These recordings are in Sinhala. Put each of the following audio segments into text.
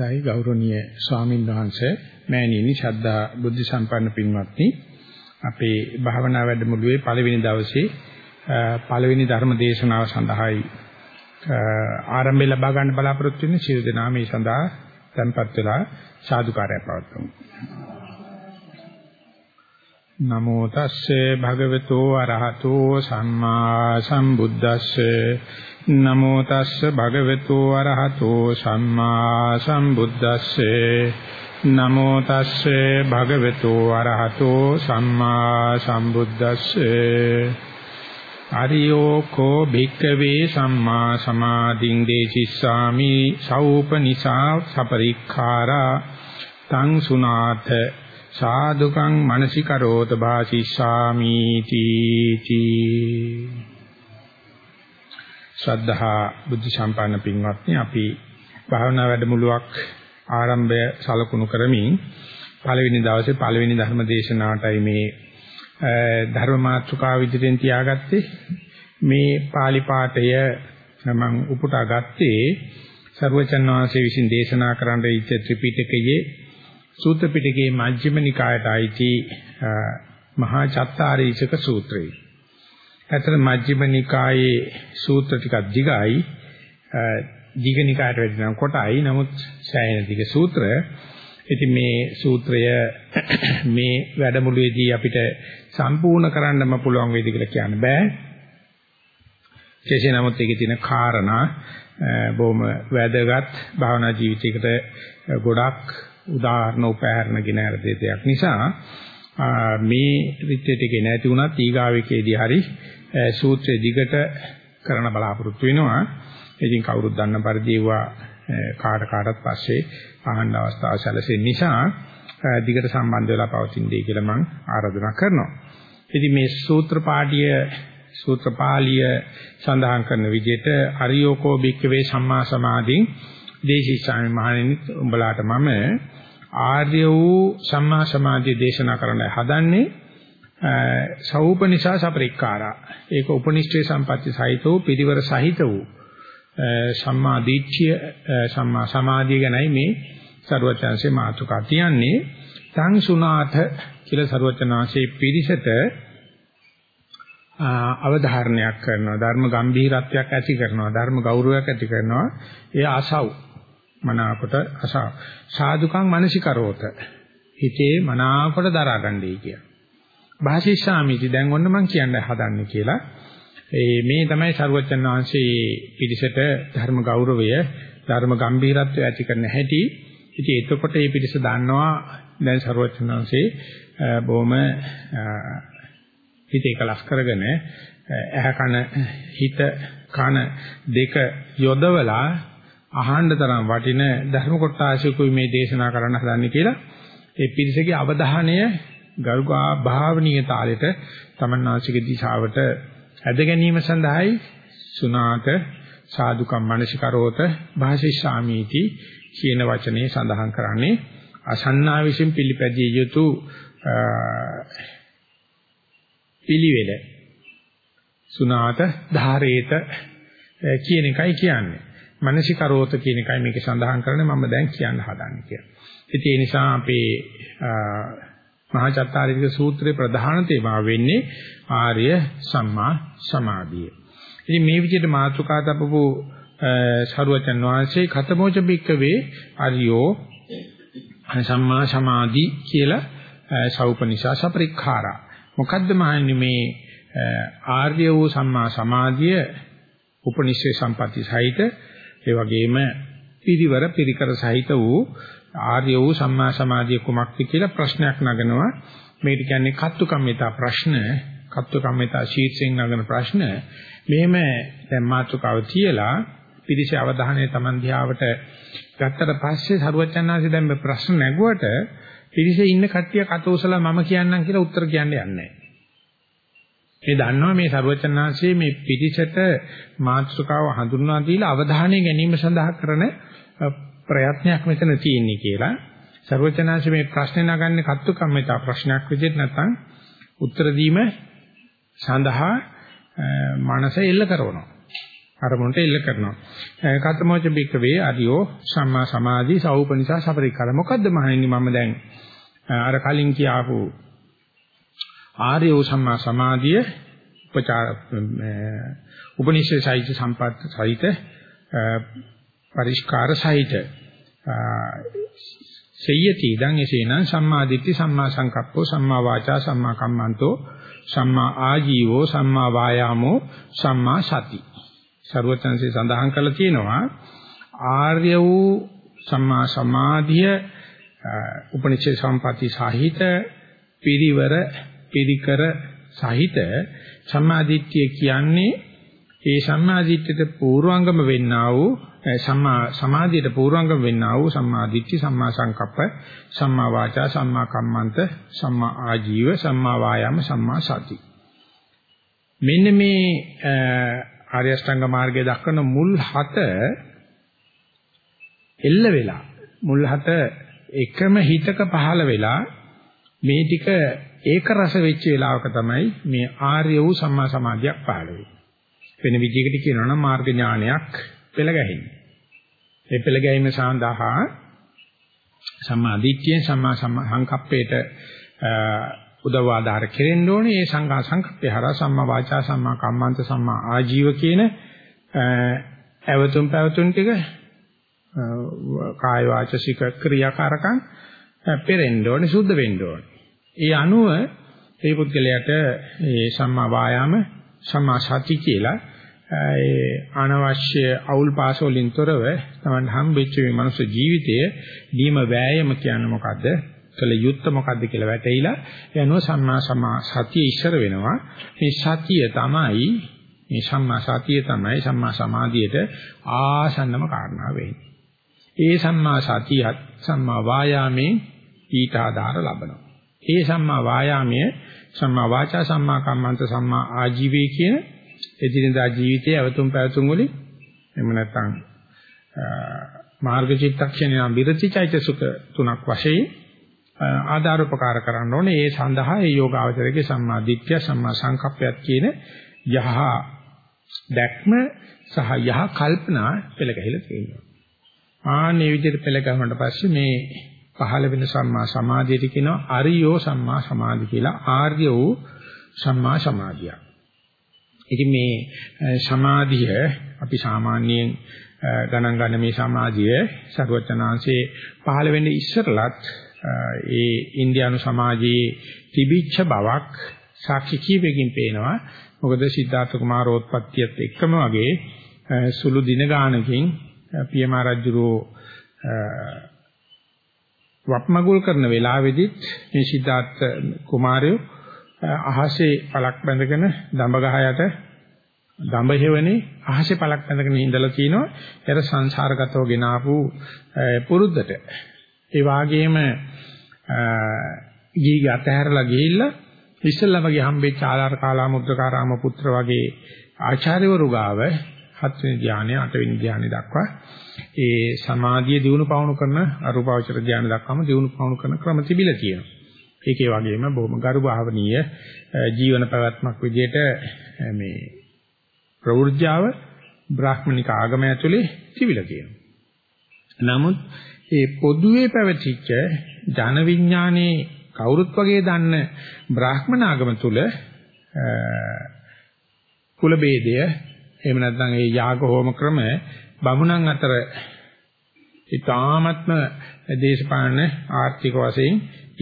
දෛ ගෞරවනීය ස්වාමීන් වහන්සේ. මෑණියනි ශ්‍රද්ධා බුද්ධ සම්පන්න පින්වත්නි අපේ භාවනා වැඩමුළුවේ පළවෙනි දවසේ පළවෙනි ධර්ම දේශනාව සඳහායි ආරම්භය ලබා ගන්න බලාපොරොත්තු වෙන්නේ. සියලු දෙනා මේ සඳහා tempත් වෙලා සාදුකාරය පවත්වමු. නමෝ තස්සේ භගවතු අරහතෝ සම්මා සම්බුද්දස්සේ නමෝ තස්ස භගවතු අරහතෝ සම්මා සම්බුද්දස්සේ. නමෝ තස්සේ භගවතු අරහතෝ සම්මා සම්බුද්දස්සේ. අරියෝ කෝ භික්කවේ සම්මා සමාධින් දේචිස්සාමි සෞපනිසා සපරික්ඛාරා. තං සුනාත සාදුකං මනසිකරෝත භාසිස්සාමි. තීති ශ්‍රද්ධහා බුද්ධ සම්පන්න පින්වත්නි අපි භාවනා වැඩමුළුවක් ආරම්භය සලකුණු කරමින් පළවෙනි දවසේ පළවෙනි ධර්ම දේශනාවටයි මේ ධර්ම මාතෘකාව විදිහෙන් තියාගත්තේ මේ pāli පාඨය මම උපුටා ගත්තේ සර්වචන් වහන්සේ විසින් දේශනා කරන්න ඉච්ඡ ත්‍රිපිටකයේ සූත්‍ර පිටකයේ මජ්ක්‍ධිම නිකායට අයිති මහා චත්තාරීචක සූත්‍රය. ඇතර මජ්ක්‍ධිම නිකායේ සූත්‍ර ටිකක් දිගයි. දීඝ නිකායට වැඩි නම් කොටයි. නමුත් සෑහෙන දිග සූත්‍ර. ඉතින් මේ සූත්‍රය මේ වැඩමුළුවේදී අපිට සම්පූර්ණ කරන්නම පුළුවන් වේද කියලා කියන්න බෑ. කෙසේ නමුත් ඒකේ තියෙන කාරණා බොහොම වැදගත් භාවනා ජීවිතයකට ගොඩක් උදාහරණ උපහැරණ ගෙන හර දෙයක් නිසා මේ රිට්‍රීට් එකේ නැති වුණත් ඊගාවිකේදී හරි සූත්‍රය දිගට කරන බලාපොරොත්තු වෙනවා. ඉතින් කවුරුත් දන්න පරිදි ඒවා කාට කාටත් පස්සේ අහන්න අවස්ථාව සැලසෙන නිසා දිගට සම්බන්ධ වෙලා පවතින්නේ කියලා මම ආරාධනා කරනවා. ඉතින් මේ සූත්‍ර පාඨය සූත්‍ර පාළිය සඳහන් කරන විදිහට අරියෝකෝ බික්කවේ සම්මා සමාධින් දේශිසාමි මහණෙනි උඹලාට මම ආර්ය වූ සම්මා සමාධිය දේශනා කරන්න හදන්නේ සෞපනිසා සපරික්කාරා. ඒක උපනිෂ්ඨේ සම්පත්‍ය සහිතෝ පිරිවර සහිත වූ සම්මා දිට්ඨිය සම්මා සමාධිය ගැනයි මේ ਸਰවචන්සේ මාතුකා කියන්නේ තං සුනාත කියලා ਸਰවචනාංශේ පිරිසට අවධාරණයක් කරනවා. ධර්ම ගම්භීරත්වයක් ඇති කරනවා. ධර්ම ගෞරවයක් ඇති කරනවා. ඒ ආසව් මනාකොට අසාව. සාදුකම් මනසිකරෝත. හිතේ මනාකොට දරාගන්නයි කියන භාෂිෂාමිති දැන් ඔන්න මම කියන්න හදන්නේ කියලා. ඒ මේ තමයි සරුවචන් වහන්සේ පිළිසෙට ධර්ම ගෞරවය, ධර්ම ගම්භීරත්වය ඇති කරන හැටි. ඉතින් එතකොට මේ පිළිස දන්නවා දැන් සරුවචන් වහන්සේ බොහොම හිත එකලස් කරගෙන ඇහ කන හිත කන දෙක යොදවලා අහන්න තරම් වටින ධර්ම කොටාසිකුයි මේ දේශනා කරන්න හදන්නේ කියලා ඒ පිරිසගේ අවධානය ගරුකා භාවනීය තාලෙට තමන්නාසික දිශාවට ඇද ගැනීම සඳහායි සුනාත සාදුකම් මනසිකරෝත භාෂිෂාමීති කියන වචනේ සඳහන් කරන්නේ. අසන්නා විසින් පිළිපැදිය යුතු පිළිවෙල. සුනාත ධාරේත කියන එකයි කියන්නේ. මනසිකරෝත කියන එකයි මේක සඳහන් කරන්නේ. මම දැන් කියන්න හදන්නේ කියලා. ඉතින් ඒ නිසා අපේ මහා චත්තාරීක සූත්‍රයේ ප්‍රධාන තේමාව වෙන්නේ ආර්ය සම්මා සමාධිය. ඉතින් මේ විදිහට මාතෘකා තබපු සරුවචන් වහන්සේ khatamocha බික්කවේ ආර්යෝ සම්මා සමාධි කියලා සෞපනිසා සපරික්ඛාරා. මොකද්ද මහන්නේ මේ ආර්ය වූ සම්මා සමාධිය උපනිෂේ සම්පatti සහිත ඒ වගේම පිරිවර පිරිකර සහිත වූ ආර්ය වූ සම්මා සමාධිය කුමක්ද කියලා ප්‍රශ්නයක් නගනවා. මේක කියන්නේ කත්තු කම්මිතා ප්‍රශ්න, කත්තු කම්මිතා ශීර්ෂයෙන් නගන ප්‍රශ්න. මෙහෙම දැන් මාතෘකාව තියලා පිළිසි අවධානය Taman දිහාවට ගත්තට පස්සේ සරුවචනාංශය දැන් මේ ප්‍රශ්න නැගුවට පිළිසෙ ඉන්න කට්ටිය කතෝසලා මම කියන්නම් කියලා උත්තර කියන්න යන්නේ නැහැ. මේ දන්නවා මේ සරුවචනාංශයේ මේ පිළිසෙට මාතෘකාව හඳුන්වා දීලා අවධානය ගැනීම සඳහා කරන ප්‍රයත්නයක් මෙතන තියෙන්නේ කියලා. ਸਰවචනාංශ මේ ප්‍රශ්නේ නගන්නේ කත්තු කම්මිතා ප්‍රශ්නයක් විදිහට නැත්නම් උත්තර දීම සඳහා මනස එල්ල කරනවා. අරමුණට එල්ල කරනවා. කතමෝච බික්කවේ අදියෝ සම්මා සමාධි සෞපනිසා සපරික්කර. මොකද්ද මහණෙනි මම දැන් අර කලින් කියාපු ආර්ය වූ සම්මා සමාධිය උපචාර උපනිෂේ සහිත සම්පත් සහිත පරිස්කාර සහිත සෙය්‍යති. ඉදන් එසේනම් සම්මා දිට්ඨි සම්මා සංකප්පෝ සම්මා වාචා සම්මා කම්මන්තෝ සම්මා ආජීවෝ සම්මා වායාමෝ සම්මා සති. ਸਰවචන්සේ සඳහන් කරලා තියෙනවා ආර්ය වූ සම්මා සමාධිය උපනිෂේ සම්පatti සහිත පිරිවර පිරිකර සහිත සම්මාදිට්ඨිය කියන්නේ ඒ සම්මාදිට්ඨියට පූර්වංගම වෙන්නා වූ සම්මා සමාධියට පූර්වංගම වෙන්නා වූ සම්මා දිට්ඨි සම්මා සංකප්ප සම්මා වාචා සම්මා කම්මන්ත සම්මා ආජීව සම්මා වායාම සම්මා සති මෙන්න මේ ආර්ය අෂ්ටාංග මාර්ගයේ දක්වන මුල් හත එල්ල වෙලා මුල් හත එකම හිතක පහළ වෙලා මේ ටික ඒක රස වෙච්ච වෙලාවක තමයි මේ ආර්ය වූ සම්මා සමාධියක් පහළ වෙන්නේ. වෙන විදිහකට කියනවා නම් මාර්ග ඥානයක් පෙළ ගැහින්නේ. ඒ පෙළ ගැහිම සඳහා සම්මා දිට්ඨිය සම්මා සංකප්පේට උදව් ආධාර කෙරෙන්න ඕනේ. ඒ සංඝා සංකප්පේ හරහා සම්මා වාචා සම්මා කම්මන්ත සම්මා ආජීව කියන ඇවතුම් පැවතුම් ටික කාය වාචසික ක්‍රියාකාරකම් පෙරෙන්න ඕනේ සුද්ධ වෙන්න ඕනේ. ඒ අනුව ඒ පුද්ගලයාට මේ සම්මා වායාම සම්මා සති කියලා ඒ අනවශ්‍ය අවුල් පාස වලින් තොරව තමයි හම්බෙච්ච මේ මනුස්ස ජීවිතය දීම වෑයම කියන්නේ මොකද්ද? කළ යුත්තේ මොකද්ද කියලා වැටහිලා යනවා සම්මා සමා සතිය ඉස්සර වෙනවා. මේ සතිය තමයි මේ සම්මා සතිය තමයි සම්මා සමාධියට ආසන්නම කාරණා වෙන්නේ. ඒ සම්මා සතියත් සම්මා වායාමේ ඊට ආධාර ලබනවා. ඒ සම්මා වායාමයේ සම්මා වාචා සම්මා කම්මන්ත සම්මා ආජීවයේ කියන එදිනදා ජීවිතයේ අවතුම් පැවතුම් වලින් එහෙම නැත්නම් මාර්ග චිත්තක්ෂණය නම් විරතිචෛතසුක තුනක් වශයෙන් ආධාර උපකාර කරන්න ඕනේ. ඒ සඳහා ඒ යෝගාවචරයේ සම්මා දිට්ඨිය සම්මා සංකප්පයත් කියන යහ දැක්ම සහ යහ කල්පනා පෙළ ගැහිලා තියෙනවා. ආන්නේ විදිහට පෙළ ගැහුණාට පස්සේ මේ පහළ වෙන සම්මා සමාධියට කියනවා අරියෝ සම්මා සමාධි කියලා ආර්ය වූ සම්මා සමාධිය. ඉතින් මේ සමාධිය අපි සාමාන්‍යයෙන් ගණන් ගන්න මේ සමාධිය සරුවචනාංශේ පහළ වෙන්නේ ඉස්සරලත් ඒ ඉන්දියානු සමාජයේ තිබිච්ච බවක් සාක්ෂි කීපකින් පේනවා. මොකද සිද්ධාර්ථ කුමාරෝත්පත්තියත් එක්කම වගේ සුළු දින ගානකින් පියමා රජුරෝ වප්මගුල් කරන වෙලාවෙදිත් මේ සිද්ධාර්ථ කුමාරයෝ අහසේ පලක් බැඳගෙන දඹ ගහ යට දඹ හේවනේ අහසේ පලක් බැඳගෙන ඉඳලා තිනවා එර සංසාරගතව ගෙන ආපු පුරුද්දට ඒ වාගේම ගිහි අතහැරලා ගිහිල්ලා ඉස්සල්ලා වගේ හම්බෙච්ච ආලාර කාලාමුද්දකාරාම පුත්‍ර වගේ ආචාර්යවරු ගාව හත්වෙනි ධානය අටවෙනි ධානය දක්වා ඒ සමාධිය දිනු පවණු කරන අරූපාවචර ධානය දක්වාම දිනු පවණු කරන ක්‍රම තිබිලා තියෙනවා. ඒකේ වගේම බොහොම ගරු භාවනීය ජීවන පැවැත්මක් විදිහට මේ ප්‍රවෘජ්‍යාව බ්‍රාහ්මණික ආගම ඇතුලේ තිබිලා තියෙනවා. නමුත් ඒ පොදුවේ පැවතිච්ච ජන විඥානයේ කවුරුත් වගේ දන්න බ්‍රාහ්මණ ආගම තුල කුල ભેදය එහෙම නැත්නම් ඒ යාග හෝම ක්‍රම බමුණන් අතර ඊ타ත්ම දේශපාලන ආර්ථික වශයෙන්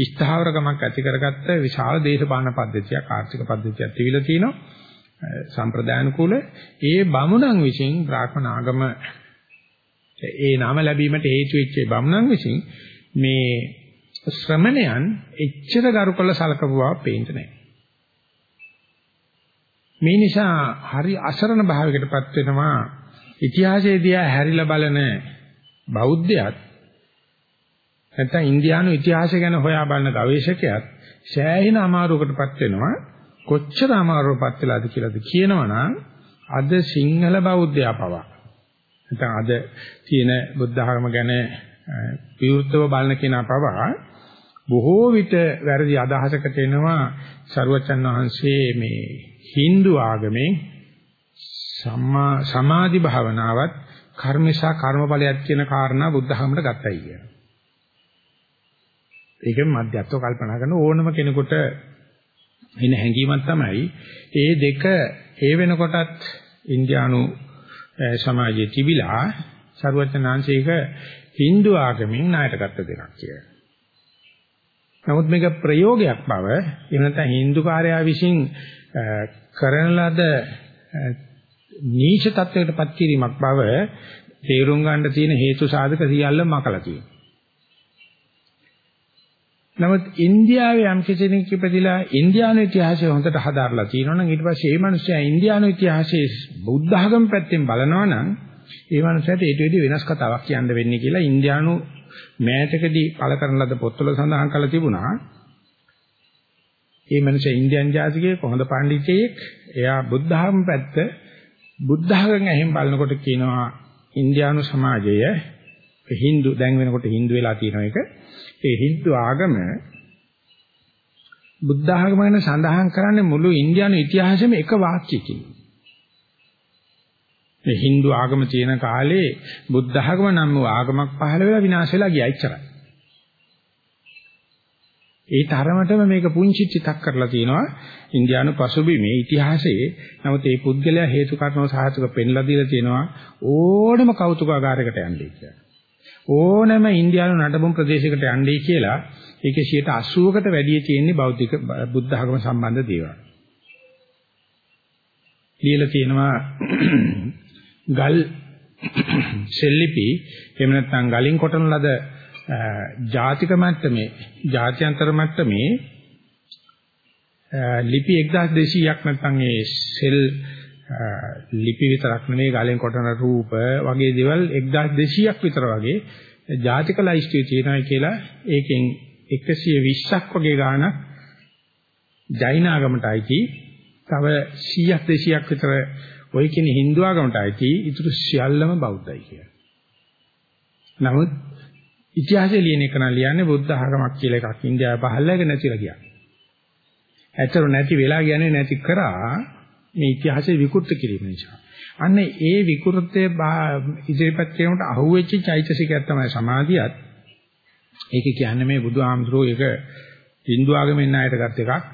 ස්ථාවරකමක් ඇති කරගත්ත විශාල දේශපාලන පද්ධතියක් ආර්ථික පද්ධතියක් තිබිලා තිනවා. සම්ප්‍රදායන කුල ඒ බමුණන් විසින් බ්‍රාහ්මණ ආගම ඒ නාම ලැබීමට හේතු වෙච්ච බමුණන් විසින් මේ ශ්‍රමණයන් එච්චර ගරුකල සලකපුවා පේන්නේ නැහැ. මේ නිසා හරි අසරණ භාවයකටපත් වෙනවා. ඉතිහාසයේදී හැරිලා බලන බෞද්ධයත් නැත්නම් ඉන්දියානු ඉතිහාසය ගැන හොයා බලන ගවේෂකයාත් සෑහෙන අමාරුවකටපත් වෙනවා. කොච්චර අමාරුවකටපත් වෙලාද කියලාද කියනවනම් අද සිංහල බෞද්ධයා පවා. නැත්නම් අද තියෙන බුද්ධ ධර්ම ගැන විවෘතව බලන කෙනා පවා බොහෝ විට වැරදි අදහසකට එනවා. සරුවචන් වහන්සේ මේ Hindu ආගමෙන් සම්මා සමාධි භාවනාවත් කර්මසා කර්මඵලයක් කියන කාරණා බුද්ධ ධර්මයට ගත්තයි කියන. ඒකෙන් මධ්‍යස්ථව කල්පනා කරන ඕනම කෙනෙකුට එන හැඟීමක් තමයි ඒ දෙක ඒ වෙනකොටත් ඉන්දියානු සමාජයේ තිබිලා ਸਰවඥාන්සේක Hindu ආගමෙන් ණයට ගත්ත දෙයක් කියලා. නමුත් මේක ප්‍රයෝගයක් බව එහෙම නැත්නම් Hindu කාර්යය විසින් කරන ලද නීච තත්වයකටපත් කිරීමක් බව තේරුම් ගන්න තියෙන හේතු සාධක සියල්ලම මකලා තියෙනවා. නමුත් ඉන්දියාවේ යම් කෙනෙක් ඉපදිලා ඉන්දියානු ඉතිහාසය හොඳට හදාarලා තියෙනවා නම් ඊට පස්සේ මේ මිනිස්සයා ඉන්දියානු ඉතිහාසයේ බුද්ධ ආගම පැත්තෙන් බලනවා නම් ඒ මිනිස්සයාට ඊට වඩා වෙනස් කතාවක් කියන්න වෙන්නේ කියලා ඉන්දියානු මෑතකදී පළ කරන ලද පොත්වල සඳහන් කරලා තිබුණා. මේ මිනිසා ඉන්දියන් ජාතිකයෙක් කොහොඳ පඬිතුයෙක් එයා බුද්ධ ආගම පැත්ත බුද්ධ ආගම ඇහෙන් බලනකොට කියනවා ඉන්දියානු සමාජය හින්දු දැන් වෙනකොට හින්දු වෙලා තියෙන එක ඒ හින්දු ආගම බුද්ධ ආගම ගැන සඳහන් කරන්නේ මුළු ඉන්දියානු ඉතිහාසෙම එක වාක්‍යයකින්. මේ හින්දු ආගම තියෙන කාලේ බුද්ධ ආගම නම් වූ ආගමක් පහළ වෙලා විනාශ වෙලා ගියා ඉච්චරයි. ඒ තරමටම මේක පුංචි චිතක් කරලා තියෙනවා ඉන්දියානු පසුබිමේ ඉතිහාසයේ. නමුත් මේ පුද්ගලයා හේතු කාරණා සාහසක පෙන්ලා දීලා තියෙනවා ඕනම කෞතුකාගාරයකට යන්නේ කියලා. ඕනම ඉන්දියානු නටබුන් ප්‍රදේශයකට යන්නේ කියලා ඒකේ 80කට වැඩිය තියෙන්නේ බෞද්ධික බුද්ධ ධර්ම සම්බන්ධ දේවල්. ලියලා තියෙනවා ගල් සෙල්ලිපි එහෙම නැත්නම් ගලින් කොටන ලද ජාතික මට්ටමේ ජාත්‍යන්තර මට්ටමේ ලිපි 1200ක් නැත්නම් ඒ සෙල් ලිපි විතරක් නෙමෙයි ගලෙන් කොටන රූප වගේ දේවල් 1200ක් විතර වගේ ජාතික ලයිස්ට්ියේ තියෙනවා කියලා ඒකෙන් 120ක් වගේ ගාණක් ජෛන ආගමට අයිති තව 100ක් 200ක් විතර ওই කියන Hindu ආගමට අයිති ඊටු සියල්ලම බෞද්ධයි කියලා. නමුත් ඉතිහාසය ලියන එක නම් ලියන්නේ බුද්ධ ආගමක් කියලා එකක් ඉන්දියාවේ පහළලා නැතිලා කියන්නේ. ඇත්තට නැති වෙලා කියන්නේ නැති කරා මේ ඉතිහාසය විකෘත කිරීම නිසා. අන්න ඒ විකෘතය ඉදිරිපත් කිරීමට අහුවෙච්ච චෛතසිකයක් තමයි සමාධියත්. ඒක කියන්නේ මේ බුදුහාමුදුරුවෝ ඒක Hindu ආගමෙන් ණයට ගත් එකක්.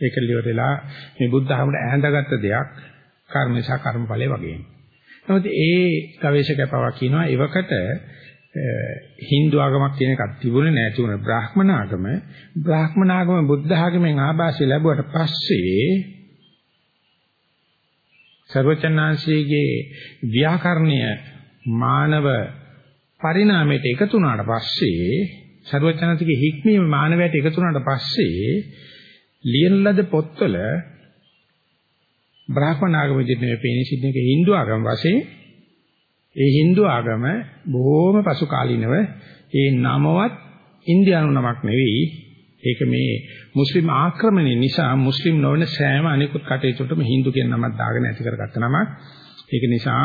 ඒක liverලා මේ බුද්ධ ආගමට ඈඳගත්ත දෙයක්. කර්මේශා කර්මඵලයේ වගේ. නමුත් ඒ ගවේෂකයා පවා කියනවා එවකට Hindu ආගමක් කියන එකක් තිබුණේ නැහැ තිබුණේ බ්‍රාහ්මණ ආගම. බ්‍රාහ්මණ ආගම බුද්ධ ආගමෙන් ආభాෂය ලැබුවට පස්සේ සර්වචන්නාංශයේ ව්‍යාකරණය මානව පරිණාමයට එකතු වුණාට පස්සේ සර්වචනතිගේ හික්මීම මානවයට එකතු වුණාට පස්සේ ලියන ලද පොත්වල බ්‍රාහ්මණ ආගම විදිහට මේ පේන සිද්ධියක Hindu ආගම වශයෙන් ඒ Hindu ආගම බොහොම පසු කාලිනව ඒ නමවත් ඉන්දියානු නමක් නෙවෙයි ඒක මේ මුස්ලිම් ආක්‍රමණය නිසා මුස්ලිම් නොවන සෑම අනිකුත් කටයුතුටම Hindu කියන නමක් දාගෙන ඇති කරගත්ත නමක්. ඒක නිසා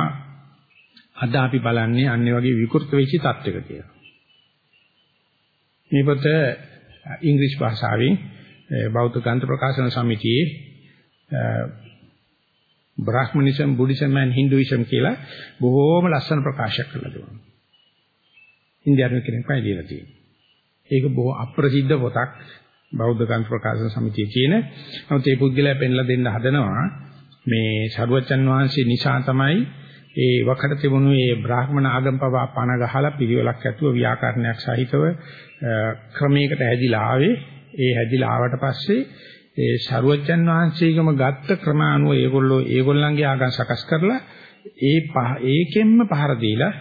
අද අපි බලන්නේ අන්නේ වගේ විකෘත වෙච්ච තත්ත්වයක කියලා. මේ පොත ඉංග්‍රීසි භාෂාවෙන් බෞද්ධ ග්‍රන්ථ ප්‍රකාශන සමිතියේ බ්‍රාහ්මනිසම් බුද්දිසම් and Hinduism කියලා බොහෝම ලස්සන ප්‍රකාශයක් කරලා දුන්නා. ඉන්දියානු කෙනෙක් පයි දීලා තියෙනවා. ඒක බොහෝ අප්‍රසිද්ධ පොතක් බෞද්ධ ග්‍රන්ථ ප්‍රකාශන සමිතියේ කියන. නමුත් මේ පුද්ගලයා පෙන්ලා දෙන්න හදනවා මේ ශරුවචන් වහන්සේ නිසා තමයි ඒ වකට තිබුණු මේ බ්‍රාහ්මණ ආගම් පවා පණ ගහලා පිළිවෙලක් ඇතුව ව්‍යාකරණයක් සහිතව ක්‍රමයකට හැදිලා ආවේ. ඒ හැදිලා ආවට පස්සේ ඒ ශරුවචන් වහන්සේගම ගත්ත ක්‍රම අනුව ඒගොල්ලෝ ඒගොල්ලන්ගේ ආගම් සකස් කරලා ඒ ඒකෙන්ම පහර දීලා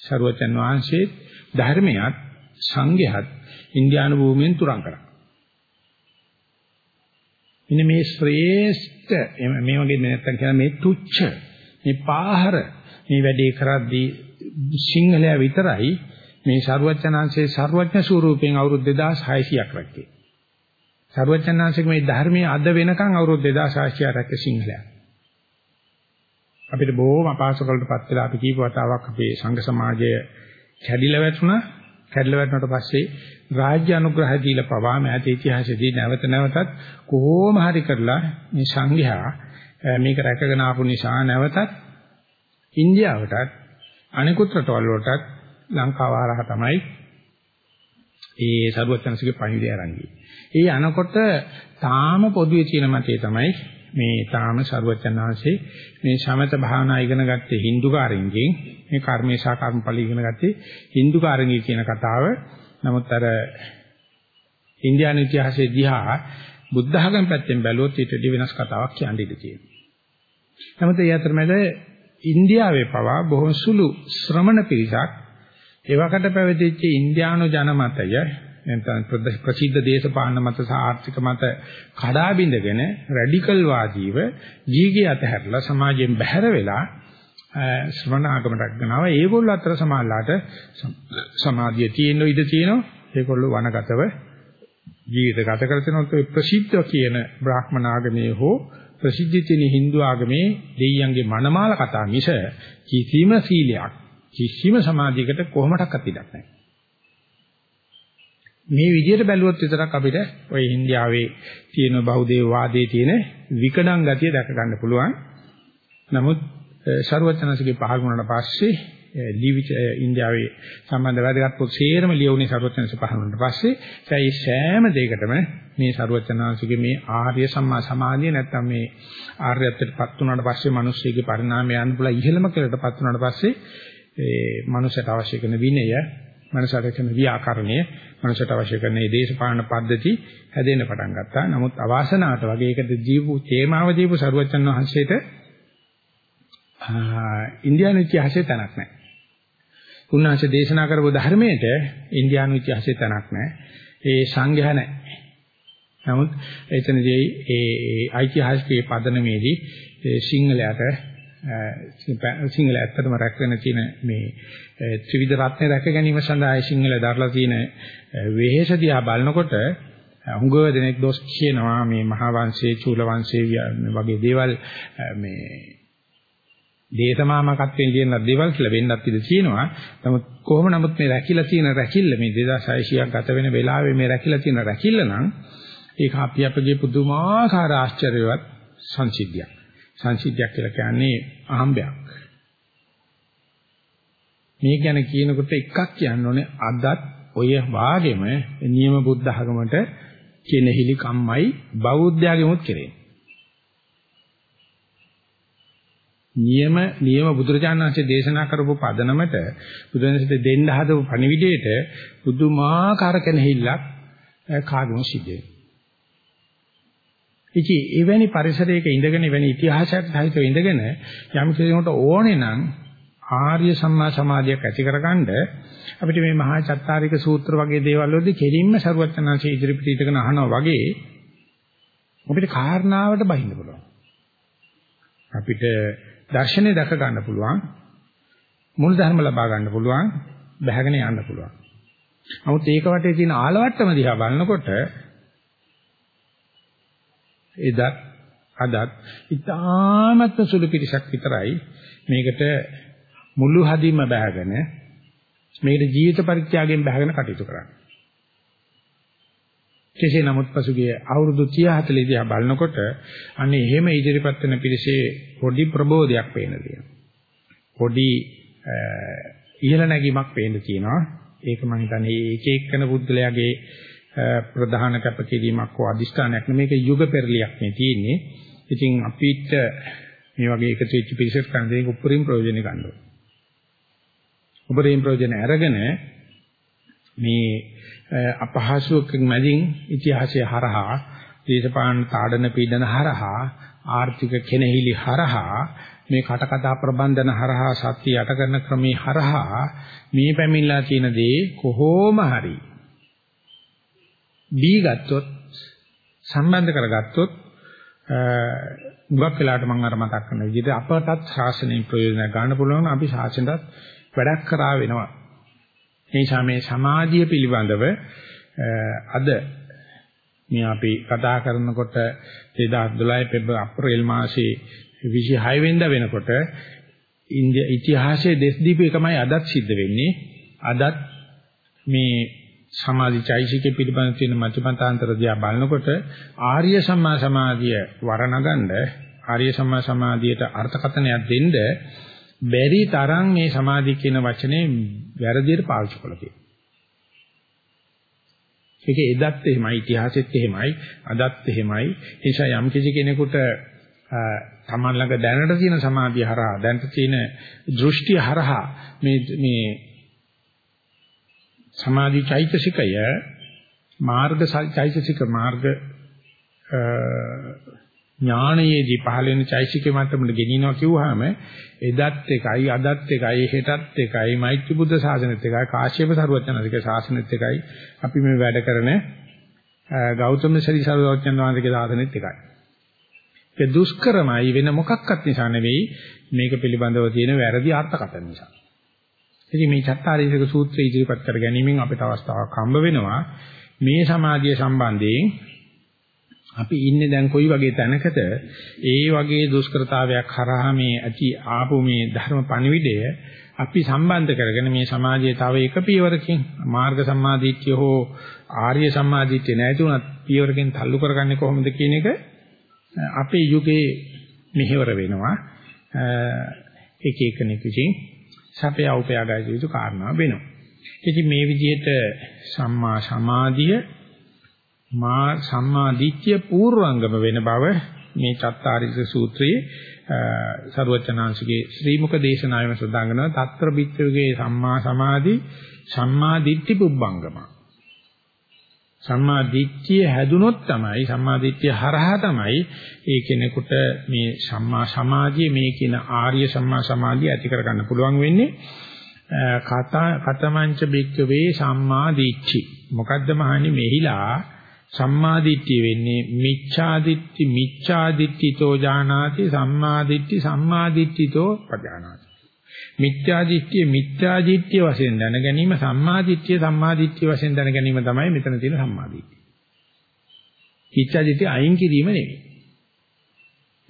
ශරුවචන් වහන්සේ ධර්මයක් සංඝයාත් ඉන්දියානු භූමියෙන් තුරන් කරා. මෙන්න මේ ශ්‍රේෂ්ඨ මේ වගේ නැත්තම් කියන මේ තුච්ච මේ පාහර මේ වැඩේ කරද්දී සිංහලයා විතරයි මේ ਸਰුවචනාංශයේ ਸਰුවඥ ස්වරූපයෙන් අවුරුදු 2600ක් රැක්කේ. ਸਰුවචනාංශයේ මේ ධර්මයේ අද වෙනකන් අවුරුදු 2600ක් රැක්ක සිංහලයා. අපිට බොහොම අපහසුකලටපත් වෙලා අපි කීප වතාවක් අපේ සංඝ සමාජය කැඩිලා වැටුණා. කැඩලා වැටුණාට පස්සේ රාජ්‍ය අනුග්‍රහය දීලා පවා මෑත ඉතිහාසයේදී නැවත නැවතත් කොහොම හරි කරලා මේ සංඝයා මේක රැකගෙන ආපු නිසා නැවතත් ඉන්දියාවටත් අනිකුත් රටවල් වලටත් ලංකාව හරහා තමයි ඒ සරුවචනසිකේ පණිවිඩය ආරම්භයි. ඒ අනකොට තාම පොදුවේ තියෙන මතය තමයි මේ තාම සරුවචනාංශේ මේ සමත භාවනා ඉගෙන ගත්තේ Hinduකාරින්ගෙන් මේ කර්මේශා කර්මඵල ඉගෙන ගත්තේ Hinduකාරින්ගේ කියන කතාව. නමුත් අර ඉන්දියානු ඉතිහාසයේ දිහා බුද්ධ ධර්ම පැත්තෙන් බැලුවොත් ඊට වඩා වෙනස් කතාවක් කියන්න ඉඩ තියෙනවා. නමුත් ඒ අතරමැද ඉන්දියාවේ පවා බොහෝ සුළු ශ්‍රමණ පිරිසක් එවකට පැවතිච්ච ඉන්දියානු ජනමතය නැත්නම් ප්‍රසිද්ධ දේශපාලන මත සහ ආර්ථික මත කඩා බිඳගෙන රැඩිකල් වාදීව ජීගේ අතහැරලා සමාජයෙන් බැහැර වෙලා ශ්‍රමණ ආගමකට ගනවා. ඒගොල්ලෝ අතර සමාජලාට සමාධිය තියෙන ඉඩ තියෙනවා. ඒගොල්ලෝ වනගතව ජීවිත ගත කර තිනොත් ප්‍රසිද්ධ කියන බ්‍රාහ්මණ ආගමේ හෝ ප්‍රසිද්ධ තියෙන Hindu ආගමේ දෙයියන්ගේ මනමාල කතා මිස කිසිම සීලයක් කිසිම සමාධියකට කොහොමඩක්වත් ඉඩක් නැහැ. මේ විදිහට බැලුවොත් විතරක් අපිට ওই ඉන්දියාවේ තියෙන බෞද්ධ වාදයේ තියෙන විකඩම් ගතිය දැක ගන්න පුළුවන්. නමුත් ਸਰුවචනසිකේ පහළ වුණාට පස්සේ ලිවිච ඉන්දියාවේ සම්බන්ධ වැඩගත් පොත් සේරම ලියුනේ ਸਰුවචනසිකේ පහළ වුණාට පස්සේ ඒ සෑම දෙයකටම මේ ਸਰුවචනසිකේ මේ ආර්ය සම්මා සමාධිය නැත්නම් මේ ආර්යත්වයටපත් වුණාට පස්සේ මිනිස්සෙගේ පරිණාමය යන්න පුළුවන් ඉහළම කෙලටපත් වුණාට පස්සේ ඒ මනුෂයට අවශ්‍ය කරන විනය මනුෂ්‍යට කරන ව්‍යාකරණය, මනුෂ්‍යට අවශ්‍ය කරන මේ දේශපාලන පද්ධති හැදෙන්න පටන් ගත්තා. නමුත් අවාසනාවට වගේ ඒකට ජීවු තේමාව දීපු සරුවච්චන් වහන්සේට ඉන්දියානු ඉතිහාසයේ තැනක් නැහැ. උන්වහන්සේ දේශනා කරපු ධර්මයට ඉන්දියානු ඉතිහාසයේ තැනක් නැහැ. ඒ සංඝයා නැහැ. නමුත් එතනදී ඒ ඓතිහාසික පදනමේදී සිංහලයට සිංහල ඇත්තටම රැකගෙන තියෙන මේ ත්‍රිවිධ රත්නේ රැක ගැනීම සඳහා සිංහල දරලා තියෙන වෙහෙස දිහා බලනකොට හුඟව දෙනෙක් දොස් කියනවා මේ මහා වංශයේ චූල වංශයේ වගේ දේවල් මේ දේතමාමකත්වයෙන් කියන දේවල් කියලා වෙන්නත් ඉඩ තියෙනවා. නමුත් කොහොම නමුත් මේ රැකිලා තියෙන රැකිල්ල මේ 2600ක් ගත වෙන වෙලාවේ මේ රැකිලා තියෙන රැකිල්ල නම් ඒක අපි අපගේ පුදුමාකාර ආශ්චර්යවත් සංසිද්ධියක්. සංසිද්ධියක් කියලා කියන්නේ අහම්බයක්. මේ ගැන කියනකොට එකක් කියන්න ඕනේ අදත් ඔය වාගෙම නියම බුද්ධ ධර්මයට කෙනෙහිලි කම්මයි බෞද්ධයාගෙමුත් කෙරෙන්නේ. නියම නියම බුදුරජාණන් වහන්සේ දේශනා කරපු පදනමට බුදුරජාණන්සේ දෙන්න හදපු පණිවිඩයට පුදුමාකාර කෙනෙහිල්ලක් කාගෙම සිද්ධ වෙනවා. ඉතින් එවැනි පරිසරයක ඉඳගෙන එවැනි ඉතිහාසයක් සහිතව ඉඳගෙන යම් කෙනෙකුට ඕනේ නම් ආර්ය සම්මා සමාධියක් ඇති කරගන්න අපිට මේ මහා චත්තාරික සූත්‍ර වගේ දේවල් වලදී කෙලින්ම සරුවචනාංශයේ ඉදිරිපිට ඉඳගෙන අහනවා වගේ අපිට කාරණාවට බහින්න පුළුවන්. අපිට දර්ශනය දැක ගන්න පුළුවන්. මුල් ධර්ම ලබා ගන්න පුළුවන්. බහගෙන යන්න පුළුවන්. නමුත් ඒක වටේ තියෙන ආලවට්ටම දිහා බලනකොට එදත් අදත් ඉතාමත්ම සුළු පිරිසක් විතරයි මේකට මුළු හදින්ම බහගෙන මේකට ජීවිත පරිත්‍යාගයෙන් බහගෙන කටයුතු කරන්නේ. කෙසේ නමුත් පසුගිය අවුරුදු 30 40 දිහා බලනකොට අනේ එහෙම ඉදිරිපත් වෙන පිරිසේ පොඩි ප්‍රබෝධයක් පේන තියෙනවා. පොඩි ඉහළ නැගීමක් පේන්න තියෙනවා. ඒක මම හිතන්නේ එක එක්කෙන බුද්ධලයාගේ ප්‍රධාන කැපකිරීමක් හෝ අදිෂ්ඨානයක් නෙමෙයි මේක යුග පෙරලියක් මේ තියෙන්නේ. ඉතින් අපිට මේ වගේ එකතු වෙච්ච පිරිසක් ගන්න දෙයක උපරිම ප්‍රයෝජන ගන්න ඕනේ. උපරිම ප්‍රයෝජන අරගෙන මේ අපහසුකම් මැදින් ඉතිහාසය හරහා දේශපාලන තාඩන පීඩන හරහා ආර්ථික කෙනෙහිලි හරහා මේ කටකතා ප්‍රබන්ධන හරහා සත්‍ය යට කරන ක්‍රමේ හරහා මේ පැමිණලා තියෙන දේ කොහොම හරි දී ගත්තොත් සම්බන්ධ කරගත්තොත් මුගක් වෙලාට මම අර මතක් කරන විදිහට අපටත් ශාසනයෙන් ප්‍රයෝජන ගන්න පුළුවන් අපි ශාසනයත් වැඩක් කරා වෙනවා. ඒ නිසා මේ සමාධිය පිළිබඳව අද මේ අපි කතා කරනකොට 2012 පෙබ්‍රුවරි අප්‍රේල් මාසේ 26 වෙනිදා වෙනකොට ඉතිහාසයේ දෙස් දීප එකමයි අදත් සිද්ධ වෙන්නේ. අදත් මේ සමාධි චෛසිකේ පිළිබඳ තියෙන මධ්‍යමතාන්තර දිහා බලනකොට ආර්ය සම්මා සමාධිය වරණගන්න ආර්ය සම්මා සමාධියට අර්ථකථනයක් දෙන්න බැරි තරම් මේ සමාධි කියන වචනේ වැරදියට පාවිච්චි කළා කියලා. ඒක එදත් එහෙමයි ඉතිහාසෙත් එහෙමයි අදත් එහෙමයි. ඒ නිසා යම් කිසි කෙනෙකුට තමන් ළඟ දැනට තියෙන සමාධිය හරහා දැනට තියෙන දෘෂ්ටි හරහා මේ මේ සමාධි චෛතසිකය මාර්ග චෛතසික මාර්ග ඥානයේදී පහළ වෙන චෛතසික මට්ටමට ගෙනිනවා කිව්වහම එදත් එකයි අදත් එකයි හෙටත් එකයි මෛත්‍රී බුද්ධ ශාසනෙත් එකයි කාශ්‍යප සරුවචනසික ශාසනෙත් එකයි අපි මේ වැඩ කරන ගෞතම සරි සරුවචන වහන්සේගේ ශාසනෙත් එකයි. ඒ දුෂ්කරමයි වෙන මොකක්වත් නිසා නෙවෙයි මේක පිළිබඳව තියෙන වැරදි අර්ථකථන නිසා. ඉතින් මේ චත්තාරීසක සූත්‍රය ඉදිරිපත් කර ගැනීමෙන් අපිට අවස්ථාවක් හම්බ වෙනවා. මේ සමාධිය සම්බන්ධයෙන් අපි ඉන්නේ දැන් කොයි වගේ තැනකද? ඒ වගේ දුෂ්කරතාවයක් හරහා මේ ඇති ආපු මේ ධර්ම පණිවිඩය අපි සම්බන්ධ කරගෙන මේ සමාජයේ තව එක පියවරකින් මාර්ග සම්මාදිට්ඨිය හෝ ආර්ය සම්මාදිට්ඨිය නැති උනත් පියවරකින් තල්ලු කරගන්නේ කොහොමද කියන එක අපේ යුගයේ මෙහෙවර වෙනවා. එක එක නිකුචින් සපේ අවපයාගය යුතු කාරණා වෙනවා. ඉතින් මේ විදිහට සම්මා සමාධිය මා සම්මා දිට්ඨිය පූර්වංගම වෙන බව මේ චත්තාරිස සූත්‍රයේ සරුවචනාංශගේ ශ්‍රී මුක දේශනාවෙම සඳහන් කරනවා తත්‍ර බිත්තුගේ සම්මා සමාධි සම්මා දිට්ඨි පුබ්බංගම සම්මා දිට්ඨිය හැදුනොත් තමයි සම්මා දිට්ඨිය හරහා තමයි ඒ කෙනෙකුට මේ සම්මා සමාධිය මේ කියන ආර්ය සම්මා සමාධිය ඇති කරගන්න පුළුවන් වෙන්නේ. කතා කතමංච බික්කවේ සම්මා දිට්ඨි. මොකද්ද මහණනි? මෙහිලා සම්මාදිට්ඨිය වෙන්නේ මිච්ඡාදිට්ඨි මිච්ඡාදිට්ඨිතෝ ජානාති සම්මාදිට්ඨි සම්මාදිට්ඨිතෝ පජානාති. මිච්ඡාදිට්ඨිය මිච්ඡාදිට්ඨිය වශයෙන් දැන ගැනීම සම්මාදිට්ඨිය සම්මාදිට්ඨිය වශයෙන් දැන ගැනීම තමයි මෙතන තියෙන සම්මාදිට්ඨිය. මිච්ඡාදිට්ඨිය අයින් කිරීම නෙවෙයි.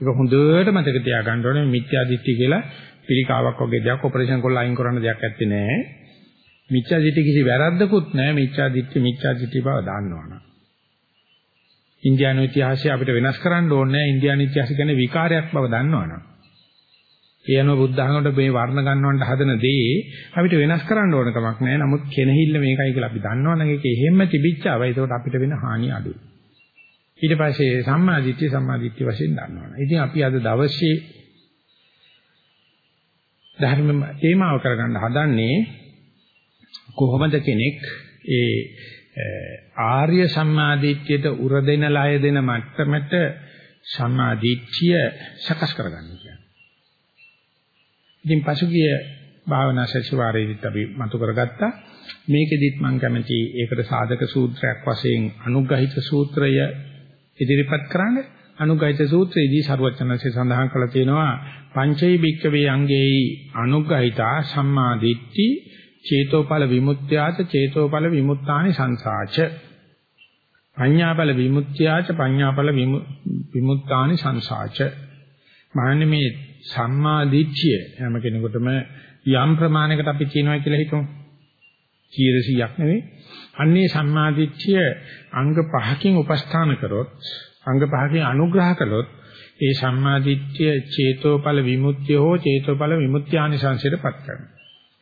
ඒක හොඳට මතක තියාගන්න ඕනේ මිච්ඡාදිට්ඨිය කියලා පිළිකාවක් වගේ දෙයක් ඔපරේෂන් කරලා අයින් කරන්න දෙයක් ඇත්තේ නැහැ. මිච්ඡාදිට්ඨිය කිසි වැරද්දකුත් නැහැ මිච්ඡාදිට්ඨිය මිච්ඡාදිට්ඨිය බව දන්නවනේ. ඉන්දියානු ඉතිහාසය අපිට වෙනස් කරන්න ඕනේ නැහැ. ඉන්දියානු ඉතිහාසය කියන්නේ විකාරයක් බව දන්නවනම්. ඒ අනුව බුද්ධ ධර්මයට මේ වර්ණ ගන්නවන්ට හදන දේ අපිට වෙනස් කරන්න ඕන කමක් නැහැ. නමුත් කෙනහිල්ල මේකයි කියලා අපි දන්නවනම් ඒක එහෙම තිබිච්චාව. ඒකට අපිට වෙන හානිය අඩුයි. ඊට පස්සේ සම්මාදිට්ඨිය සම්මාදිට්ඨිය වශයෙන් දන්නවනේ. ඉතින් අපි අද දවසේ ධර්ම තේමාව කරගන්න හදන්නේ කොහොමද කෙනෙක් ඒ ආර්ය සම්මාදිට්ඨියට උර දෙන ලය දෙන මට්ටමට සම්මාදිට්ඨිය සකස් කරගන්න කියන්නේ. ඉතින් පසුගිය භාවනා සැසිවාරයේදීත් අපි මතු කරගත්තා. මේකෙදිත් මම කැමති ඒකට සාධක සූත්‍රයක් වශයෙන් අනුග්‍රහිත සූත්‍රය ඉදිරිපත් කරන්න. අනුග්‍රහිත සූත්‍රයේදී සරුවචනසේ සඳහන් කරලා තියෙනවා පංචෛ භික්කවේ අංගේයි අනුග්‍රහිතා සම්මාදිට්ඨි චේතෝපල විමුක්ත්‍යාච චේතෝපල විමුක්තානි සංසාච පඤ්ඤාපල විමුක්ත්‍යාච පඤ්ඤාපල විමුක්තානි සංසාච මහන්නේ මේ සම්මා දිට්ඨිය. හැම කෙනෙකුටම යම් ප්‍රමාණයකට අපි කියනවා කියලා හිතමු. 100ක් නෙවෙයි. අන්නේ සම්මා දිට්ඨිය අංග පහකින් උපස්ථාන කරොත් අංග පහකින් අනුග්‍රහ කළොත් ඒ සම්මා දිට්ඨිය චේතෝපල විමුක්තිය හෝ චේතෝපල විමුක්ත්‍යානි සංසයටපත් කරනවා.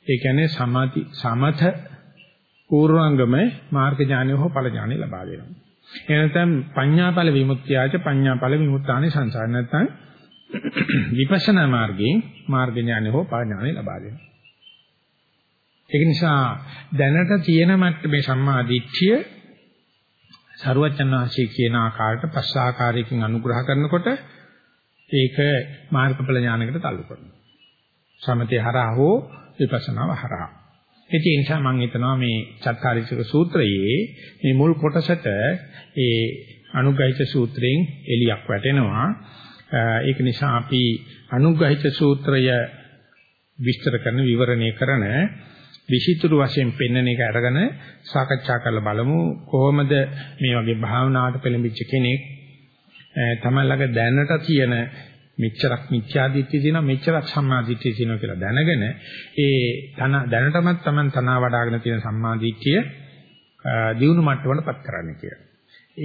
ඒ කියන්නේ සමාධි සමත පූර්වාංගම මාර්ග ඥානය හෝ ඵල ඥානය ලබා දෙනවා. එනතම් පඤ්ඤාඵල විමුක්තියච පඤ්ඤාඵල විමුක්තානි සංසාර නැත්නම් විපස්සනා මාර්ගයෙන් මාර්ග ඥානය හෝ ඵල ඥානය ලබා දෙනවා. ඒක නිසා දැනට තියෙන මට්ටමේ සම්මා දිට්ඨිය සරුවචනාංශී කියන ආකාරයට පස් ආකාරයකින් අනුග්‍රහ කරනකොට ඒක මාර්ගඵල ඥානයකට تعلق කරනවා. සමතේ හරහා හෝ විපස්සනාව හරහා. ඒ නිසා මම හිතනවා මේ චත්තාරිසක සූත්‍රයේ මේ මුල් කොටසට ඒ අනුග්‍රහිත සූත්‍රයෙන් එලියක් වැටෙනවා. ඒක නිසා අපි අනුග්‍රහිත සූත්‍රය විස්තර කරන විවරණය කරන විචිතුරු වශයෙන් පෙන්වන එක අරගෙන සාකච්ඡා කරලා බලමු කොහොමද මේ වගේ භාවනාවට පෙළඹිච්ච කෙනෙක් තමයි ළඟ දැනට තියෙන මෙච්චරක් මිත්‍යාදිත්‍ය තියෙනවා මෙච්චරක් සම්මාදිත්‍ය තියෙනවා කියලා දැනගෙන ඒ තන දැනටමත් Taman තනවා වඩ아가න තියෙන සම්මාදිත්‍ය දියුණු මට්ටමකටපත් කරන්න කියලා.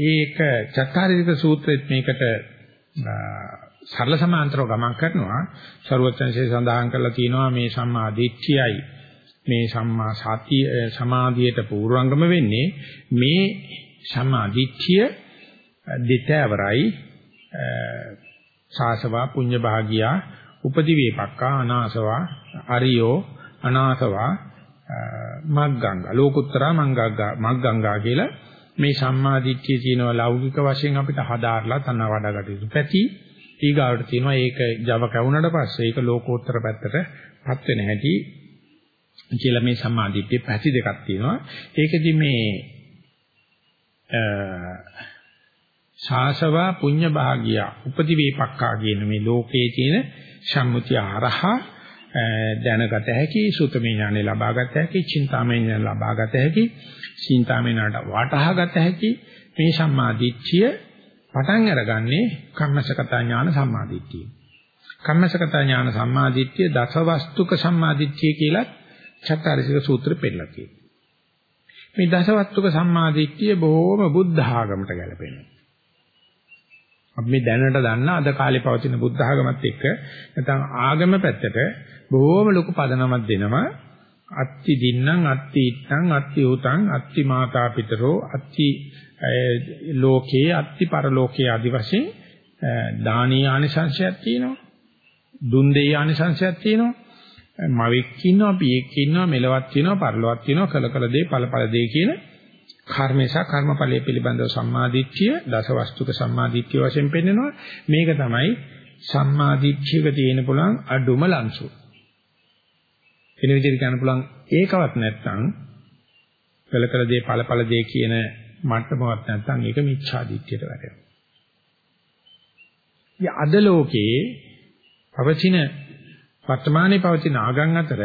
ඒක චත්තාරීක සූත්‍රෙත් මේකට සරල සමාන්තරව ගමන් කරනවා. ਸਰවඥන්සේ සඳහන් කරලා තියෙනවා මේ සම්මා දිට්ඨියයි මේ සම්මා සතිය සමාධියට පූර්වංගම වෙන්නේ මේ සම්මා දිට්ඨිය දෙතවරයි සාසවා පුඤ්ඤ භාගියා උපදි වේපක්කා අනාසවා අරියෝ අනාසවා මග්ගංගා ලෝකුත්තරා මංගග්ගා මග්ගංගා කියලා මේ සම්මා දිට්ඨිය කියනවා ලෞකික වශයෙන් අපිට හදාarලා තන වඩකට යුතු. පැති ඊගාවට තියෙනවා ඒක Java කවුනට පස්සේ ඒක ලෝකෝත්තර පැත්තටපත් වෙන හැටි කියලා මේ සම්මා දිට්ඨිය පැති දෙකක් තියෙනවා. ඒකෙදි මේ ශාසවා පුඤ්ඤ භාගියා උපදි වේපක්කා කියන මේ ලෝකයේ තියෙන සම්මුතිය හරහා දැනගත හැකි සුතමේ ඥානෙ ලබාගත හැකි චින්තාමේ ඥානෙ ලබාගත හැකි චින්තාමේ ඥානට වටහාගත හැකි මේ සම්මාදිට්ඨිය පටන් අරගන්නේ කම්මසගත ඥාන සම්මාදිට්ඨිය. කම්මසගත ඥාන සම්මාදිට්ඨිය දසවස්තුක සම්මාදිට්ඨිය කියලා චත්තාරිසික සූත්‍රෙ පෙන්නලා තියෙනවා. මේ දසවස්තුක සම්මාදිට්ඨිය බොහෝම බුද්ධ ආගමට ගැලපෙනවා. අපි මේ දැනට දන්න අද කාලේ පවතින බුද්ධ ආගමත් එක්ක නැත්නම් ආගම පැත්තට බොහෝම ලොකු පදනමක් දෙනවා. අත්ති දින්නම් අත්ති ඉත්තං අත්ති උතං අත්ති මාතා පිතරෝ අත්ති ලෝකේ අත්ති පරලෝකේ ආදි වශයෙන් දානීය ආනිසංශයක් තියෙනවා. දුන් දෙය ආනිසංශයක් තියෙනවා. මවෙක් ඉන්නවා පියෙක් ඉන්නවා මෙලවක් තියෙනවා පරලොවක් තියෙනවා කල කල දේ ඵල ඵල දේ කියන කර්මේශා කර්මඵලයේ පිළිබඳව සම්මාදිට්ඨිය දසවස්තුක සම්මාදිට්ඨිය වශයෙන් පෙන්නනවා. මේක තමයි සම්මාදිට්ඨියක තියෙන පුළුවන් අඩුම ලංසු වෙන විදිහට කියන්න පුළුවන් ඒකවත් නැත්නම් කළ දේ ඵලඵල දේ කියන මට්ටමවත් නැත්නම් ඒක මිච්ඡාදිට්ඨියට වැටෙනවා. ඉතින් අද ලෝකේ පවතින වර්තමානයේ පවතින ආගම් අතර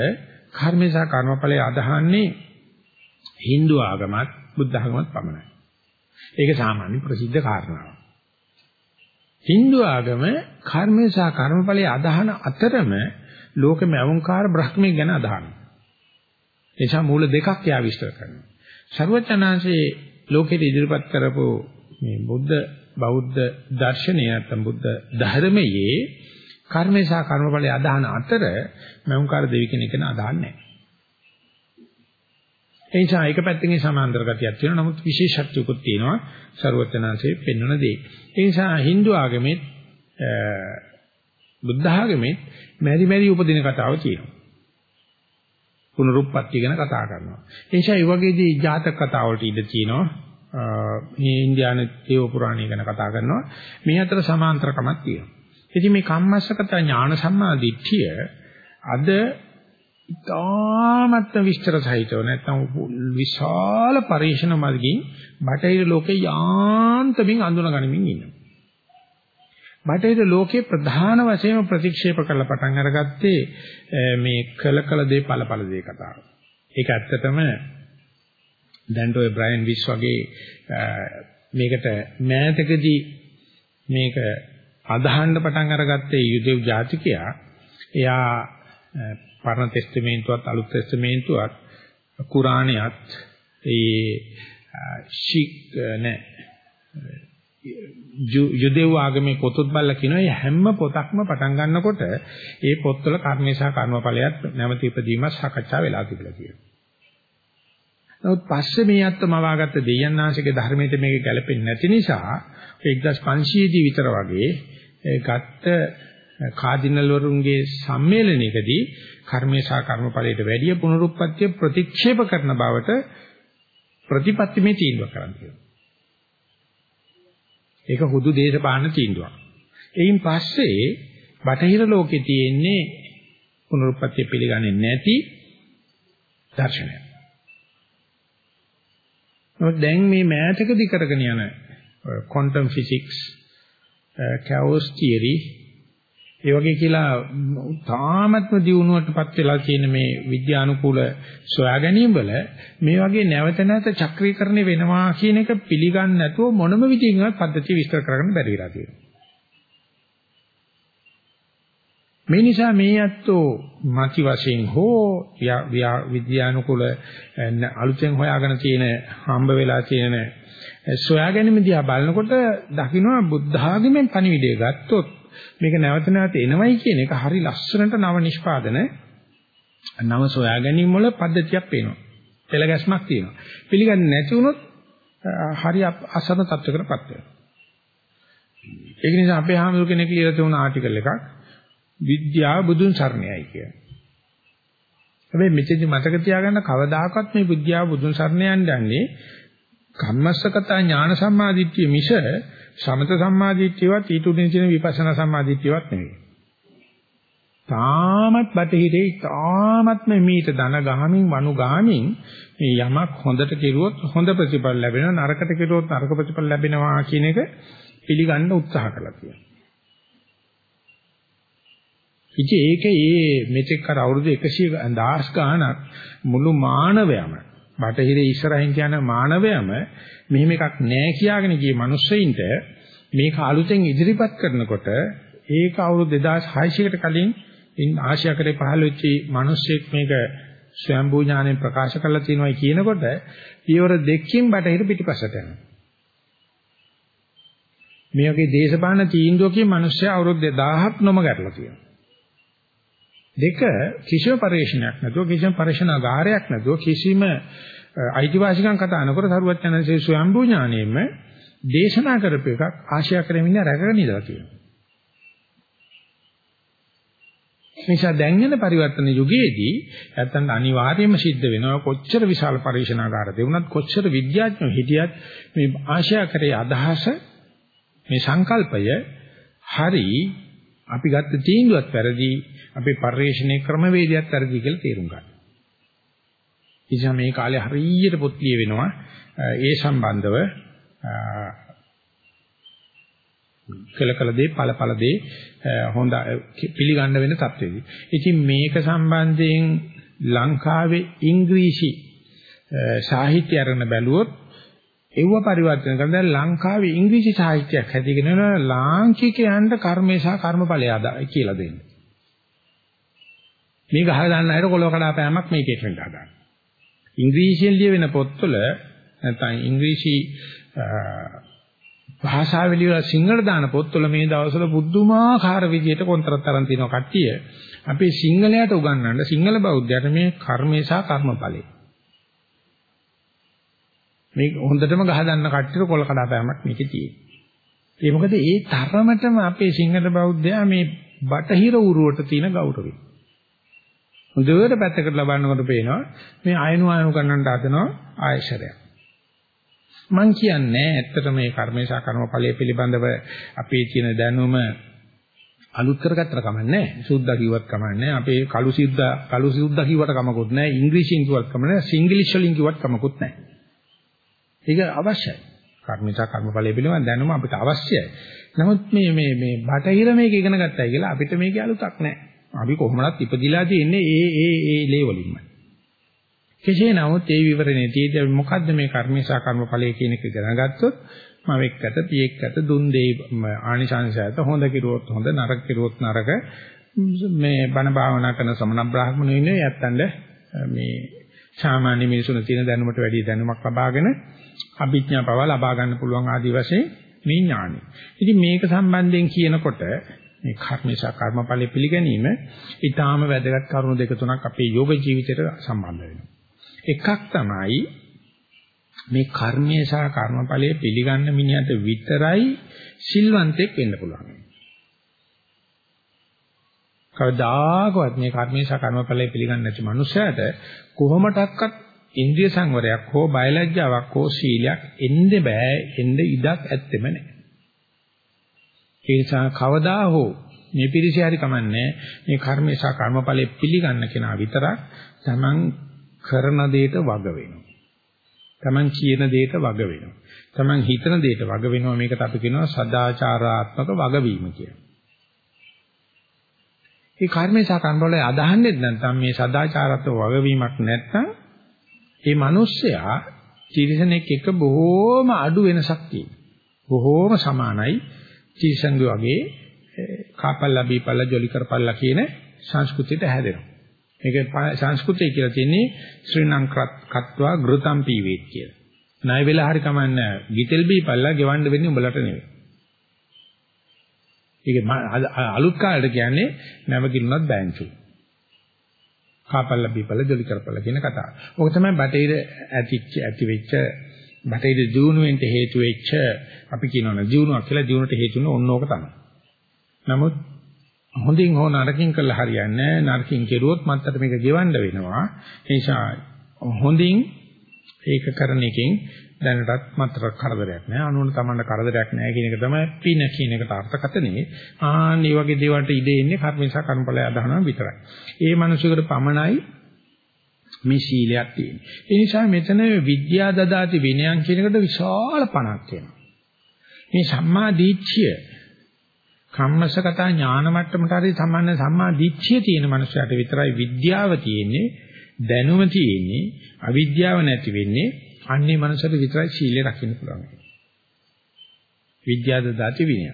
කර්මේශා කර්මඵලයේ අදහන්නේ Hindu ආගමත් බුද්ධ ආගමත් පමණයි. ඒක සාමාන්‍ය ප්‍රසිද්ධ කාරණාවක්. Hindu ආගම කර්මේශා කර්මඵලයේ අදහන අතරම ලෝකෙම අවංකාර බ්‍රහ්මයේ ගැන අදහනවා. එනිසා මූල දෙකක් යා විශ්ල කරනවා. ਸਰවචනාංශයේ ලෝකෙට ඉදිරිපත් කරපු මේ බුද්ධ බෞද්ධ දර්ශනය නැත්නම් බුද්ධ ධර්මයේ කර්මේ සහ කර්මඵලයේ අදහන අතර මෞංකාර දෙවි කෙනෙක් ගැන අදහන්නේ නැහැ. එනිසා ඒක පැත්තකින් සමාන්තර ගතියක් තියෙනවා. නමුත් විශේෂත්වයක්ත් තියෙනවා ਸਰවචනාංශයේ පෙන්වන දේ. ඒ නිසා Hindu ආගමේ බුද්ධ ආගමේ මෙරි මෙරි උපදින කතාව තියෙනවා. පුනරුත්පත්ති ගැන කතා කරනවා. ඒ නිසා මේ වගේදී ජාතක කතා වලට ඉඳ තියෙනවා. මේ ඉන්දියානු දේව පුරාණය ගැන කතා කරනවා. මේ අතර සමාන්තරකමක් තියෙනවා. ඉතින් මේ කම්මස්සකත ඥාන සම්මාදිට්ඨිය අද ඉතාමත්ම විස්තර සහිතව නැත්නම් විශාල පරිශන මාර්ගයෙන් බටහිර ලෝකේ යාන්තමින් අඳුනගනිමින් ඉන්නවා. බටහිර ලෝකයේ ප්‍රධාන වශයෙන් ප්‍රතික්ෂේප කරලා පටන් අරගත්තේ මේ කළ කළ දේ ඵල ඵල දේ කතාව. ඒක ඇත්තටම දැන් ඔය බ්‍රයන් විස් වගේ මේකට මෑතකදී මේක අදහන්න පටන් අරගත්තේ යුදෙව් ජාතිකයා එයා පරණ ටෙස්ටමේන්තුවත් අලුත් ටෙස්ටමේන්තුවත් කුරාණයත් ඒ ශික් නෑ යුදෙව් ආගමේ පොතත් බලලා කියනවා මේ හැම පොතක්ම පටන් ගන්නකොට ඒ පොත්වල කර්මේශා කර්මඵලයක් නැවත ඉපදීමක් සාකච්ඡා වෙලා තිබිලා කියනවා. නමුත් පස්සේ මේ අත්තම වාගත්ත දෙයයන්ාංශිකේ ධර්මයට මේක ගැලපෙන්නේ නැති නිසා 1500 දී විතර වගේ ගත්ත කාඩිනල් වරුන්ගේ සම්මේලනයකදී කර්මේශා කර්මඵලයට වැඩිය පුනරුත්පත්ති ප්‍රතික්ෂේප කරන බවට ප්‍රතිපත්තිමේ තීන්දුව කරන්නේ. ඒක හුදු දේශපාලන තීන්දුවක්. එයින් පස්සේ බටහිර ලෝකේ තියෙන්නේ පුනරුත්පත්ති පිළිගන්නේ නැති දර්ශනය. නමුත් දැන් මේ මෑතකදී කරගෙන යන quantum physics, chaos theory ඒ වගේ කියලා තාමත්ම දියුණුවටපත් වෙලා තියෙන මේ විද්‍යානුකූල සොයා ගැනීම වල මේ වගේ නැවත නැවත චක්‍රීකරණය වෙනවා කියන එක පිළිගන්නේ නැතුව මොනම විදිහකින්වත් පද්ධතිය විස්තර කරගන්න බැරි වෙලා තියෙනවා. මේ නිසා මේ අත්ෝ මාති වශයෙන් හෝ විද්‍යානුකූල අලුතෙන් හොයාගෙන තියෙන හම්බ වෙලා තියෙන සොයා ගැනීම දිහා බලනකොට දකින්න බුද්ධ ආගමෙන් පණිවිඩය ගත්තොත් මේක නැවත නැවත එනවයි කියන එක හරි ලස්සනට නව නිෂ්පාදන නව සොයා ගැනීම වල පද්ධතියක් පේනවා. පෙළ ගැස්මක් තියෙනවා. පිළිගන්නේ නැති වුණොත් හරි අසරණ තත්වයකටපත් වෙනවා. ඒක නිසා අපේ හාමුදුර කෙනෙක් ලියලා තියුණ ආටිකල් එකක් විද්‍යාව බුදුන් සරණයි කියලා. හැබැයි මෙතෙදි මතක තියාගන්න කවදාකවත් මේ විද්‍යාව බුදුන් සරණ යන්නේ කම්මස්සකතා ඥාන සම්මාදිට්ඨිය මිස සමත සම්මාදිට්ඨියවත් ඊට උඩින් තියෙන විපස්සනා සම්මාදිට්ඨියවත් නෙවෙයි. තාමත් බටහිරේ තාමත් මේට ධන ගහමින් වනු ගහමින් මේ යමක් හොඳට කෙරුවොත් හොඳ ප්‍රතිඵල ලැබෙනවා නරකට කෙරුවොත් නරක ප්‍රතිඵල ලැබෙනවා කියන එක පිළිගන්න උත්සාහ කළා කියලා. ඉතින් ඒකේ මේ මෙතෙක් කර අවුරුදු 100 දාස් ගාණක් මුළු මානවයම බටහිරේ ඉස්සරහින් කියන මානවයම මෙහෙම එකක් නැහැ කියාගෙන ගිය මිනිස්සෙයින්ට මේක අලුතෙන් ඉදිරිපත් කරනකොට ඒක අවුරුදු 2600කට කලින් ආසියාකරේ පහළ වෙච්ච මිනිස්සෙක් මේක ස්වයම්බූ ඥාණයෙන් ප්‍රකාශ කරලා තියෙනවා කියනකොට පියවර දෙකකින් බටහිර පිටිපස්සට යනවා. මේ වගේ දේශපාලන තීන්දුවකින් මිනිස්සු අවුරුදු 1000ක් නොම ගැටලා තියෙනවා. දෙක කිසිම පරිශ්‍රණයක් නැතුව කිසිම පරිශ්‍රණාගාරයක් නැතුව කිසිම අයිතිවාසිකම් කතා නොකර සරුවත් යනසේ ස්වයම්බූ ඥාණයෙන්ම දේශනා කරපු එකක් ආශියා කරමින් රැකගෙන ඉඳලා තියෙනවා. නිසා දැන් යන පරිවර්තන යුගයේදී නැත්තම් අනිවාර්යයෙන්ම සිද්ධ වෙනවා කොච්චර විශාල පරිශනාගාර දෙවුණත් කොච්චර විද්‍යාඥයෝ හිටියත් මේ ආශා කරේ අදහස මේ සංකල්පය හරි අපි ගත්ත තීන්දුවත් වැරදි අපේ පරිශ්‍රණයේ ක්‍රමවේදයක් වැරදි කියලා තේරුම් ගන්න. ඉතින් මේ කාලේ හරියට පොත් ලියවෙනවා ඒ සම්බන්ධව කළ කළ දේ ඵල ඵල දේ හොඳ පිළිගන්න වෙන තත්ත්වෙදී. ඉතින් මේක සම්බන්ධයෙන් ලංකාවේ ඉංග්‍රීසි සාහිත්‍ය අරගෙන බැලුවොත් ඒව පරිවර්තන කරන දැන් ලංකාවේ ඉංග්‍රීසි සාහිත්‍යයක් හැදීගෙන යන ලාංකිකයන්ට කර්මේ සහ කර්මඵලය කියලා දෙන්නේ. මේ ගහලා දාන්න අයට කොලව කඩාපෑමක් මේකේ වෙන්න හදනවා. ඉංග්‍රීසියෙන් ලියවෙන පොත්වල නැත්නම් ඉංග්‍රීසි භාෂාවලිය වල සිංහල දාන පොත්වල මේ දවස්වල බුද්ධමාකාර විදියට කොන්තරත් තරම් තියෙනවා කට්ටිය. අපේ සිංහලයට උගන්වන්න සිංහල බෞද්ධයට මේ කර්මේ සහ කර්මඵලේ. මේ හොඳටම ගහ ගන්න කට්ටියට කොල කඩාපෑමක් මේකේ තියෙනවා. ඒ මොකද ඒ තරමටම අපේ සිංහල බෞද්ධයා මේ බටහිර උරුවට තියෙන ගෞරවය. හොඳට පැත්තකට ලබන්නකොට පේනවා මේ අයනු අයනු කරන්නට හදනවා ආයශරයක්. මං කියන්නේ ඇත්තටම මේ කර්මේශා කර්මඵලයේ පිළිබඳව අපේ තියෙන දැනුම අලුත් කරගත්තට කමන්නේ සුද්ධා කිව්වත් කමන්නේ අපේ කළු සිද්දා කළු සිද්දා කිව්වට කමකුත් නැහැ ඉංග්‍රීසියෙන් කිව්වත් කමන්නේ සිංග්ලිෂ් වලින් කිව්වත් කමකුත් නැහැ ඒක අවශ්‍යයි. කර්මේශා කර්මඵලයේ පිළිබඳ දැනුම අපිට අවශ්‍යයි. නමුත් මේ මේ මේ බටහිර මේක ඉගෙන ගත්තයි කියලා අපිට මේකේ අලුතක් නැහැ. අපි කොහොමවත් ඉපදිලා තියෙන්නේ ඒ ඒ ඒ ලේවලින්මයි කෙසේ නමුත් ඒ විවරණේ තියෙද්දී අපි මොකද්ද මේ කර්මේශා කර්මඵලයේ කියන එක ඉගෙන ගත්තොත් මම එක්කත පියෙක්කත දුන් දෙයි ආනිශංසයත හොඳ කිරුවොත් හොඳ නරක කිරුවොත් නරක. මේ බණ භාවනා කරන සමන බ්‍රාහ්මණයෝ ඉන්නේ යත්තන්ට මේ සාමාන්‍ය මිනිසුන් තියෙන දැනුමට වැඩි දැනුමක් ලබාගෙන අභිඥා පව ලබා ගන්න පුළුවන් ආදී වශයෙන් මේ ඥානෙ. ඉතින් මේක සම්බන්ධයෙන් කියනකොට මේ කර්මේශා කර්මඵල පිළිගැනීම ඊටාම වැදගත් කරුණු දෙක තුනක් අපේ යෝග ජීවිතයට සම්බන්ධ වෙනවා. එකක් තමයි මේ කර්මයේ සහ කර්මඵලයේ පිළිගන්න මිනිහට විතරයි සිල්වන්තෙක් වෙන්න පුළුවන්. කවදාකවත් මේ කර්මයේ සහ කර්මඵලයේ පිළිගන්නේ නැති මනුස්සයාට කොහොමඩක්වත් ඉන්ද්‍රිය සංවරයක් හෝ බයලජ්ජාවක් හෝ සීලයක් එන්න බෑ එන්න ඉඩක් ඇත්තෙම නැහැ. ඒ නිසා කවදා හෝ මේ පිරිසේ හරි කමන්නේ මේ කර්මයේ සහ කර්මඵලයේ පිළිගන්න කෙනා විතරක් තමන් කරන දෙයට වග වෙනවා. Taman කියන දෙයට වග වෙනවා. Taman හිතන දෙයට වග වෙනවා. මේකට අපි කියනවා සදාචාරාත්මක වගවීම කියලා. මේ කර්මේ සහ කර්මවල අදහන්නේ නැත්නම් මේ සදාචාරාත්මක වගවීමක් නැත්නම් මේ මිනිස්සයා තිරිසනෙක් එක බොහෝම අඩු වෙනසක් තියෙනවා. බොහෝම සමානයි තිරිසන්ගේ වගේ කාපල්ලා බීපල්ලා ජොලි කරපල්ලා කියන සංස්කෘතියට හැදෙනවා. මේක සංස්කෘතිය කියලා තියෙන්නේ ශ්‍රී ලංකත්වා ගෘතම් පීවේත් කියලා. ණය වෙලා හරි කමන්නේ ගිතෙල් බීපල්ලා ගෙවන්න වෙන්නේ උඹලට නෙවෙයි. ඒක අලුත් කාලේට කියන්නේ නැවකිනුනත් බෑන්චු. කාපල්ල බීපල්ල ජොලි කරපල්ල කියන කතාව. ඕක තමයි බටේර ඇතිච්ච ඇති වෙච්ච බටේර දියුණුවෙන්ට හේතු වෙච්ච අපි කියනවනේ දියුණුවක් කියලා දියුණුවට හේතුන ඕන ඕක තමයි. නමුත් හොඳින් හෝ නරකින් කළා හරියන්නේ නරකින් කෙරුවොත් මත්තට මේක ගෙවන්න වෙනවා. ඒ නිසා හොඳින් ඒක කරන එකෙන් දැනටත් මතර කරදරයක් නෑ අනුන තමන්ට කරදරයක් නෑ කියන එක තමයි පින කියන එකට අර්ථකතනේ ආන් මේ වගේ දේවල්ට ඉඩ එන්නේ කර්ම නිසා කර්මඵලය අදහනවා විතරයි. ඒ මනුස්සයෙකුට පමණයි මේ සීලයක් තියෙන්නේ. ඒ නිසා මෙතන විද්‍යා දදාති විනයන් කියන එකට විශාල පණක් වෙනවා. මේ සම්මා දිට්ඨිය කම්මසගත ඥාන මට්ටමට හරි සම්මාන සම්මා දිට්ඨිය තියෙන මනුස්සයට විතරයි විද්‍යාව තියෙන්නේ දැනුම තියෙන්නේ අවිද්‍යාව නැති වෙන්නේ අන්නේ මනසට විතරයි සීලය රකින්න පුළුවන්. විද්‍යාව දති විනය.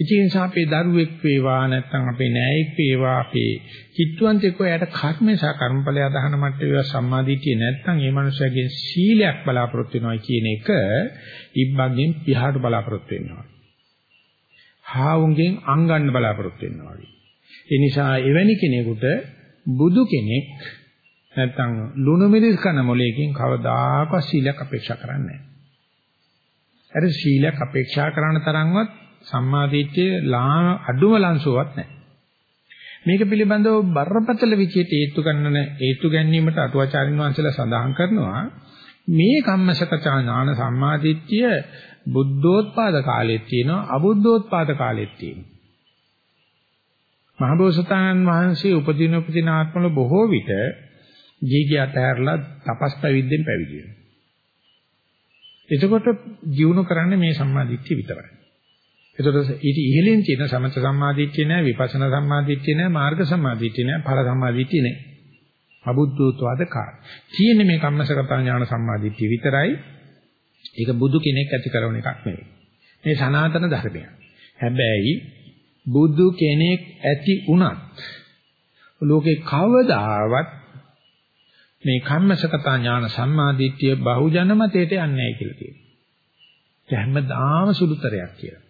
ඉතින් අපේ දරුවෙක් වේවා නැත්නම් අපේ නෑයෙක් වේවා අපේ කිට්ටුවන්තෙක් ඔයාට කර්මේ සහ කර්මඵලය අදහන මට්ටමේ වේවා සම්මාදිටිය නැත්නම් ඒ මනුස්සයාගේ සීලයක් බලාපොරොත්තු වෙනවා කියන එක ඉබ්බගෙන් පියාට බලාපොරොත්තු වෙනවා. හාවුන්ගෙන් අංගන්න බලාපොරොත්තු වෙනවා වගේ. ඒ නිසා එවැනි කෙනෙකුට බුදු කෙනෙක් නැත්තම් ලුණු මිරිස් කන මොලේකින් කවදාකවත් සීලයක් අපේක්ෂා කරන්නේ නැහැ. අර සීලයක් අපේක්ෂා කරන තරම්වත් සම්මාදිට්ඨිය ලා අඩුම ලංසුවක් නැහැ. මේක පිළිබඳව බරපතල විචේත හේතු ගන්නන හේතු ගැනීමට අටුවාචාරින් වහන්සේලා සඳහන් කරනවා මේ කම්මසකචා ඥාන සම්මාදිට්ඨිය බුද්ධෝත්පාද කාලෙත් තියෙනවා අබුද්ධෝත්පාද කාලෙත් තියෙනවා. මහබෝසතාණන් වහන්සේ උපදින උපදින ආත්මවල බොහෝ විට ජීගේ අතහැරලා තපස් පැවිද්දෙන් පැවිදි වෙනවා. එතකොට ජීවුන කරන්නේ මේ සම්මාදිට්ඨිය විතරයි. එතකොට ඊට ඉහළින් තියෙන සමථ සම්මාදිට්ඨිය නෑ විපස්සනා සම්මාදිට්ඨිය නෑ මාර්ග සම්මාදිට්ඨිය නෑ ඵල සම්මාදිට්ඨිය නෑ. අබුද්ධෝත්වාද කාර්ය. තියෙන්නේ මේ කම්මසගත ඥාන සම්මාදිට්ඨිය විතරයි. ඒක බුදු කෙනෙක් ඇති කරන එකක් නෙවෙයි. මේ සනාතන ධර්මයක්. හැබැයි බුදු කෙනෙක් ඇති වුණත් ලෝකේ කවදාවත් මේ කම්මසකතා ඥාන සම්මාදිට්ඨිය බහුජන මතයට යන්නේ නැහැ කියලා කියනවා. ඒ හැමදාම සුළුතරයක් කියලා.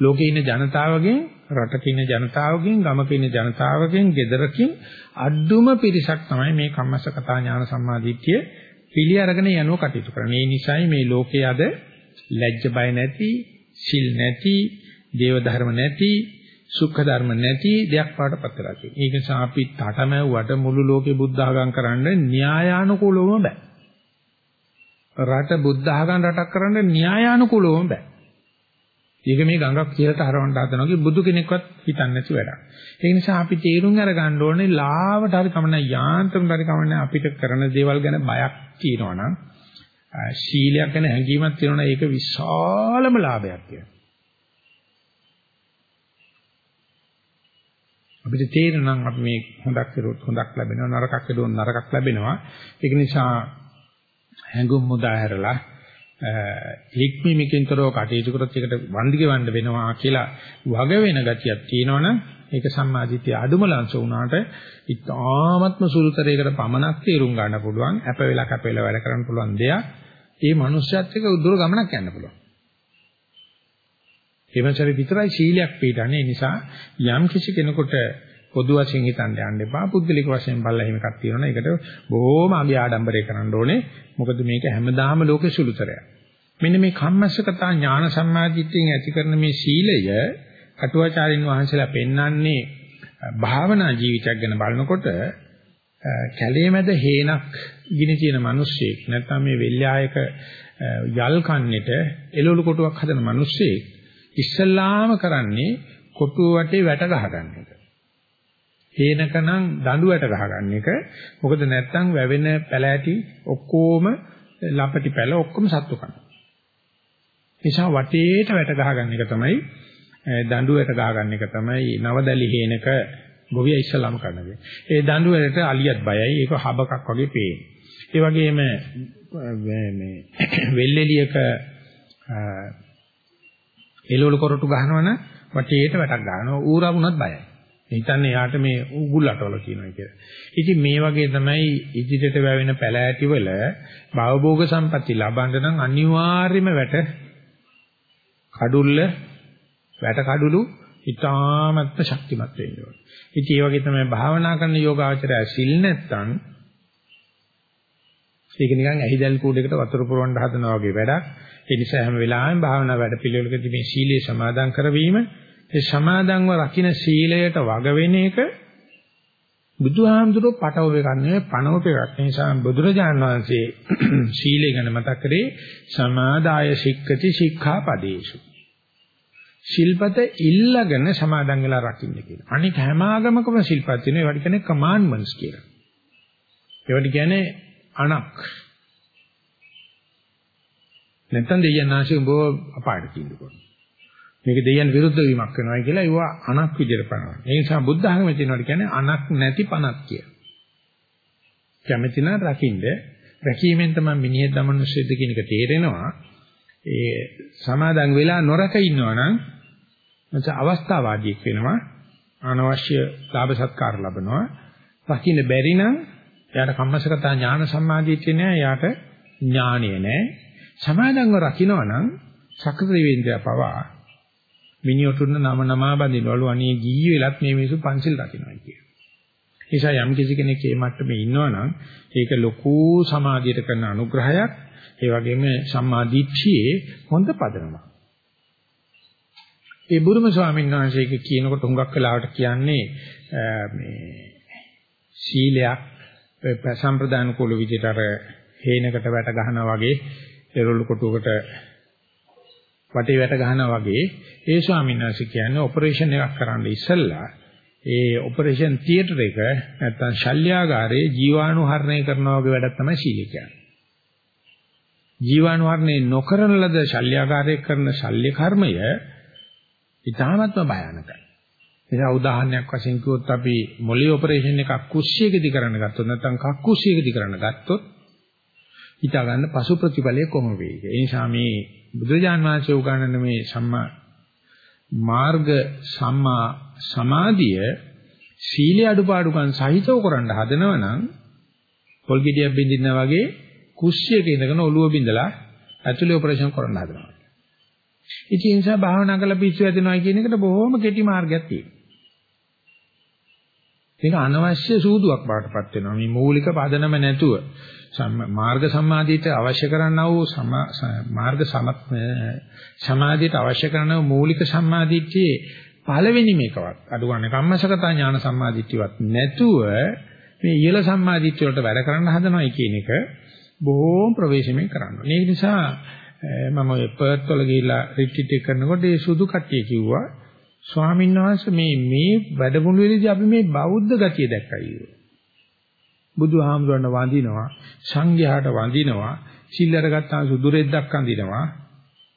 ලෝකේ ඉන්න ජනතාවගෙන් රටක ඉන්න ජනතාවගෙන් ගමක ඉන්න ජනතාවගෙන් ගෙදරකින් අඩුම පිරිසක් තමයි මේ කම්මසකතා ඥාන සම්මාදිට්ඨිය පිළි අරගෙන යනෝ කටයුතු කරන්නේ. ඒ නිසායි මේ ලෝකයේ අද ලැජ්ජ බය නැති, සිල් නැති, දේව ධර්ම නැති, සුඛ ධර්ම නැති දෙයක් පාටපත් වෙලා තියෙනවා. ඒක නිසා අපි තටමැව්වට මුළු ලෝකේ බුද්ධ ආගම් කරන්න න්‍යායානුකූලවම බෑ. රට බුද්ධ ආගම් රටක් කරන්න න්‍යායානුකූලවම බෑ. ඒක මේ ගඟක් කියලාට හරවන්න හදනවා බුදු කෙනෙක්වත් හිතන්නේ නැති වැඩක්. ඒ නිසා අපි තේරුම් අරගන්න ඕනේ ලාවට හරි කමන යාන්ත්‍රම් හරි කමන අපිට කරන දේවල් ගැන බයක් තියෙනවා නම් ශීලයක් ගැන හැඟීමක් තියෙනවා නම් ඒක විශාලම ලාභයක් කියලා. අපිට තේරෙනවා අපි මේ හොඳක් කරුවොත් හොඳක් ලැබෙනවා නරකක් කරුවොත් නරකක් ලැබෙනවා. ඒක නිසා හැඟුම් මුදා හැරලා හික්මිමිකින්තරෝ කටයුතු කරොත් ඒකට වන්දි ගෙවන්න වෙනවා කියලා වග වෙන ගතියක් තියෙනවනම් ඒක සම්මාදිටිය අඩුම ලංස වුණාට ඉතාමත්ම සුළුතරයකට පමණක් තේරුම් ගන්න පුළුවන් අප වෙලා කැප වෙලා වැඩ කරන්න පුළුවන් දෙයක්. ඒ මනුස්සයත් එක්ක උදුර ගමනක් යන්න පුළුවන්. එවන්සරි විතරයි සීලයක් පිළිගන්නේ. ඒ නිසා යම් කිසි කෙනෙකුට පොදු වශයෙන් හිතන්න යන්න එපා. පුද්ගලික වශයෙන් බලලා එහෙම එකක් තියෙනවා. ඒකට බොහොම අගේ ආඩම්බරය කරන්න ඕනේ. මොකද මේක හැමදාම ලෝකේ සුළුතරයක්. මෙන්න මේ කම්මස්සකතා ඥාන සම්මාදිට්ඨියෙන් ඇති කරන මේ සීලය අටුවාචාරින් වහන්සේලා පෙන්වන්නේ භාවනා ජීවිතයක් ගැන බලනකොට කැලේ මැද හේනක් ගිනි තියෙන මිනිස්සෙක් නැත්නම් මේ වෙල්යායක යල් කන්නේට එළවලු කොටුවක් හදන මිනිස්සෙක් ඉස්සල්ලාම කරන්නේ කොටුව වටේ වැට ගහගන්න එක. හේනකනම් දඬු වැට ගහගන්න එක. මොකද නැත්තම් වැවෙන පැලෑටි ඔක්කොම ලපටි පැල ඔක්කොම සත්තු කනවා. නිසා වටේට වැට ගහගන්න එක තමයි දඬු වැට ගහගන්න එක තමයි නවදලි හේනක ගොවිය ඉස්සලාම කරන්නේ. ඒ දඬු වලට අලියත් බයයි. ඒක හබකක් වගේ පේන. ඒ වගේම මේ වෙල්ෙලියක එළවලු කොරටු ගහනවනම් වටේට වැටක් ගන්නවා. ඌරා වුණත් බයයි. හිතන්නේ යාට මේ උගුල් අටවල කියනවා කියලා. ඉතින් මේ වගේ තමයි ඉදිරියට වැවෙන පැලෑටි වල භවභෝග සම්පatti ලබන්න නම් අනිවාර්යයෙන්ම වැට කඩුල්ල වැට කඩළු ඊටාමත්ම ශක්තිමත් වෙන්න ඕනේ. ඉතින් ඒ වගේ තමයි භාවනා කරන යෝගාචරය සිල් නැත්තම් ඒක නිකන් ඇහිදල් කූඩේකට වතුර පුරවන්න හදනවා වගේ වැඩක්. ඒ නිසා හැම වෙලාවෙම භාවනා වැඩ පිළිවෙලකදී මේ සීලය සමාදන් කරවීම ඒ සමාදන්ව රකින්න සීලයට වග වෙන එක බුදුහාමුදුරුවෝ පටව ගන්නේ පණවප එකක්. ඒ නිසා බුදුරජාණන් වහන්සේ සීලය ගැන මතක් කරේ සමාදාය සික්කති සික්ඛාපදේශු. ශිල්පත ඉල්ලගෙන සමාදන් වෙලා රකින්න කියලා. අනික හැම ආගමකම ශිල්පත් තියෙනවා. ඒවට කියන්නේ කමාන්ඩ්මන්ට්ස් කියලා. ඒවට කියන්නේ අණක්. නැත්තම් දෙයයන් ආශි උඹ අපායට කිඳුකෝ. මේක දෙයයන් විරුද්ධ වීමක් වෙනවා කියලා ඒවා අණක් විදිහට පනවනවා. ඒ නිසා බුද්ධ ධර්මයේ තියෙනවට කියන්නේ අණක් නැති පණක් කියලා. කැමැති නම් රකින්න රැකීමෙන් තමයි මිනිහෙක් දමනුස්සෙද්ද කියන එක තේරෙනවා. ඒ සමාදන් වෙලා නොරක ඉන්නවා නම් නැත්නම් අවස්ථාවාදීක් වෙනවා. අනවශ්‍ය ලාභ සත්කාර ලබනවා. රකින්න බැරි නම් එයාට කම්මසගත ඥාන සම්මාදිට්ඨිය නෑ. එයාට ඥානිය නෑ. සමාදන්ව රකින්නවා නම් සකෘත වේන්ද්‍රය පවා මිනිඔටුන්න නම නමා බඳිනවලු අනේ ගිහි වෙලත් මේ මිනිස්සු පන්සිල් රකින්නවා කිය. නිසා යම් කිසි කෙනෙක් මේ මට්ටමේ ඉන්නවනම් ඒක ලොකු සමාධියට කරන අනුග්‍රහයක්. ඒ වගේම සම්මාදිට්ඨියේ හොඳ පදනමක්. ඒ බුරුම ස්වාමීන් වහන්සේක කියනකොට හුඟක් වෙලාවට කියන්නේ මේ සීලයක් සම්ප්‍රදාන කුල විදිහට අර හේනකට වැට ගහනවා වගේ එරොළු කොටුවකට වටේ වැට ගහනවා වගේ ඒ ස්වාමීන් වහන්සේ කියන්නේ ඔපරේෂන් එකක් කරන්න ඉස්සෙල්ලා ඒ ඔපරේෂන් තියටර් එක නැත්තම් ශල්‍යාගාරයේ ජීවාණු හරණය කරනවා වගේ වැඩක් තමයි සීල කියන්නේ. ජීවාණු හරණය නොකරන ලද ශල්‍යාගාරයේ කරන ශල්‍ය කර්මය ඉතාමත්ම භයානකයි. එදා උදාහරණයක් වශයෙන් කිව්වොත් අපි මොළේ ඔපරේෂන් එකක් කුස්සියකදී කරන්න ගත්තොත් නැත්නම් කක්කුස්සියකදී කරන්න ගත්තොත් හිතා ගන්න පසු ප්‍රතිඵලය කොහොම වෙයිද? ඒ නිසා මේ බුදුජාන් වහන්සේ උගන්වන මේ සම්මා මාර්ග සම්මා සමාධිය සීල අඩුපාඩුකම් සහිතව කරන්න හදනවා නම් පොල් ගෙඩියක් බින්දිනා වගේ කුස්සියක ඉඳගෙන ඔළුව බින්දලා ඇතුලේ ඔපරේෂන් කරන්න හදනවා. ඉතින් ඒ නිසා භාවනා කරලා පිස්සු හැදෙනවා කියන එකට බොහොම කෙටි මාර්ගයක් තියෙනවා. ඒක අනවශ්‍ය සූදුවක් බාටපත් වෙනවා. මේ මූලික පදනම නැතුව මාර්ග සම්මාදියට අවශ්‍ය කරන්නා වූ මාර්ග සමාධියට අවශ්‍ය කරන මූලික සම්මාදිට්ඨියේ පළවෙනි මේකවත් අඩු ගන්න කම්මසගත ඥාන සම්මාදිට්ඨියවත් නැතුව මේ ඉහළ සම්මාදිට්ඨිය වලට වැඩ කරන්න හදනවයි කියන එක බොහෝම ප්‍රවේශමෙන් කරන්න. ඒ නිසා මම ඔය පර්ත් වල ගිහිල්ලා රිට්‍රීට් එක කරනකොට ඒ සුදු කට්ටිය කිව්වා ස්වාමීන් වහන්සේ මේ මේ වැඩමුළුවේදී අපි මේ බෞද්ධ ගතිය දැක්කයි. බුදුහාමුදුරන වඳිනවා, සංඝයාට වඳිනවා, සිල්ලර ගත්තාම සුදු රෙද්දක් අඳිනවා.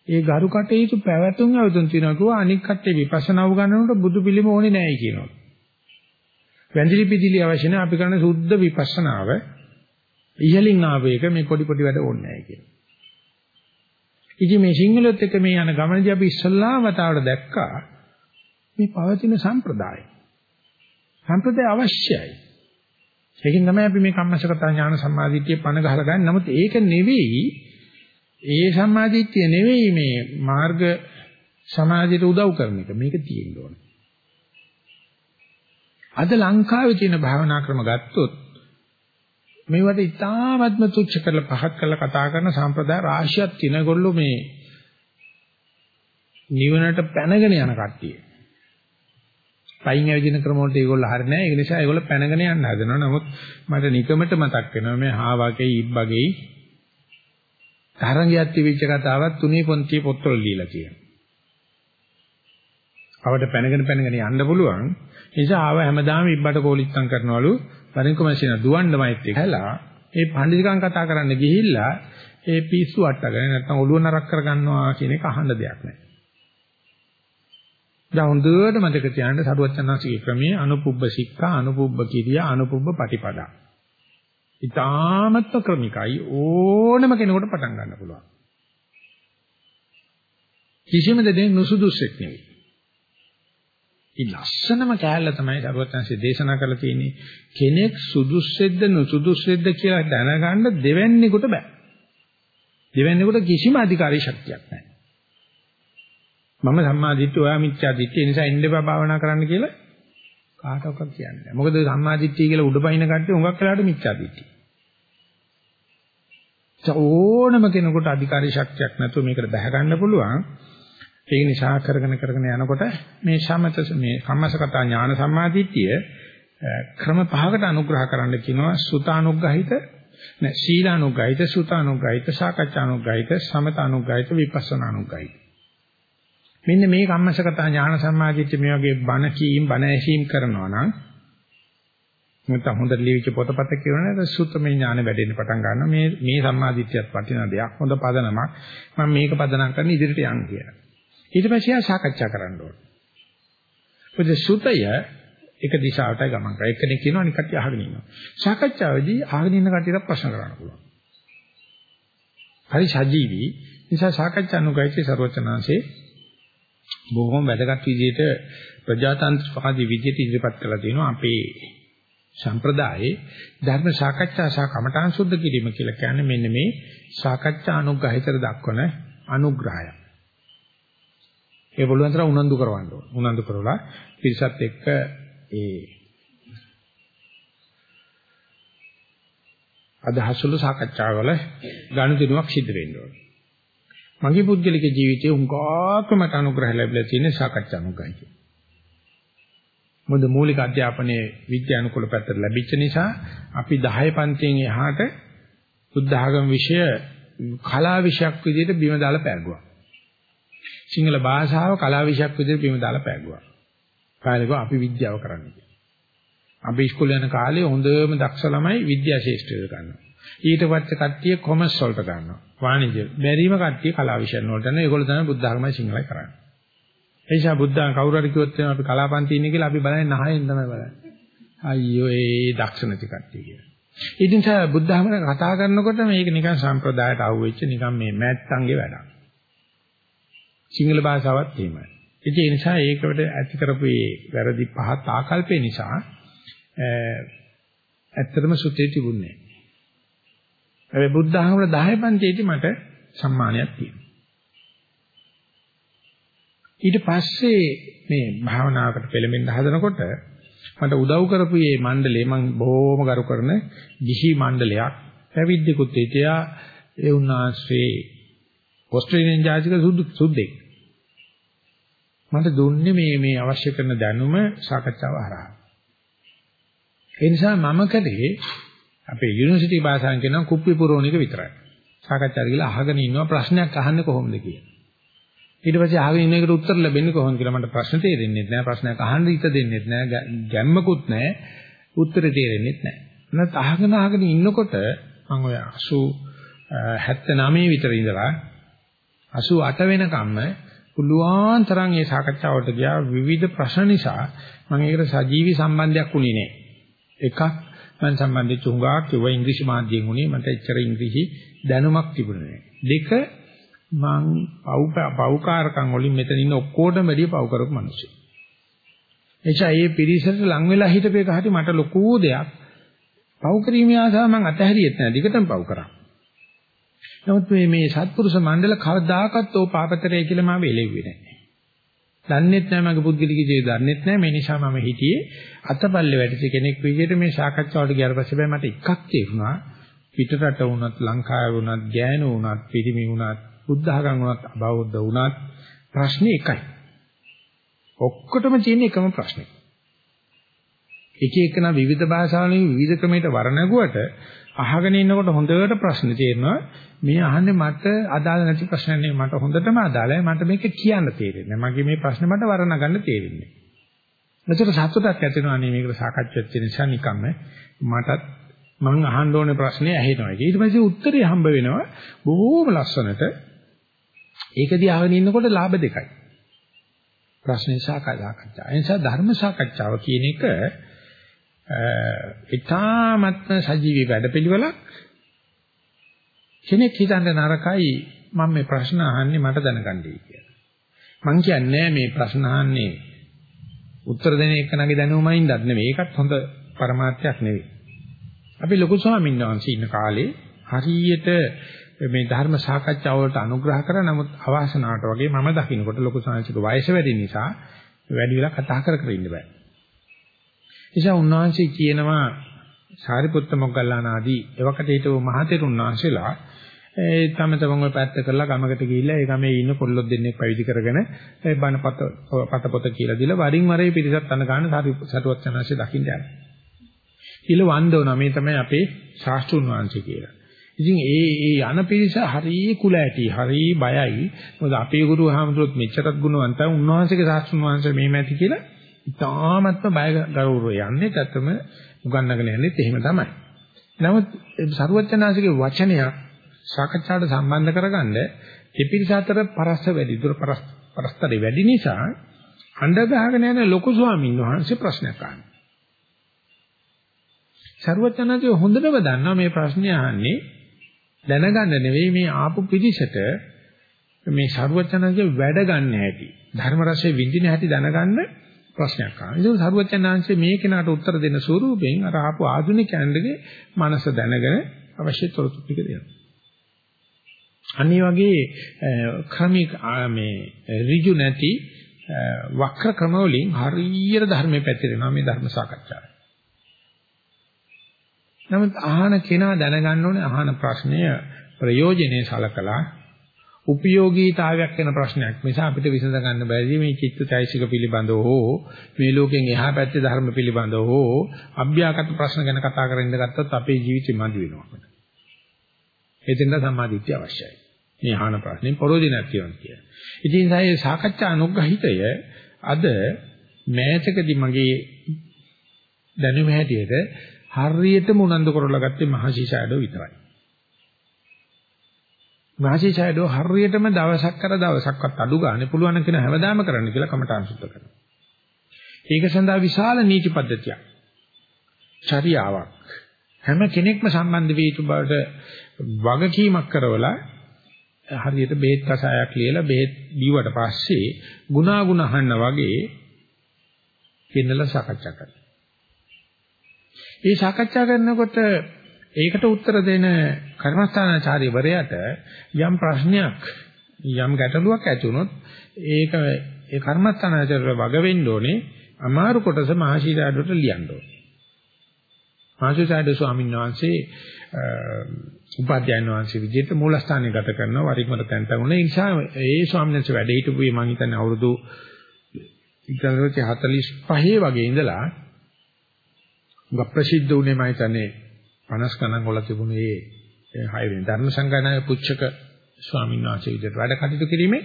ඒ ගරු කටයුතු පැවැතුම් අවතුන් තියනවා කිව්වා අනික් කට්ටිය විපස්සනා උගන්වනකොට බුදු පිළිම ඕනේ නැහැ කියනවා. වැඳිලි පිදිලි අවශ්‍ය නැහැ අපි කරන සුද්ධ විපස්සනාව ඉහලින් ආවේක මේ පොඩි පොඩි වැඩ ඕනේ නැහැ කියනවා. ඉතින් මේ සිංහලොත් එක්ක මේ යන ගමනදී අපි ඉස්සල්ලාම වතාවට දැක්කා මේ පවතින සම්ප්‍රදාය. සම්ප්‍රදාය අවශ්‍යයි. ඒකෙන් තමයි අපි මේ කම්මසගත ඥාන සම්මාදිට්ඨිය පණ ගහලා ගන්න. නමුත් ඒක නෙවෙයි ඒ සම්මාදිට්ඨිය නෙවෙයි මේ මාර්ග සමාධියට උදව් කරන එක. මේක තියෙන්න ඕනේ. අද ලංකාවේ තියෙන භාවනා ක්‍රම ගත්තොත් මේවට ඉතාමත්ම තුච්ච කරලා පහත් කරලා කතා කරන සම්ප්‍රදාය රාශියක් තිනගොල්ලෝ මේ නිවනට පැනගෙන යන කට්ටිය. පයින් ඇවිදින ක්‍රම වලට ඒගොල්ලෝ හරිය නැහැ. ඒ නිසා ඒගොල්ලෝ පැනගෙන යන්න හදනවා. නමුත් මට නිකමට මතක් වෙනවා මේ හාවගේ ඉබ්බගේ තරංගයක් තිබිච්ච කතාවක් තුනී පොන්තිය පොත්වල ලියලා තියෙනවා. අපිට පැනගෙන පැනගෙන යන්න පුළුවන්. ඒ නිසා ආව හැමදාම ඉබ්බට කෝලිත්තම් කරනවලු වරින්ක මැෂින දුවන්නමයිත් එක්කලා ඒ පඬිතුකම් කතා කරන්න ගිහිල්ලා ඒ පිස්සු අට්ටගෙන නැත්නම් ඔළුව නරක් කරගන්නවා කියන එක අහන්න දෙයක් නැහැ. දැන් හොඳට මතක තියාගන්න සරුවචනාංශිකේ ක්‍රමයේ අනුපුබ්බ සික්ඛා අනුපුබ්බ කිරියා අනුපුබ්බ පටිපදා. ඊටාමත් ක්‍රමිකයි ඕනම කෙනෙකුට පටන් ගන්න පුළුවන්. කිසිම දෙයක් නුසුදුසෙක් නෙවෙයි. ඊ ලස්සනම කෑල්ල තමයි සරුවචනාංශයේ දේශනා කරලා තියෙන්නේ කෙනෙක් සුදුස්සෙද්ද නුසුදුස්සෙද්ද කියලා දැනගන්න දෙවැන්නේකට බෑ. දෙවැන්නේකට කිසිම අධිකාරී ශක්තියක් නැහැ. මම සම්මාදිට්ඨිය ඔයා මිච්ඡාදිට්ඨිය නිසා එන්න බා භාවනා කරන්න කියලා කාටවත් කියන්නේ නැහැ. මොකද සම්මාදිට්ඨිය කියලා උඩපයින් කට්ටිය උඟක් වෙලාට මිච්ඡාදිට්ඨිය. ඕනම කෙනෙකුට අධිකාරී ශක්තියක් නැතුව මේකට බැහැ ගන්න පුළුවන්. ඒ නිසා කරගෙන කරගෙන යනකොට මේ සමත මේ කම්මසකතා ඥාන සම්මාදිට්ඨිය ක්‍රම පහකට අනුග්‍රහ කරන්න කියනවා සුතානුග්‍රහිත නෑ සීලානුග්‍රහිත සුතානුග්‍රහිත සාකච්ඡානුග්‍රහිත සමතානුග්‍රහිත විපස්සනානුග්‍රහිත මෙන්න මේ කම්මසගත ඥාන සම්මාදිට්ඨිය මේ වගේ බණ කීම් බණ ඇසීම් කරනවා නම් නැත්නම් හොඳට ලියවිච්ච පොතපත කියනවනේ සුත්තමේ ඥාන වැඩෙන්න පටන් ගන්නවා. මේ මේ සම්මාදිට්ඨියත් වටිනා දෙයක්. හොඳ පදනමක්. මම මේක පදනම් කරන ඉදිරියට යන්න කියලා. ඊට පස්සේ ආ සාකච්ඡා කරන්න ඕනේ. මොකද සුතය එක දිශාවටයි ගමන් කරා එක්කෙනෙක් කියනවා අනික කට්ටිය අහගෙන ඉන්නවා. සාකච්ඡාවේදී අහගෙන ඉන්න කට්ටියට ප්‍රශ්න කරන්න පුළුවන්. හරි සජීවී. නිසා සාකච්ඡා අනුගායිතේ ਸਰවචනාංශේ බොහොම වැදගත් විදිහට ප්‍රජාතන්ත්‍රවාදී විදිහට ඉදිරිපත් කරලා තියෙනවා අපේ සම්ප්‍රදායේ ධර්ම සාකච්ඡා සහ කමඨාන් සුද්ධ කිරීම කියලා කියන්නේ මෙන්න මේ සාකච්ඡා අනුග්‍රහිතර දක්වන අනුග්‍රහය. ඒ බලුවන් තරම් උනන්දු කරවන්න ඕන. උනන්දු කරලා පිරිසත් එක්ක ඒ අදහස්වල සාකච්ඡාවල ගනුදෙනුවක් සිද්ධ වෙන්න ඕනේ. මගේ පුද්ගලික ජීවිතයේ උංගාකම අනුග්‍රහ ලැබිලා තියෙන සාකච්ඡා අනුග්‍රහය. මොකද මූලික අධ්‍යාපනයේ විද්‍යානුකූල පැත්තට ලැබිච්ච නිසා අපි 10 පන්තියෙන් එහාට බුද්ධ ආගම විෂය කලා විෂයක් විදිහට බිම දාලා පෑගුවා. සිංහල භාෂාව කලා විෂයක් විදිහට බිම දාලා පෑගුවා. කාලෙක අපි විද්‍යාව කරන්නේ. අපි ඉස්කෝලේ යන කාලේ හොඳම දක්ෂ ළමයි විද්‍යා ශාස්ත්‍රය ගන්නවා. ඊට පස්සේ කට්ටිය කොමර්ස් වලට ගන්නවා. වාණිජ්‍ය. බැරිම කට්ටිය කලා විෂයන් වලට යනවා. ඒගොල්ලෝ තමයි බුද්ධ ධර්මයි සිංහලයි කරන්නේ. ඒ නිසා බුද්ධ කවුරු හරි කිව්වොත් එහෙනම් අපි කලාපන්ති ඉන්නේ කියලා අපි බලන්නේ නහයෙන් තමයි බලන්නේ. අයියෝ ඒ දක්ෂ නැති කට්ටිය කියලා. ඒ නිසා බුද්ධ ධර්ම කතා කරනකොට මේක නිකන් සම්ප්‍රදායට අහුවෙච්ච නිකන් මේ මෑත්තන්ගේ වැඩක්. සිංහල භාෂාවත් එහෙමයි. ඒ නිසා ඒකට ඇති කරපු මේ වැරදි පහත් ආකල්පේ නිසා ඇත්තටම සුතේ තිබුණේ නැහැ. හැබැයි බුද්ධ ධර්ම 10 පන්තියේදී මට සම්මානයක් තියෙනවා. ඊට පස්සේ මේ භාවනාවකට පෙළඹෙන්න හදනකොට මට උදව් කරපු මේ මණ්ඩලේ මම බොහොම ගරු කරන ගිහි මණ්ඩලයක් පැවිද්දෙකුත් හිටියා. ඒ උන්වහන්සේ ඕස්ට්‍රේලියානු ජාතික සුදු සුද්දෙක්. මට දුන්නේ මේ මේ අවශ්‍ය කරන දැනුම සාකච්ඡාව හරහා. ඒ නිසා මම කලේ අපේ යුනිවර්සිටි භාෂාවෙන් කියනවා කුප්පි පුරෝණික විතරයි. සාකච්ඡාට ගිහලා අහගෙන ඉන්නවා ප්‍රශ්නයක් අහන්නේ කොහොමද කියලා. ඊට පස්සේ අහගෙන ඉන්න එකට උත්තර ලැබෙන්නේ කොහොමද කියලා මට ප්‍රශ්න තේරෙන්නේ නැහැ. ප්‍රශ්නයක් අහන්න හිත දෙන්නේ නැහැ. ගැම්මකුත් නැහැ. උත්තර තේරෙන්නේ නැහැ. නැත් අහගෙන අහගෙන ඉන්නකොට මම ඔය 80 79 විතර ඉඳලා 88 වෙනකම්ම පුළුවන් තරම් මේ සාකච්ඡාවට ගියා විවිධ ප්‍රශ්න නිසා මම ඒකට සජීවී සම්බන්ධයක් උනේ නැහැ. එකක් මම සම්බන්ධෙච්ච උඟාක් කිව්වා ඉංග්‍රීසි මාධ්‍යයෙන් උනේ මට එච්චර ඉංග්‍රීසි දැනුමක් තිබුණේ නැහැ. දෙක මං පව් පව්කාරකම් වලින් මෙතන ඉන්න ඔක්කොටම වැඩිය පව් කරපු මිනිස්සු. එචා මේ පිරිසට ලං වෙලා හිටපේක හැටි මට ලොකු දෙයක්. පව් කිරීමේ ආසාව මං අතහැරියෙත් නෑ. දිගටම පව් කරා. නමුත් මේ මේ සත්පුරුෂ මණ්ඩල කවදාකවත් ඕ පාපතරය කියලා මම වෙලෙව්වේ නෑ. දන්නේත් නෑ මගේ පුද්ගලික ජීවිතය දන්නේත් නෑ. මේ නිසා මම හිටියේ අතපල්ලේ වැඩිච්ච කෙනෙක් විදිහට මේ සාකච්ඡාවට ගියාට පස්සේ බෑ මට එකක් තේරුණා. පිටරට වුණත් ලංකාවේ වුණත් ගෑනු වුණත් පිරිමි වුණත් බුද්ධ ආගම් වුණත් අබෞද්ධ වුණත් ප්‍රශ්නේ එකයි. ඔක්කොටම තියෙන එකම ප්‍රශ්නේ. එක එකනා විවිධ භාෂාවලින් විවිධ ක්‍රමයකට වර්ණගුවට අහගෙන ඉන්නකොට හොඳට ප්‍රශ්න තේරෙනවා මේ අහන්නේ මට අදාළ නැති ප්‍රශ්න නෙවෙයි. මට හොඳටම අදාළයි. මට මේක කියන්න තේරෙන්නේ මගේ මේ ප්‍රශ්නේ මට වර්ණගන්න තේරෙන්නේ එතකොට සතුටක් ඇති වෙනවා නේ මේකට සාකච්ඡාවක් තියෙන නිසා නිකම්ම මටත් මං අහන්න ඕනේ ප්‍රශ්නේ ඇහෙනවා. ඊට පස්සේ උත්තරේ හම්බ වෙනවා. බොහොම ලස්සනට. ඒක දිහාගෙන ඉන්නකොට ලාභ දෙකයි. ප්‍රශ්නේ සාකච්ඡා. ඒ නිසා ධර්ම සාකච්ඡාව කියන එක ඉතාමත්ම සජීවී වැඩපිළිවෙලක් කෙනෙක් හිතන්නේ නරකයි මම මේ ප්‍රශ්න අහන්නේ මට දැනගන්නයි කියලා. මං කියන්නේ මේ ප්‍රශ්න අහන්නේ උත්තර දෙන එකනගේ දැනුමයින්දත් නෙවෙයි. ඒකත් හොඳ પરමාර්ථයක් නෙවෙයි. අපි ලොකු ස්වාමීන් වහන්සේ ඉන්න කාලේ හරියට මේ ධර්ම සාකච්ඡාව වලට අනුග්‍රහ කරා නමුත් අවාසනාවට වගේ මම දකින්නකොට ලොකු සංසික වයස වැඩි නිසා වැඩි වෙලා කතා කර කර ඉන්න බෑ. නිසා උන්වහන්සේ කියනවා සාරිපුත්ත මොග්ගල්ලාන ආදී එවකට හිටපු මහතෙරුන් වහන්සේලා ඒ තම තමන්ව පැත්ත කරලා ගමකට ගිහිල්ලා ඒ ගමේ ඉන්න කොල්ලොත් දෙන්නෙක් පැවිදි කරගෙන ඒ බණ පත පත පොත කියලා දීලා වරින් වරේ පිරිසත් අන ගන්න සතුවත් යනවාසේ දකින්න යනවා. ඊළ වන්දෝන මේ තමයි අපේ ශාස්ත්‍රුන් වහන්සේ කියලා. ඉතින් ඒ ඒ යන පිරිස හරි කුල ඇති හරි බයයි. මොකද අපේ ගුරු හාමුදුරුවොත් මෙච්චරත් ගුණවන්තයි උන්වහන්සේගේ ශාස්ත්‍රුන් වහන්සේ මෙහෙම ඇති කියලා ඉතාමත්ම බය ගෞරවය යන්නේ තත්ම උගන්නගෙන යන්නේ එහෙම තමයි. නමුත් සරුවචනාංශගේ වචනයක් සාකච්ඡාවට සම්බන්ධ කරගන්න දෙපිරිස අතර පරස්ස වැඩි දුර පරස්තරේ වැඩි නිසා අඬ ගහගෙන යන ලොකු ස්වාමීන් වහන්සේ ප්‍රශ්නයක් අහනවා. සරුවචනාංශය හොඳටම දන්නවා මේ ප්‍රශ්නේ අහන්නේ දැනගන්න නෙවෙයි මේ ආපු පිළිසෙට මේ සරුවචනාංශය වැඩ ගන්න හැටි ධර්ම රසයේ විඳින හැටි දැනගන්න ප්‍රශ්නයක් අහනවා. ඒක සරුවචනාංශය මේ කෙනාට උත්තර දෙන ස්වරූපයෙන් අර ආපු ආධුනිකයන්ගේ මනස දැනගෙන අවශ්‍ය තොරතුරු ටික දෙනවා. අනිත් වගේ ක්‍රමික මේ ඍජු නැති වක්‍ර ක්‍රම වලින් හරියට ධර්මයේ පැතිරෙනවා මේ ධර්ම සාකච්ඡාව. නමුත් අහන කෙනා දැනගන්න ඕනේ අහන ප්‍රශ්නය ප්‍රයෝජනේ සලකලා උපයෝගීතාවයක් වෙන ප්‍රශ්නයක්. නිසා අපිට විසඳ ගන්න බැරි මේ චිත්තචෛසික පිළිබඳව හෝ මේ ලෝකෙන් එහා පැත්තේ ධර්ම පිළිබඳව හෝ අභ්‍යාගත ප්‍රශ්න ගැන කතා කරන්න ගත්තොත් අපේ ජීවිතේ මදි වෙනවා. එතෙන්ද සම්මාදිට්ඨිය අවශ්‍යයි. මේ අහන ප්‍රශ්නේ පරෝධිනක් කියනවා කියන. ඉතින් ඒ සාකච්ඡා අනුග්‍රහිතය අද මෑතකදී මගේ දැනුම හැටියට හරියටම උනන්දු කරලා ගත්තේ මහසි ෂැඩෝ විතරයි. මහසි ෂැඩෝ හරියටම දවසක් කර දවසක්වත් අඩු ගන්න පුළුවන් කියන හැමදාම කරන්න කියලා කමටහන් සුද්ධ කරනවා. ඒක සඳහා විශාල නීති පද්ධතියක්. චර්යාවක්. හැම කෙනෙක්ම සම්බන්ධ වී යුතු බවට වගකීමක් කරවලා හරියට බෙහෙත් කසායක් ලියලා බෙහෙත් බිව්වට පස්සේ ගුණාගුණ අහන්න වගේ පින්නලා සාකච්ඡා කරනවා. මේ සාකච්ඡා කරනකොට ඒකට උත්තර දෙන කර්මස්ථානාචාර්යවරයාට යම් ප්‍රශ්නයක් යම් ගැටලුවක් ඇති වුණොත් ඒක ඒ කර්මස්ථානාචාර්යව වග වෙන්න ඕනේ අමාරු කොටස මහශීලාඩට ලියන්න ඕනේ. මහශීලාඩ ස්වාමීන් වහන්සේ උපාධ්‍යයන් වහන්සේ විදිහට මූලස්ථානයේ ගත කරනවා වරිමර තැන් තැන් ඒ නිසා ඒ ස්වාමීන් වහන්සේ වැඩ හිටපුවේ මම හිතන්නේ අවුරුදු 1945 වගේ ඉඳලා ගොප් ප්‍රසිද්ධ උනේ මම හිතන්නේ 50 ගණන් වල තිබුණේ ඒ 6 වෙනි ධර්ම සංගායනාවේ පුච්චක ස්වාමීන් වහන්සේ විදිහට වැඩ කටයුතු කිරීමේ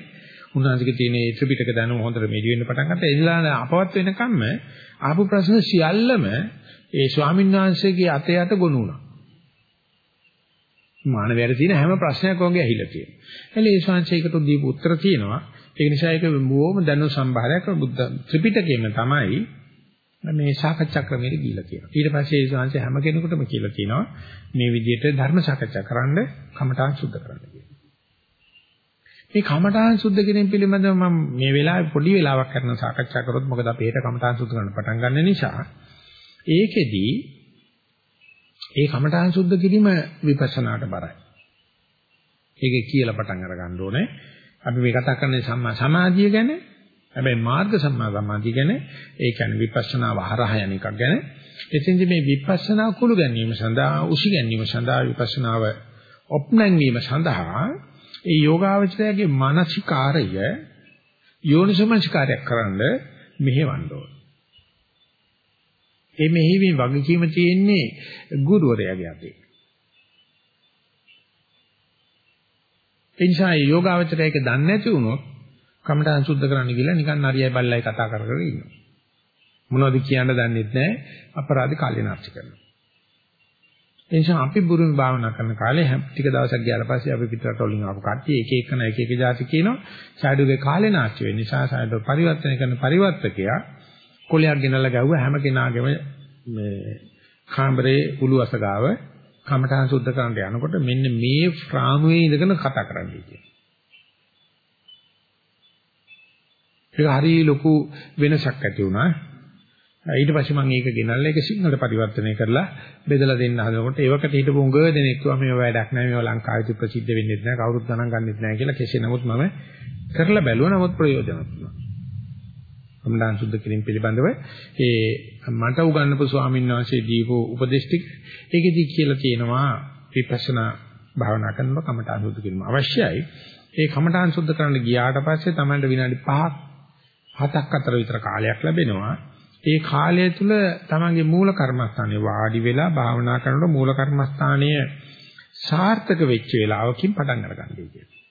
උන්වහන්සේගේ තියෙන ඒ ත්‍රිපිටක දැනුම හොඳට මෙඩි වෙන්න පටන් ගත්තා. එදිලා අපවත් වෙනකම්ම ආපු ප්‍රශ්න සියල්ලම ඒ ස්වාමීන් වහන්සේගේ අතේ යට ගොනු වුණා. මානවයාට තියෙන හැම ප්‍රශ්නයක් වගේ ඇහිලා තියෙනවා. එහේ ඒ ශාංශයකට දීපු උත්තර තියෙනවා. ඒ නිසා ඒක බොහොම දැනුම් සම්භාරයක් බුද්ධ ත්‍රිපිටකයේම තමයි මේ සාකච්ඡා ක්‍රමයට ගිහිලා කියනවා. ඊට පස්සේ ඒ ශාංශය හැම කෙනෙකුටම කියලා කියනවා මේ විදිහට ධර්ම සාකච්ඡා කරන්න කමඨාන් සුද්ධ කරන්න කියලා. මේ කමඨාන් සුද්ධ කිරීම පිළිබඳව මම මේ වෙලාවේ පොඩි වෙලාවක් කරන සාකච්ඡා කරොත් මොකද අපි හෙට කමඨාන් සුද්ධ කරන්න පටන් ගන්න නිසා ඒකෙදී ඒ කමඨාන් සුද්ධ කිරීම විපස්සනාට බරයි. ඒකේ කියලා පටන් අර ගන්න ඕනේ. අපි මේ කතා කරන්නේ සම්මා සමාධිය ගැන. හැබැයි මාර්ග සම්මා සමාධිය ගැන ඒ කියන්නේ විපස්සනා වහරහ යන එකක් ගැන. එතෙන්දි මේ විපස්සනා කුළු ගැනීම සඳහා උසි ගැනීම සඳහා විපස්සනාව ඔප්නැංවීම සඳහා ඒ යෝගාවචරයේ මානසිකාරය යෝනිසමනසිකාරයක් කරන්න මෙහෙවන්න ඕනේ. ඒ මෙහිවීම වගකීම තියෙන්නේ ගුරුවරයාගේ අතේ. ඒ නිසා යෝගාවචරය එක දන්නේ නැති වුණොත් කමඨාන් සුද්ධ කරන්න ගිහලා නිකන් නරියයි බල්ලයි කතා කර කර ඉන්නවා. මොනවද කියන්න දන්නෙත් නැහැ අපරාධ කාලේනාස්ති කරනවා. ඒ නිසා අපි බුරුමි භාවනා කරන කාලේ ටික දවසක් ගියාට පස්සේ අපි පිටරට වලින් ආපු කට්ටිය එක එකන එක එක જાති කියනවා සාඩුගේ කාලේනාස්ති වෙන නිසා සාඩු පරිවර්තන කරන පරිවර්තකයා කොලයක් ගෙනල්ලා ගැව්ව හැම කෙනාගේම මේ කාමරේ උළුවස ගාව කමඨාන් සුද්ධ කරන්න යනකොට මෙන්න මේ ෆ්‍රාමුවේ ඉඳගෙන කතා කරන්නයි කියන්නේ. ඒක හරිය ලොකු වෙනසක් ඇති වුණා. ඊට පස්සේ මම ඒක ගෙනල්ලා ඒක සිංහලට පරිවර්තනය කරලා බෙදලා දෙන්න හදනකොට ඒවකට හිටපු උඟ දෙනෙක් කිව්වා මේව වැඩක් නැහැ මේව ලංකාවේ ප්‍රසිද්ධ වෙන්නේ නැහැ කවුරුත් ගණන් ගන්නෙත් නැහැ කියලා කෙසේ නමුත් මම කරලා බැලුවා නමුත් ප්‍රයෝජනවත් වුණා. කමඩාන් සුද්ධ කිරීම පිළිබඳව ඒ මට උගන්වපු ස්වාමීන් වහන්සේ දීපු උපදේශ ටික ඒකෙදි කියලා තියෙනවා විපස්සනා භාවනා කරනකොට කමඨාන් සුද්ධ කිරීම අවශ්‍යයි. ඒ කමඨාන් සුද්ධ කරන්න ගියාට පස්සේ තමයි විනාඩි 5ක් 7ක් අතර විතර කාලයක් ලැබෙනවා. ඒ කාලය තුල තමන්ගේ මූල කර්මස්ථානේ වාඩි වෙලා භාවනා කරනකොට මූල කර්මස්ථානය සාර්ථක වෙච්ච වෙලාවකින් පටන් අරගන්නයි කියන්නේ.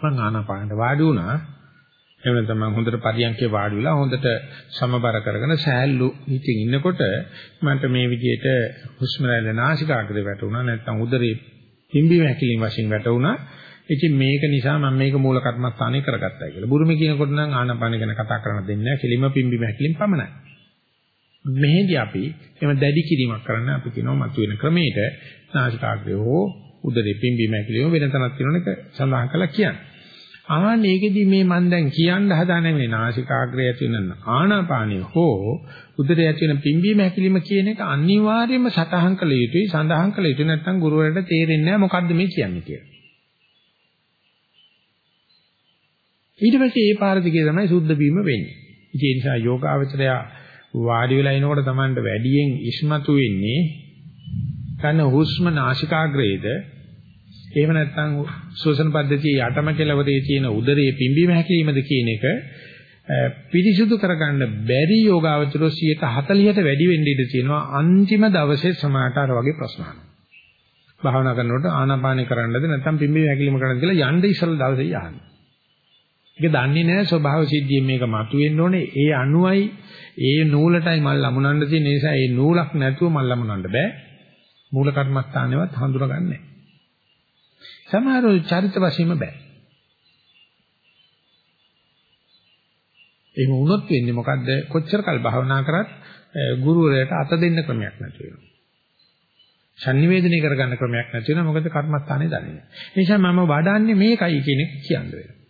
මං ආනාපානට වාඩි වුණා. එහෙම නැත්නම් මම හොඳට පරියන්කේ වාඩි වෙලා හොඳට සමබර කරගෙන සෑහළු හිතින් ඉන්නකොට මන්ට මේ විදිහට හුස්ම රැල්ල නාසිකාග්‍රේ වැටුණා නැත්නම් උදරේ පිම්බීම හැකිලින් වශයෙන් වැටුණා. ඉතින් මේක නිසා මම මේක මූල කර්මස්ථානය කරගත්තා කියලා. බුරුමේ කියනකොට නම් ආනාපාන ගැන කතා කරන්න දෙන්නේ නැහැ. කෙලිම පිම්බීම හැකිලින් පමණයි. මෙහෙදි අපි එම දැඩි කිරීමක් කරන්න අපි කියනවා මතුවෙන ක්‍රමයට නාසිකාග්‍රේ හෝ උදරේ පිම්බීම හැකිලිම වෙන තැනක් තියෙනවනක සඳහන් කළා කියන්නේ. ආන්න ඒකෙදි මේ මම දැන් කියන්න හදාන මේ නාසිකාග්‍රය ඇති වෙන ආනාපානිය හෝ උදරය ඇති වෙන පිම්බීම හැකිලිම කියන එක අනිවාර්යයෙන්ම සටහන් කළ යුතුයි සඳහන් කළ යුතුයි නැත්නම් ගුරුවරට තේරෙන්නේ නැහැ මොකද්ද මේ කියන්නේ කියලා. ඊට පස්සේ ඒ පාර දිගේ තමයි සුද්ධ වීම වෙන්නේ. ඒ නිසා යෝගාවචරය වාඩි වෙලා ඉනකොට Tamanට වැඩියෙන් ඉස්මතු වෙන්නේ කන හුස්ම නාසිකාග්‍රේද එහෙම නැත්නම් ශ්වසන පද්ධතියේ යටම කෙලවරේ තියෙන උදරයේ පිම්බීම හැකිලිමද කියන එක පිරිසුදු කරගන්න බැරි යෝගාවචරෝ 140ට වැඩි වෙන්න ඉඩ තියෙනවා අන්තිම දවසේ සමාහට අර වගේ ප්‍රශ්න අහනවා. භාවනා කරනකොට ආනාපානේ කරන්නද නැත්නම් පිම්බීම හැකිලිම කරන්නද කියලා යන්න ඉස්සෙල් දවසේ යහන්නේ. ඒක දන්නේ නැහැ ස්වභාව සිද්ධියෙන් මේක මතුවෙන්න ඕනේ. ඒ අනුවයි ඒ නූලටයි මල් ලමුනන්න තියෙන නිසා ඒ නූලක් නැතුව මල් ලමුනන්න බෑ. මූල කර්මස්ථානේවත් හඳුනගන්නේ නැහැ. සමහර චරිත වශයෙන්ම බෑ. එහෙම වුණොත් වෙන්නේ මොකද්ද? කොච්චර කල් භාවනා කරත් ගුරුවරයාට අත දෙන්න ක්‍රමයක් නැති වෙනවා. sannivedanaya කරගන්න ක්‍රමයක් නැති වෙනවා. මොකද කර්මස්ථානේ දන්නේ නැහැ. ඒ නිසා මම වඩන්නේ මේකයි කියන එක කියන්න වෙනවා.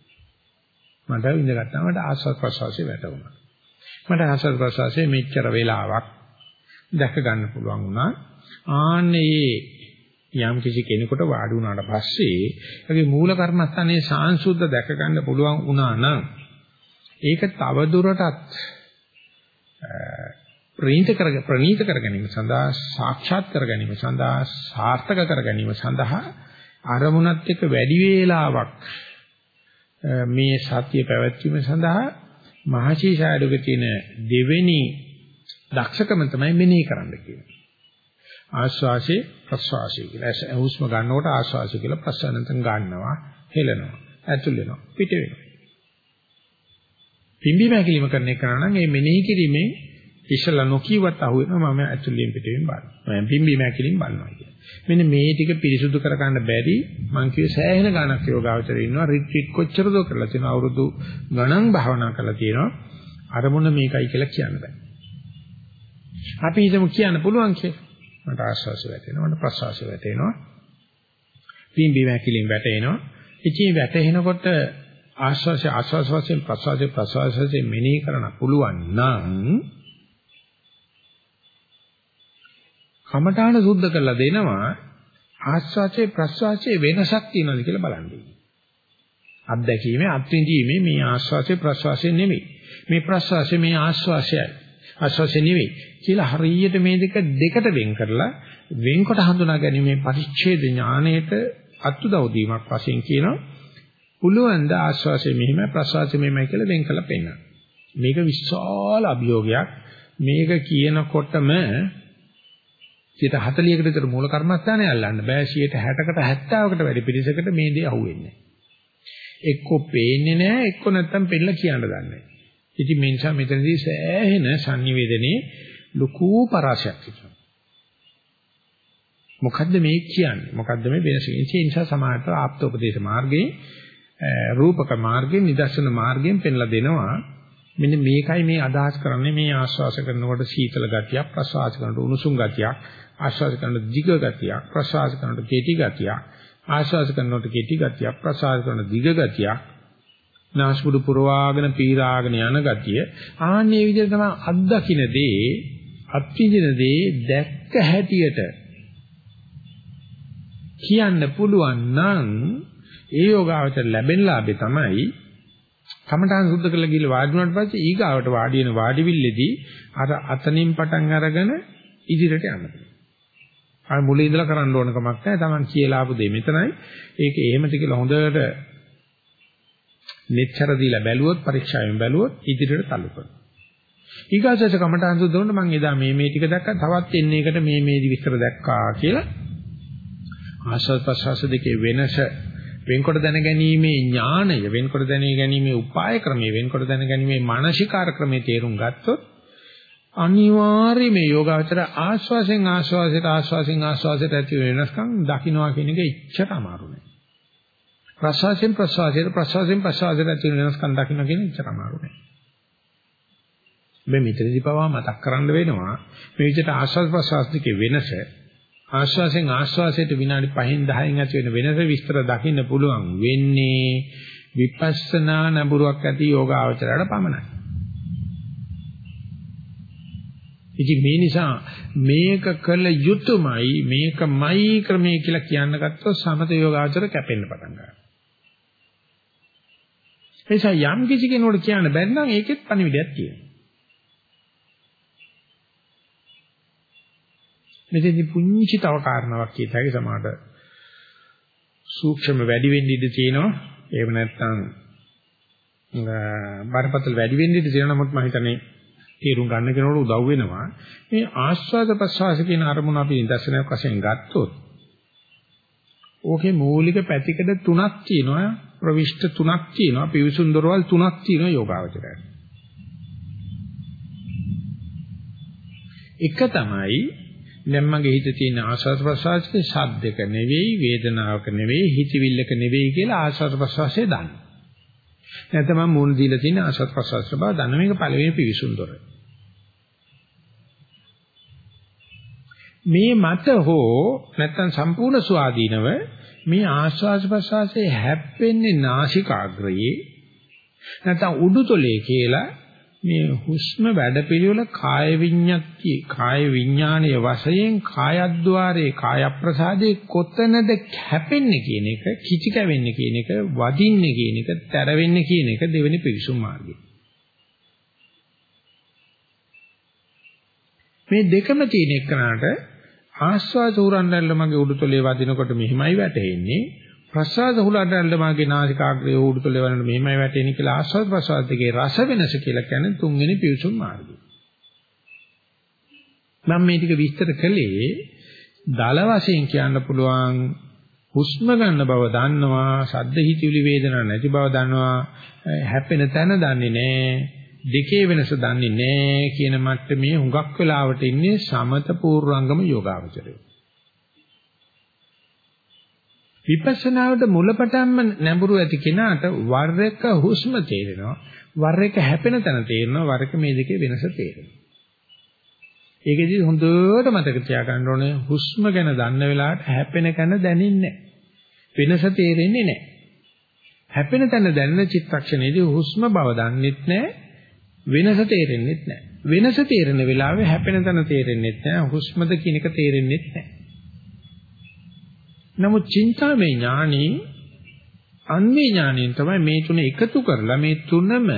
මට ඉඳගත්තාම මට ආස්වාද ප්‍රසවාසයේ වැටුණා. මට ආස්වාද ප්‍රසවාසයේ මෙච්චර වෙලාවක් දැක ගන්න පුළුවන් වුණා. ආන්නේ යම් කිසි කෙනෙකුට වාඩි වුණාට පස්සේ ඒගේ මූල කර්මස්ථානයේ සාංශුද්ධ දැක ගන්න පුළුවන් වුණා නම් ඒක තව දුරටත් ප්‍රණීත කර ප්‍රණීත කර ගැනීම සඳහා සාක්ෂාත් කර ගැනීම සඳහා සාර්ථක කර ගැනීම සඳහා අරමුණත් එක්ක වැඩි වේලාවක් මේ සත්‍ය පැවැත්වීම සඳහා මහචීසායඩක තියෙන දෙවෙනි දක්ෂකම තමයි මෙනෙහි කරන්න කියන්නේ. ආශ්වාසයේ ප්‍රශ්වාසයේ කියලා. හුස්ම ගන්නකොට ආශ්වාසය කියලා ප්‍රශ්වාසයෙන් ගන්නවා, හෙලනවා, ඇතුල් වෙනවා, පිට වෙනවා. පිම්බි මැකිලිම කරන එක නම් මේ මෙනෙහි කිරීමෙන් ඉස්සලා නොකියවත් අහුවෙනවා මම ඇතුළෙන් පිටින් බලනවා. මම පිම්බි මැකිලින් බලනවා කියන්නේ. මෙන්න මේ ටික පිරිසුදු කරගන්න බැරි මං කියේ සෑහෙන ගණක් යෝගාවචරය ඉන්නවා. රිට්‍රීට් කොච්චරද කරලා තියෙනවා? අවුරුදු ගණන් භාවනා කරලා තියෙනවා. අරමුණ මේකයි කියලා කියන්න බෑ. අපි හිතමු කියන්න පුළුවන් කියලා. මට ආශ්වාසය වැටෙනවා මට ප්‍රශ්වාසය වැටෙනවා. පිම්බි වැකිලින් වැටෙනවා. ඉතින් වැටෙනකොට ආශ්වාසය ආශ්වාස වශයෙන් ප්‍රශ්වාසය ප්‍රශ්වාස වශයෙන් මෙනෙහි කරන්න පුළුවන් නම් කමඨාන සුද්ධ කරලා දෙනවා ආශ්වාසයේ ප්‍රශ්වාසයේ වෙනසක් තියෙනවද කියලා බලන්න. අත්දැකීමේ අත්විඳීමේ මේ ආශ්වාසයේ ප්‍රශ්වාසයේ නෙමෙයි. මේ ප්‍රශ්වාසයේ මේ ආශ්වාසයයි. ආශ්වාසය නෙවෙයි කියලා හරියට මේ දෙක දෙකට වෙන් කරලා වෙන්කොට හඳුනා ගැනීමේ පරිච්ඡේද ඥාණයට අත්උදව් දීමක් වශයෙන් කියනවා පුළුවන් ද ආශ්වාසය මෙහිම ප්‍රශ්වාසය මෙහිමයි කියලා වෙන් කරලා පෙන්නන්න. මේක විශාල අභියෝගයක්. මේක කියනකොටම 40කට විතර මූල කර්මස්ථානය අල්ලන්න බෑ 60කට 70කට වැඩි පිරිසකට මේ දේ අහුවෙන්නේ. එක්කෝ පේන්නේ නැහැ එක්කෝ නැත්තම් පෙන්නලා කියන්න දන්නේ නැහැ. ඉතින් මේ නිසා මෙතනදී සෑහෙන sannivedanaye ලකු පරාසයක් තිබෙනවා. මොකද්ද මේ කියන්නේ? මොකද්ද මේ වෙනස? ඒ නිසා සමාජයට ආප්තෝපදේශ මාර්ගයේ රූපක මාර්ගයෙන් නිදර්ශන මාර්ගයෙන් පෙන්ලා දෙනවා. මෙන්න මේකයි මේ අදහස් කරන්නේ මේ ආශ්වාස කරනකොට සීතල ගතියක් ප්‍රශ්වාස කරනකොට උණුසුම් ගතියක් ආශ්වාස කරනකොට දිග ගතියක් ප්‍රශ්වාස කරනකොට කෙටි ගතියක් ආශ්වාස කරනකොට කෙටි ගතියක් ප්‍රශ්වාස කරනකොට දිග ගතියක් නාස්පුඩු පුරවාගෙන පීරාගෙන යන ගතිය ආන්නේ විදිහට තමයි අත්දකින්න දේ අත්විඳින දේ දැක්ක හැටියට කියන්න පුළුවන් නම් ඒ යෝගාවචර ලැබෙන ලාභේ තමයි කමඨාන් සුද්ධ කරලා ගිහලා වාඩි වුණාට පස්සේ ඊගාවට වාඩි වෙන වාඩිවිල්ලේදී අර අතනින් පටන් අරගෙන ඉදිරියට යන්න. අර මුලින් ඉඳලා කරන්න ඕන කමක් නැහැ. Taman කියලා ආපු දෙය මෙතනයි. ඒක එහෙමද කියලා හොඳට මෙච්චර දීලා බැලුවොත් පරීක්ෂාවෙන් බැලුවොත් ඉදිරියට තල්ලු කරනවා. ඊගාසස කමඨාන් සුද්ධ වුණා මම එදා මේ මේ ටික දැක්කා තවත් එන්නේ එකට මේ මේ විස්තර දැක්කා කියලා ආස්වාද ප්‍රසවාස දෙකේ වෙනස වෙන්කොට දැනගැනීමේ ඥාණය වෙන්කොට දැනගැනීමේ උපාය ක්‍රමය වෙන්කොට දැනගැනීමේ මානසිකාර ක්‍රමයේ තේරුම් ගත්තොත් අනිවාර්යයෙන්ම යෝගාචර ආස්වාසෙන් ආස්වාසයට ආස්වාසෙන් ආස්වාසයට ඇති වෙනස්කම් දකින්නවා කියන එක ඉච්ඡට අමාරු නෑ. ප්‍රසවාසයෙන් ප්‍රසවාසයට ප්‍රසවාසයෙන් ප්‍රසවාසයට ඇති වෙනස්කම් දකින්න කියන ඉච්ඡට අමාරු නෑ. මේ මෙතනදී පවා මතක් කරන්න වෙනවා මේ විදිහට ආස්වාද ප්‍රසවාස දෙකේ වෙනස ආශ්වාසයෙන් ආශ්වාසයට විනාඩි 5න් 10න් ඇති වෙන වෙනස විස්තර දකින්න පුළුවන් වෙන්නේ විපස්සනා නඹුරුවක් ඇති යෝගාවචරයට පමණයි. ඉතින් මේ නිසා මේක කළ යුතුයමයි මේකමයි ක්‍රමයේ කියලා කියන්න ගත්තොත් සමත යෝගාචර කැපෙන්න පටන් ගන්නවා. එනිසා යම් කිසි කෙනෙකුට කියන්න බැරි නම් ඒකෙත් පණිවිඩයක් තියෙනවා. මෙතෙන්දි පුංචි තව කාරණාවක් කියත හැකි සමාඩ සූක්ෂම වැඩි වෙන්න ඉඩ තියෙනවා. එහෙම නැත්නම් බරපතල වැඩි වෙන්න ඉඩ තියෙනවා. නමුත් මම හිතන්නේ තේරුම් ගන්න කෙනෙකුට උදව් වෙනවා. මේ ආස්වාද ප්‍රසවාස කියන අරමුණ අපි නිදර්ශනයක් වශයෙන් ගත්තොත් ඕකේ මූලික පැතිකඩ තුනක් තියෙනවා. ප්‍රවිෂ්ඨ තුනක් තියෙනවා. පිවිසුන් දොරවල් තුනක් තියෙනවා යෝගාවචරයට. එක තමයි දැන් මගේ හිතේ තියෙන ආස්වාද ප්‍රසවාසයේ ශබ්දක නෙවෙයි වේදනාවක නෙවෙයි හිතවිල්ලක නෙවෙයි කියලා ආස්වාද ප්‍රසවාසයේ දන්න. නැත්නම් මම මූණ දීලා තියෙන ආස්වාද ප්‍රසවාස බව දන්න මේක පළවෙනි පිවිසුන්දොර. මේ මත හෝ නැත්නම් සම්පූර්ණ ස්වාධීනව මේ ආස්වාද ප්‍රසවාසයේ හැප්පෙන්නේ නාසිකාග්‍රයේ නැත්නම් උඩුතොලේ කියලා මේ හුස්ම වැඩපිළිවෙල කාය විඤ්ඤාති කාය විඥානයේ වශයෙන් කායද්්වාරේ කාය ප්‍රසාදේ කොතනද කැපෙන්නේ කියන එක කිචි කැවෙන්නේ කියන එක වදින්නේ කියන එක තැරවෙන්නේ කියන එක දෙවෙනි පිවිසුම් මාර්ගය. මේ දෙකම තියෙන එකනට ආස්වාද උරන්දල්ල මගේ උඩුතලේ වදිනකොට මෙහිමයි වැටෙන්නේ ප්‍රසාද හුලඩල්ල මාගේ නාසිකාග්‍රේ උඩුතල වලට මෙහෙමයි වැටෙන්නේ කියලා ආස්වාද ප්‍රසාද දෙකේ රස වෙනස කියලා කියන්නේ තුන්වෙනි පිවිසුම් මාර්ගය. මම මේ ටික විස්තර කළේ දල වශයෙන් කියන්න පුළුවන් හුස්ම ගන්න බව දන්නවා, ශබ්ද හිතවිලි වේදනා නැති බව දන්නවා, හැපෙන තැන දන්නේ නැහැ, දෙකේ වෙනස දන්නේ නැහැ කියන මට්ටමේ හුඟක් වෙලාවට ඉන්නේ සමත පූර්වංගම යෝගාවචරය. විපස්සනාවට මුලපටන්ම නැඹුරු ඇති කෙනාට වර එක හුස්ම තේරෙනවා. වර එක හැපෙන තැන තේරෙනවා. වර එක මේ දෙකේ වෙනස තේරෙනවා. ඒකෙදි හොඳට මතක තියාගන්න ඕනේ හුස්ම ගැන දන්න වෙලාවට හැපෙන කන දැනෙන්නේ වෙනස තේරෙන්නේ නැහැ හැපෙන තැන දැනෙන චිත්තක්ෂණයේදී හුස්ම බව දන්නෙත් නැහැ වෙනස තේරෙන්නෙත් නැහැ වෙනස තේරෙන වෙලාවේ හැපෙන තැන තේරෙන්නෙත් නැහැ හුස්මද කියන එක තේරෙන්නෙත් නැහැ නමුත් චින්තාමය ඥානෙ අන්වේ ඥානෙන් තමයි මේ තුන එකතු කරලා මේ තුනම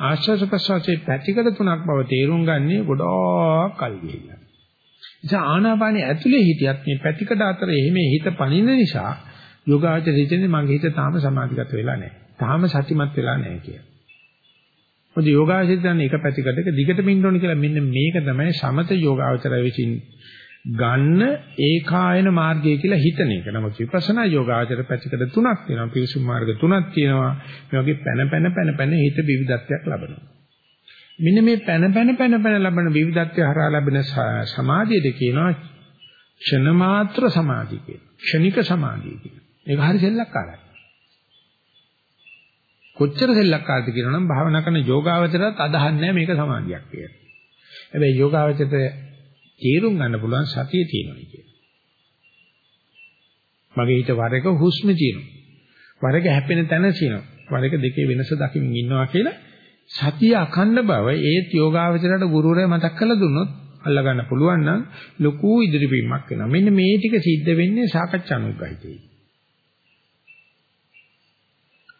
ආශ්වාස ප්‍රශ්වාසයේ පැතිකඩ තුනක් බව තේරුම් ගන්නේ ගොඩාක් කල් ගිහිල්ලා. නිසා ආනාපානිය ඇතුලේ හිටියත් මේ පැතිකඩ අතර එහෙම හිත පනින නිසා යෝගාචර හිතන්නේ මගේ හිත තාම සමාධිගත වෙලා නැහැ. තාම සතිමත් වෙලා නැහැ කියලා. මොකද යෝගාචර දන්නේ එක පැතිකඩක දිගටම ඉන්න ඕනේ කියලා මෙන්න මේක තමයි සමත යෝගාචරය විසින් ගන්න ඒකායන මාර්ගය කියලා හිතන එක. නමුත් විපස්සනා යෝගාචර පැතිකඩ තුනක් තියෙනවා. පිරිසුම් මාර්ග තුනක් තියෙනවා. මේ වගේ පැන පැන පැන පැන හිත විවිධත්වයක් ලබනවා. මෙන්න මේ පැන පැන පැන පැන ලබන විවිධත්වය හරහා ලැබෙන සමාධියට කියනවා ක්ෂණ මාත්‍ර සමාධිය කියලා. ක්ෂණික සමාධිය කියලා. ඒක හරි සෙල්ලක්කාරයි. කොච්චර සෙල්ලක්කාරද කියනනම් භාවනා කරන යෝගාවචරයත් අදහන්නේ මේක සමාධියක් කියලා. හැබැයි යෝගාවචරයට තේරුම් ගන්න පුළුවන් සතිය තියෙනවා කියන. මගේ හිත වර එක හුස්ම තියෙනවා. වර එක හැපෙන තැන තියෙනවා. වරක දෙකේ වෙනස දකින්න ඉන්නවා කියලා සතිය අඛණ්ඩ බව ඒත් යෝගාවචරයට ගුරුවරයා මතක් කරලා දුන්නොත් අල්ල ගන්න පුළුවන් නම් ලොකු ඉදිරිපීමක් වෙනවා. මෙන්න මේ ටික සිද්ධ වෙන්නේ සාකච්ඡානුග්‍රහිතේ.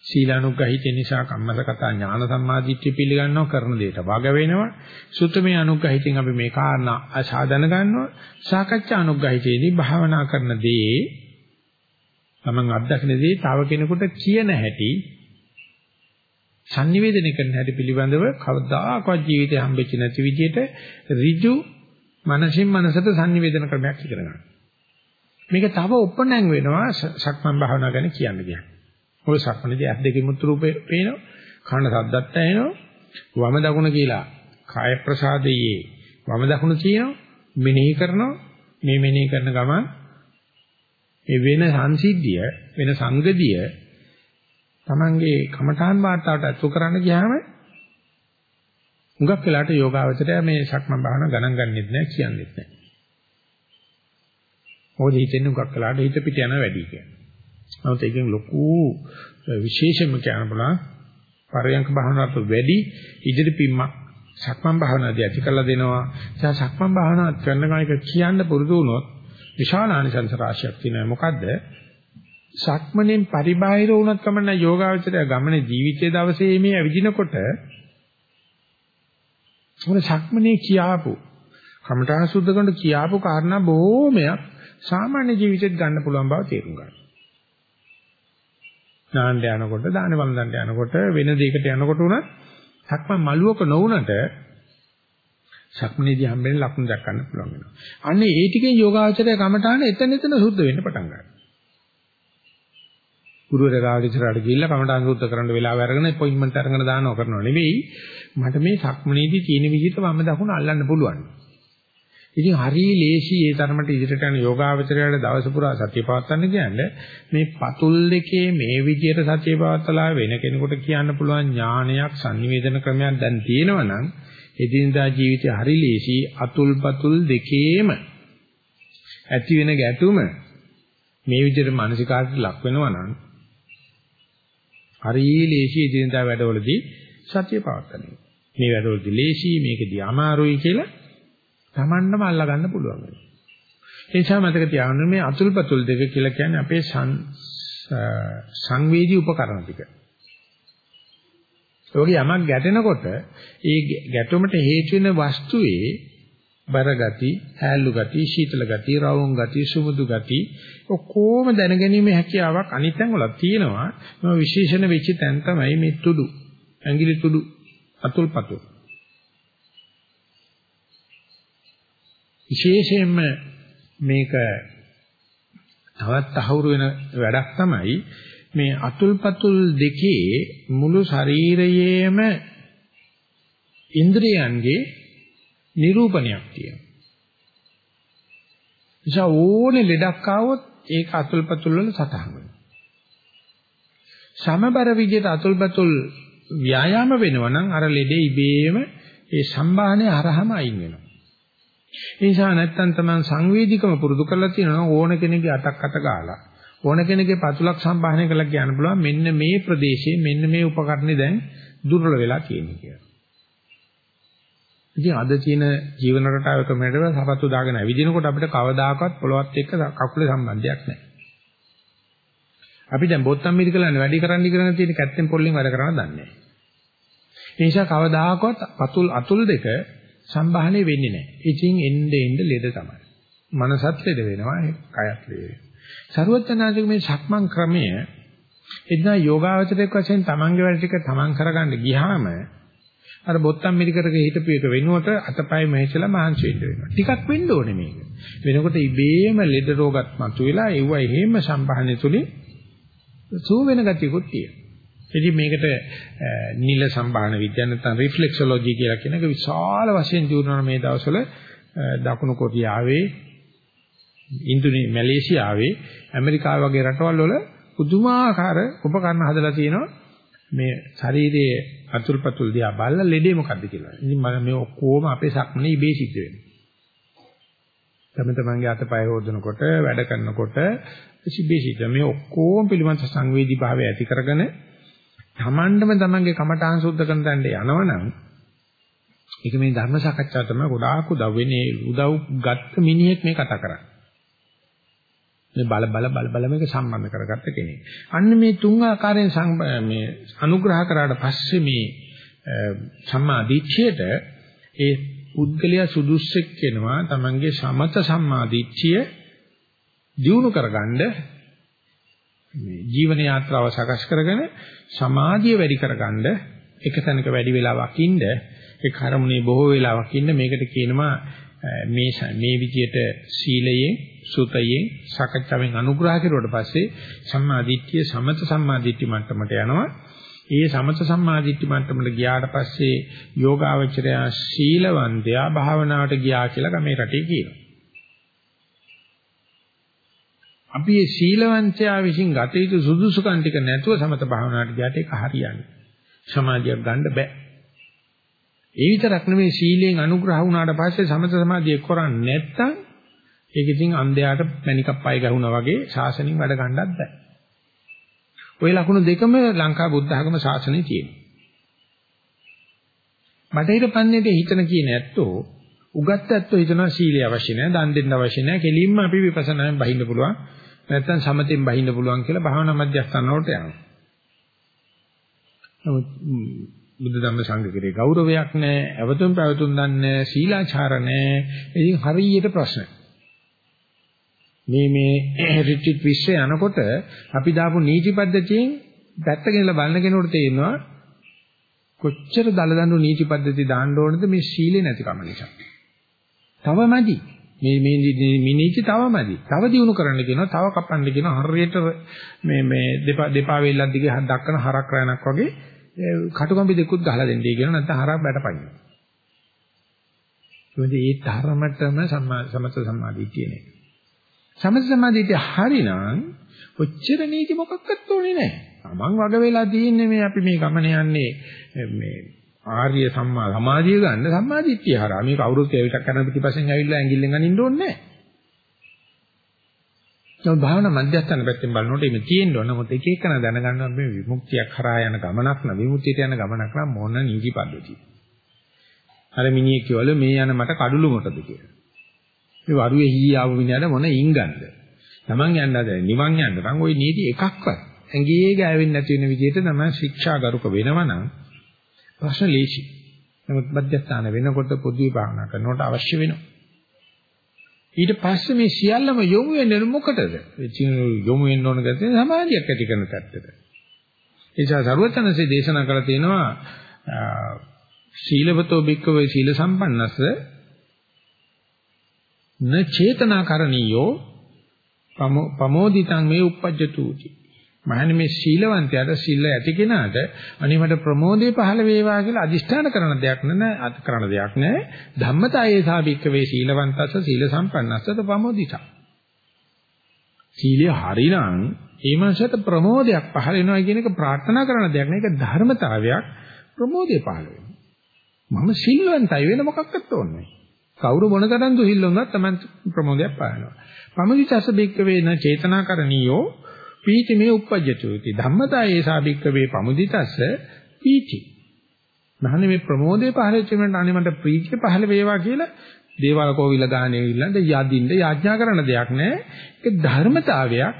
සීලානුග්‍රහිතේ නිසා කම්මසකතා ඥාන සම්මාදිට්ඨිය පිළිගන්නව කරන දෙයට වග වෙනවා. සුත්තමේ අනුග්‍රහිතෙන් අපි මේ කාරණා ආසාදන ගන්නවා. සාකච්ඡා අනුග්‍රහිතේදී භාවනා කරන දේ තමන් අත්දකින දේ තව කෙනෙකුට කියන හැටි sannivedana කරන හැටි පිළිබඳව කවදාකවත් ජීවිතේ හම්බෙච්ච නැති විදිහට ඍජු මනසින් මනසට sannivedana ක්‍රමයක් ඉගෙන ගන්න. මේක තව උපනං වෙනවා සක්මන් භාවනා ගැන කියන්න ගියා. ඔය සක්මනේදී ඇස් දෙකේ මුත් රූපේ පේනවා, කන සද්දත් ඇහෙනවා, වම දකුණ කියලා කාය ප්‍රසාදයේ වම දකුණ කියනවා, මෙනෙහි කරනවා, මේ මෙනෙහි කරන ගමන් මේ වෙන සංසිද්ධිය, වෙන සංගතිය Tamange කමඨාන් වාර්තාවට අතු කරන්න ගියාම හුඟක් වෙලාට යෝගාවචරය මේ සක්මන් භාවනා ගණන් ගන්නෙත් නැහැ කියන්නෙත් නැහැ. මොකද හිතෙන්නේ හුඟක් වෙලාට හිත පිට යන වැඩි කියලා. නමුත් ඒකෙන් ලොකු විශේෂම කියන්න බලන්න පරයන්ක භාවනාවට වැඩි ඉදිරි පිම්මක් සක්මන් භාවනාදී ඇති කළා දෙනවා. ඒ සක්මන් භාවනාව කරන කෙනෙක් කියන්න පුරුදු වුණොත් විශාල ආනිසංස රාශියක් තියෙනවා. මොකද්ද? සක්මණෙන් පරිබාහිර වුණත් කමන්න යෝගාවචරය ගමනේ ජීවිතයේ දවසේ මේ ඇවිදිනකොට මොන සක්මනේ කියාපු කමඨා සුද්ධ කරන කියාපු කාරණා බොහෝමයක් සාමාන්‍ය ජීවිතෙත් ගන්න පුළුවන් බව තේරුම් ගන්න. නාන්න යනකොට දාන වන්දනට යනකොට වෙන දෙයකට යනකොට උනත් සක්මන් මළුවක නොවුනට සක්මනේදී හම්බෙන ලක්ෂණ දක්වන්න පුළුවන් වෙනවා. අන්නේ ඒ ටිකෙන් යෝගාචරය කමඨාන එතන එතන සුද්ධ වෙන්න පටන් ගන්නවා. ගුරුවරයා ගාවට ඉස්සරහට ගිහිල්ලා කමඨාන් සුද්ධ කරන්න වෙලාව අරගෙන අපොයින්ට්මන්ට් අරගෙන දානව කරනව නෙවෙයි. මට මේ සක්මනේදී තියෙන විදිහට වම් දකුණ අල්ලන්න පුළුවන්. ඉතින් හරි ලේසි ඒ තරමට ඉදිරියට යන යෝගාවචරයට දවස පුරා සතිය පවත්වන්න කියන්නේ මේ පතුල් දෙකේ මේ විදිහට සතිය පවත්වලා වෙන කෙනෙකුට කියන්න පුළුවන් ඥානයක් sannivedana ක්‍රමයක් දැන් තියෙනවා නම් එදිනදා ජීවිතේ හරි ලේසි අතුල් පතුල් දෙකේම ඇති වෙන ගැටුම මේ විදිහට මානසිකාර්ථ ලක් වෙනවා නම් හරි ලේසි එදිනදා වැඩවලදී සතිය පවත්වන්න. මේ වැඩවලදී ලේසි මේකදී අමාරුයි කියලා Tamannම අල්ලා ගන්න පුළුවන් වෙනවා. ඒ නිසා මතක තියාගන්න මේ අතුල්පතුල් දෙක කියලා කියන්නේ අපේ සංවේදී උපකරණ ටික. ඔයගේ යමක් ගැටෙනකොට ඒ ගැටුමට හේතු වෙන වස්තුවේ බර ගති, හැල්ලු ගති, සීතල ගති, රවුම් ගති, සුමුදු ගති ඔක්කොම දැනගැනීමේ හැකියාවක් අනිත්යෙන් වල තියෙනවා. මේ විශේෂණ වෙච්ච තැන් තමයි මේ තුඩු, ඇඟිලි තුඩු, අතුල්පතුල්. විශේෂයෙන්ම මේක තවත් අහුරු වෙන වැඩක් තමයි මේ අතුල්පතුල් දෙකේ මුළු ශරීරයේම ඉන්ද්‍රියයන්ගේ නිරූපණයක් තියෙනවා. නිසා ඕනේ ලෙඩක් ආවොත් ඒක අතුල්පතුල් වල සතහන් වෙනවා. සමබර විදිහට අතුල්පතුල් ව්‍යායාම වෙනවා නම් අර ලෙඩේ ඉබේම ඒ සම්බාහනේ අරහම අයින් වෙනවා. ඒ නිසා නැත්තම් තමයි සංවේදීකම පුරුදු කරලා තියෙනවා ඕන කෙනෙක්ගේ අතක් අත ගාලා ඕන කෙනෙක්ගේ පතුලක් සම්බාහනය කරලා කියන්න පුළුවන් මෙන්න මේ ප්‍රදේශයේ මෙන්න මේ උපකරණේ දැන් දුර්වල වෙලා තියෙනවා කියලා. ඉතින් අද තියෙන ජීවන රටාව ක්‍රමයට සපත්තු දාගෙන ඇවිදිනකොට අපිට කවදාකවත් පොළවත් එක්ක කකුලේ සම්බන්ධයක් නැහැ. අපි දැන් බොත්තම් මිරිකලන්නේ වැඩි කරන්න ඉගෙන තියෙන කැත්තෙන් පොල්ලෙන් වැඩ කරන්න දන්නේ නැහැ. ඒ නිසා කවදාකවත් පතුල් අතුල් දෙක සම්බාහනේ වෙන්නේ නැහැ. ඉතින් එnde එnde ලෙඩ තමයි. මනසත් ලෙඩ වෙනවා, කයත් ලෙඩ වෙනවා. සරුවචනාංශික මේ සක්මන් ක්‍රමය එදා යෝගාවචරයක් වශයෙන් තමන්ගේ වැඩ ටික තමන් කරගන්න ගියාම අර බොත්තම් මිරිකරක හිටපු එක වෙනුවට අතපය මෙහෙචලා මහන්සි වෙන්න වෙනවා. ටිකක් වෙන්න ඕනේ මේක. වෙනකොට ඉබේම ලෙඩ රෝගත් මතුවෙලා ඒව එහෙම සම්බන්ධය තුලින් සූ වෙන ගතියකුත් තියෙනවා. ඉතින් මේකට නිල සම්බාහන විද්‍යාව නැත්නම් රිෆ්ලෙක්සොලොජි කියලා කියන එක විශාල වශයෙන් දියුණුවන මේ දවස්වල දකුණු කොරියාවේ ඉන්දුනි මැලේසියාවේ ඇමරිකාව වගේ රටවල් වල පුදුමාකාර උපකරණ හදලා තියෙනවා මේ ශරීරයේ අතුල්පතුල් දිහා බලලා ලෙඩේ මොකද්ද කියලා. ඉතින් මම මේ ඔක්කොම අපේ සක්මනේ ඉබේ සිද්ධ වෙනවා. තම තමන්ගේ අතපය හොදනකොට වැඩ කරනකොට ඉබේ සිද්ධ මේ ඔක්කොම පිළිබඳ සංවේදී භාවය ඇති කරගෙන තමන්ටම තමන්ගේ කමඨාන් සුද්ධ කරන තැනට යනවනම් ඒක මේ ධර්ම සාකච්ඡාව තමයි ගොඩාක් උදව් වෙන්නේ උදව් ගත්ත මිනිහෙක් මේ කතා කරන්නේ. මේ බල බල බල බල මේක සම්බන්ධ කරගත්ත කෙනෙක්. අන්න මේ තුන් ආකාරයෙන් මේ අනුග්‍රහ කරාට පස්සේ මේ සම්මා දිට්ඨියට ඒ පුද්ගලයා සුදුස්සෙක් වෙනවා තමන්ගේ සමත සම්මා දිට්ඨිය දියුණු කරගන්න මේ ජීවන යාත්‍රාව සකස් කරගෙන සමාධිය වැඩි කරගන්න එක තැනක වැඩි වෙලාවක් ඉන්න ඒ කර්මනේ බොහෝ වෙලාවක් ඉන්න මේකට කියනවා මේ මේ විදියට සීලයෙන් සුතයෙන් සකච්ඡාවෙන් අනුග්‍රහ කෙරුවට පස්සේ සම්මා දිට්ඨිය සමත සම්මා දිට්ඨි මට්ටමට යනවා. ඒ සමත සම්මා දිට්ඨි මට්ටමට ගියාට පස්සේ යෝගාවචරය සීලවන්තයා භාවනාවට ගියා කියලා ගමේ රටේ කියනවා. අපි මේ සීලවන්තයා විසින් ගත යුතු සුදුසුකම් ටික නැතුව සමත භාවනාවට ගියාට ඒක හරියන්නේ. සමාධියක් ගන්න බෑ. ඒ විතරක් නෙමෙයි සීලයෙන් අනුග්‍රහ වුණාට පස්සේ සමත සමාධිය කරන්නේ නැත්තම් ඒක ඉතින් අන්ධයාට මණිකක් පය ගහුණා වගේ ශාසනයෙන් වැඩ ගන්නත් බෑ. ওই ලකුණු දෙකම ලංකා බුද්ධ ආගම ශාසනයේ තියෙනවා. බටහිර පන්නේට හිතන කියන ඇත්තෝ උගත් ඇත්තෝ හිතනවා සීලය අවශ්‍ය නැහැ, දන් දෙන්න අවශ්‍ය නැහැ, කෙලින්ම අපි විපස්සනායෙන් බහින්න පුළුවන්. නැත්තම් සමතෙන් බහින්න පුළුවන් කියලා භාවනා මධ්‍යස්ථාන වලට යනවා. නමුත් බුද්ධ ධම්ම සංඝ කෙරේ ගෞරවයක් නැහැ, අවතුම් පැවතුම් දන්නේ සීලාචාර නැහැ. ඉතින් හරියට ප්‍රශ්න. මේ මේ රිට්‍රීට් විශ්ව යනකොට අපි දාපු නීති පද්ධතියෙන් පැත්තකින්ලා බලන කෙනෙකුට තේරෙනවා කොච්චර දලදඬු නීති පද්ධති දාන්න ඕනද මේ සීලේ නැතිකම නිසා. තවමදි. මේ මේ මිනිච්ච තවමදි. තව දිනු කරන්න කියනවා, තව කපන්න කියනවා. හරියට මේ මේ දෙපා දෙපා වේලක් දිගේ දක්කන හරක් රැණක් වගේ කටුකම්බි දෙකුත් ගහලා දෙන්නයි කියනවා. නැත්නම් හරක් බැටපයින්. මොකද ඒ ධර්මතම සමත සම්මාදිටිය නේ. සමත සම්මාදිටිය හරිනම් ඔච්චර නීති මොකක්වත් ඕනේ නැහැ. මං වග වෙලා තියෙන්නේ මේ අපි මේ ගමන යන්නේ මේ ආර්ය සම්මා සමාධිය ගන්න සම්මාදිට්ඨිය හරහා මේක අවුරුදු කේවිතක් කරන පිටිපස්සෙන් ඇවිල්ලා ඇඟිල්ලෙන් අනින්න ඕනේ නැහැ. ඒ භාවනා මධ්‍යස්ථාන පැත්තෙන් බලනකොට මේ තියෙන්න ඕන මොකද එක එකන දැනගන්නවා මේ විමුක්තියක් කරා යන ගමනක් න විමුක්තියට යන ගමනක් නම් මොන නීති පද්ධතිය. අර මිනිහෙක් කියවල මේ යන මට කඩළු මොකද කියලා. මේ වරුවේ හී ආව මිනිහට මොන ඉංගන්ද? Taman යන්න හදන නිවන් යන්න නම් ওই නීති එකක්වත් ඇඟේ ගෑවෙන්නේ නැති වෙන විදිහට තමයි ශික්ෂාගරුක වෙනවනම් ප්‍රශ්න ලේසි. නමුත් මධ්‍යස්ථාන වෙනකොට පොදුවේ භාවනා කරනකොට අවශ්‍ය වෙනවා. ඊට පස්සේ මේ සියල්ලම යොමු වෙන්නේ මොකටද? යොමු වෙන්න ඕන ගැතේ සමාධියක් ඇති කරන පැත්තට. ඒ නිසා සරුවචනසේ දේශනා කළා තියෙනවා සීලවතෝ භික්කවේ සීල සම්පන්නස්ස න චේතනාකරණීයෝ පමෝදිතං මේ uppajjatuti මහන්නේ මේ සීලවන්තයාට සීල ඇති කෙනාට අනිමට ප්‍රමෝදේ පහළ වේවා කියලා අදිෂ්ඨාන කරන දෙයක් නෑ අත් කරන දෙයක් නෑ. ධම්මතායේ සාභික්ක වේ සීලවන්තස්ස සීල සම්පන්නස්සත ප්‍රමෝදිතා. සීලය හරිනම් ඒ මනසට ප්‍රමෝදයක් පහළ වෙනවා කියන එක ප්‍රාර්ථනා කරන දෙයක් නේ. ඒක ධර්මතාවයක් ප්‍රමෝදේ පහළ වෙනවා. මම සිල්වන්තයි වෙන මොකක්වත් ඕනේ කවුරු මොන තරම් දුහිල්ල වුණත් තමයි ප්‍රමෝදයක් පානවා. පමවිචස බික්ක වේන චේතනාකරණියෝ පීති මේ uppajjatuti ධම්මතායේ සාභික්ක වේ පමුදිතස්ස පීති. මහන්නේ මේ ප්‍රමෝදේ පහළ වෙච්ච වෙනට අනේ මට ප්‍රීතිය පහළ වේවා කියලා දේවාල කෝවිල ගානේ ඉල්ලන්න යදින්න යාඥා කරන දෙයක් නෑ. ඒක ධර්මතාවයක්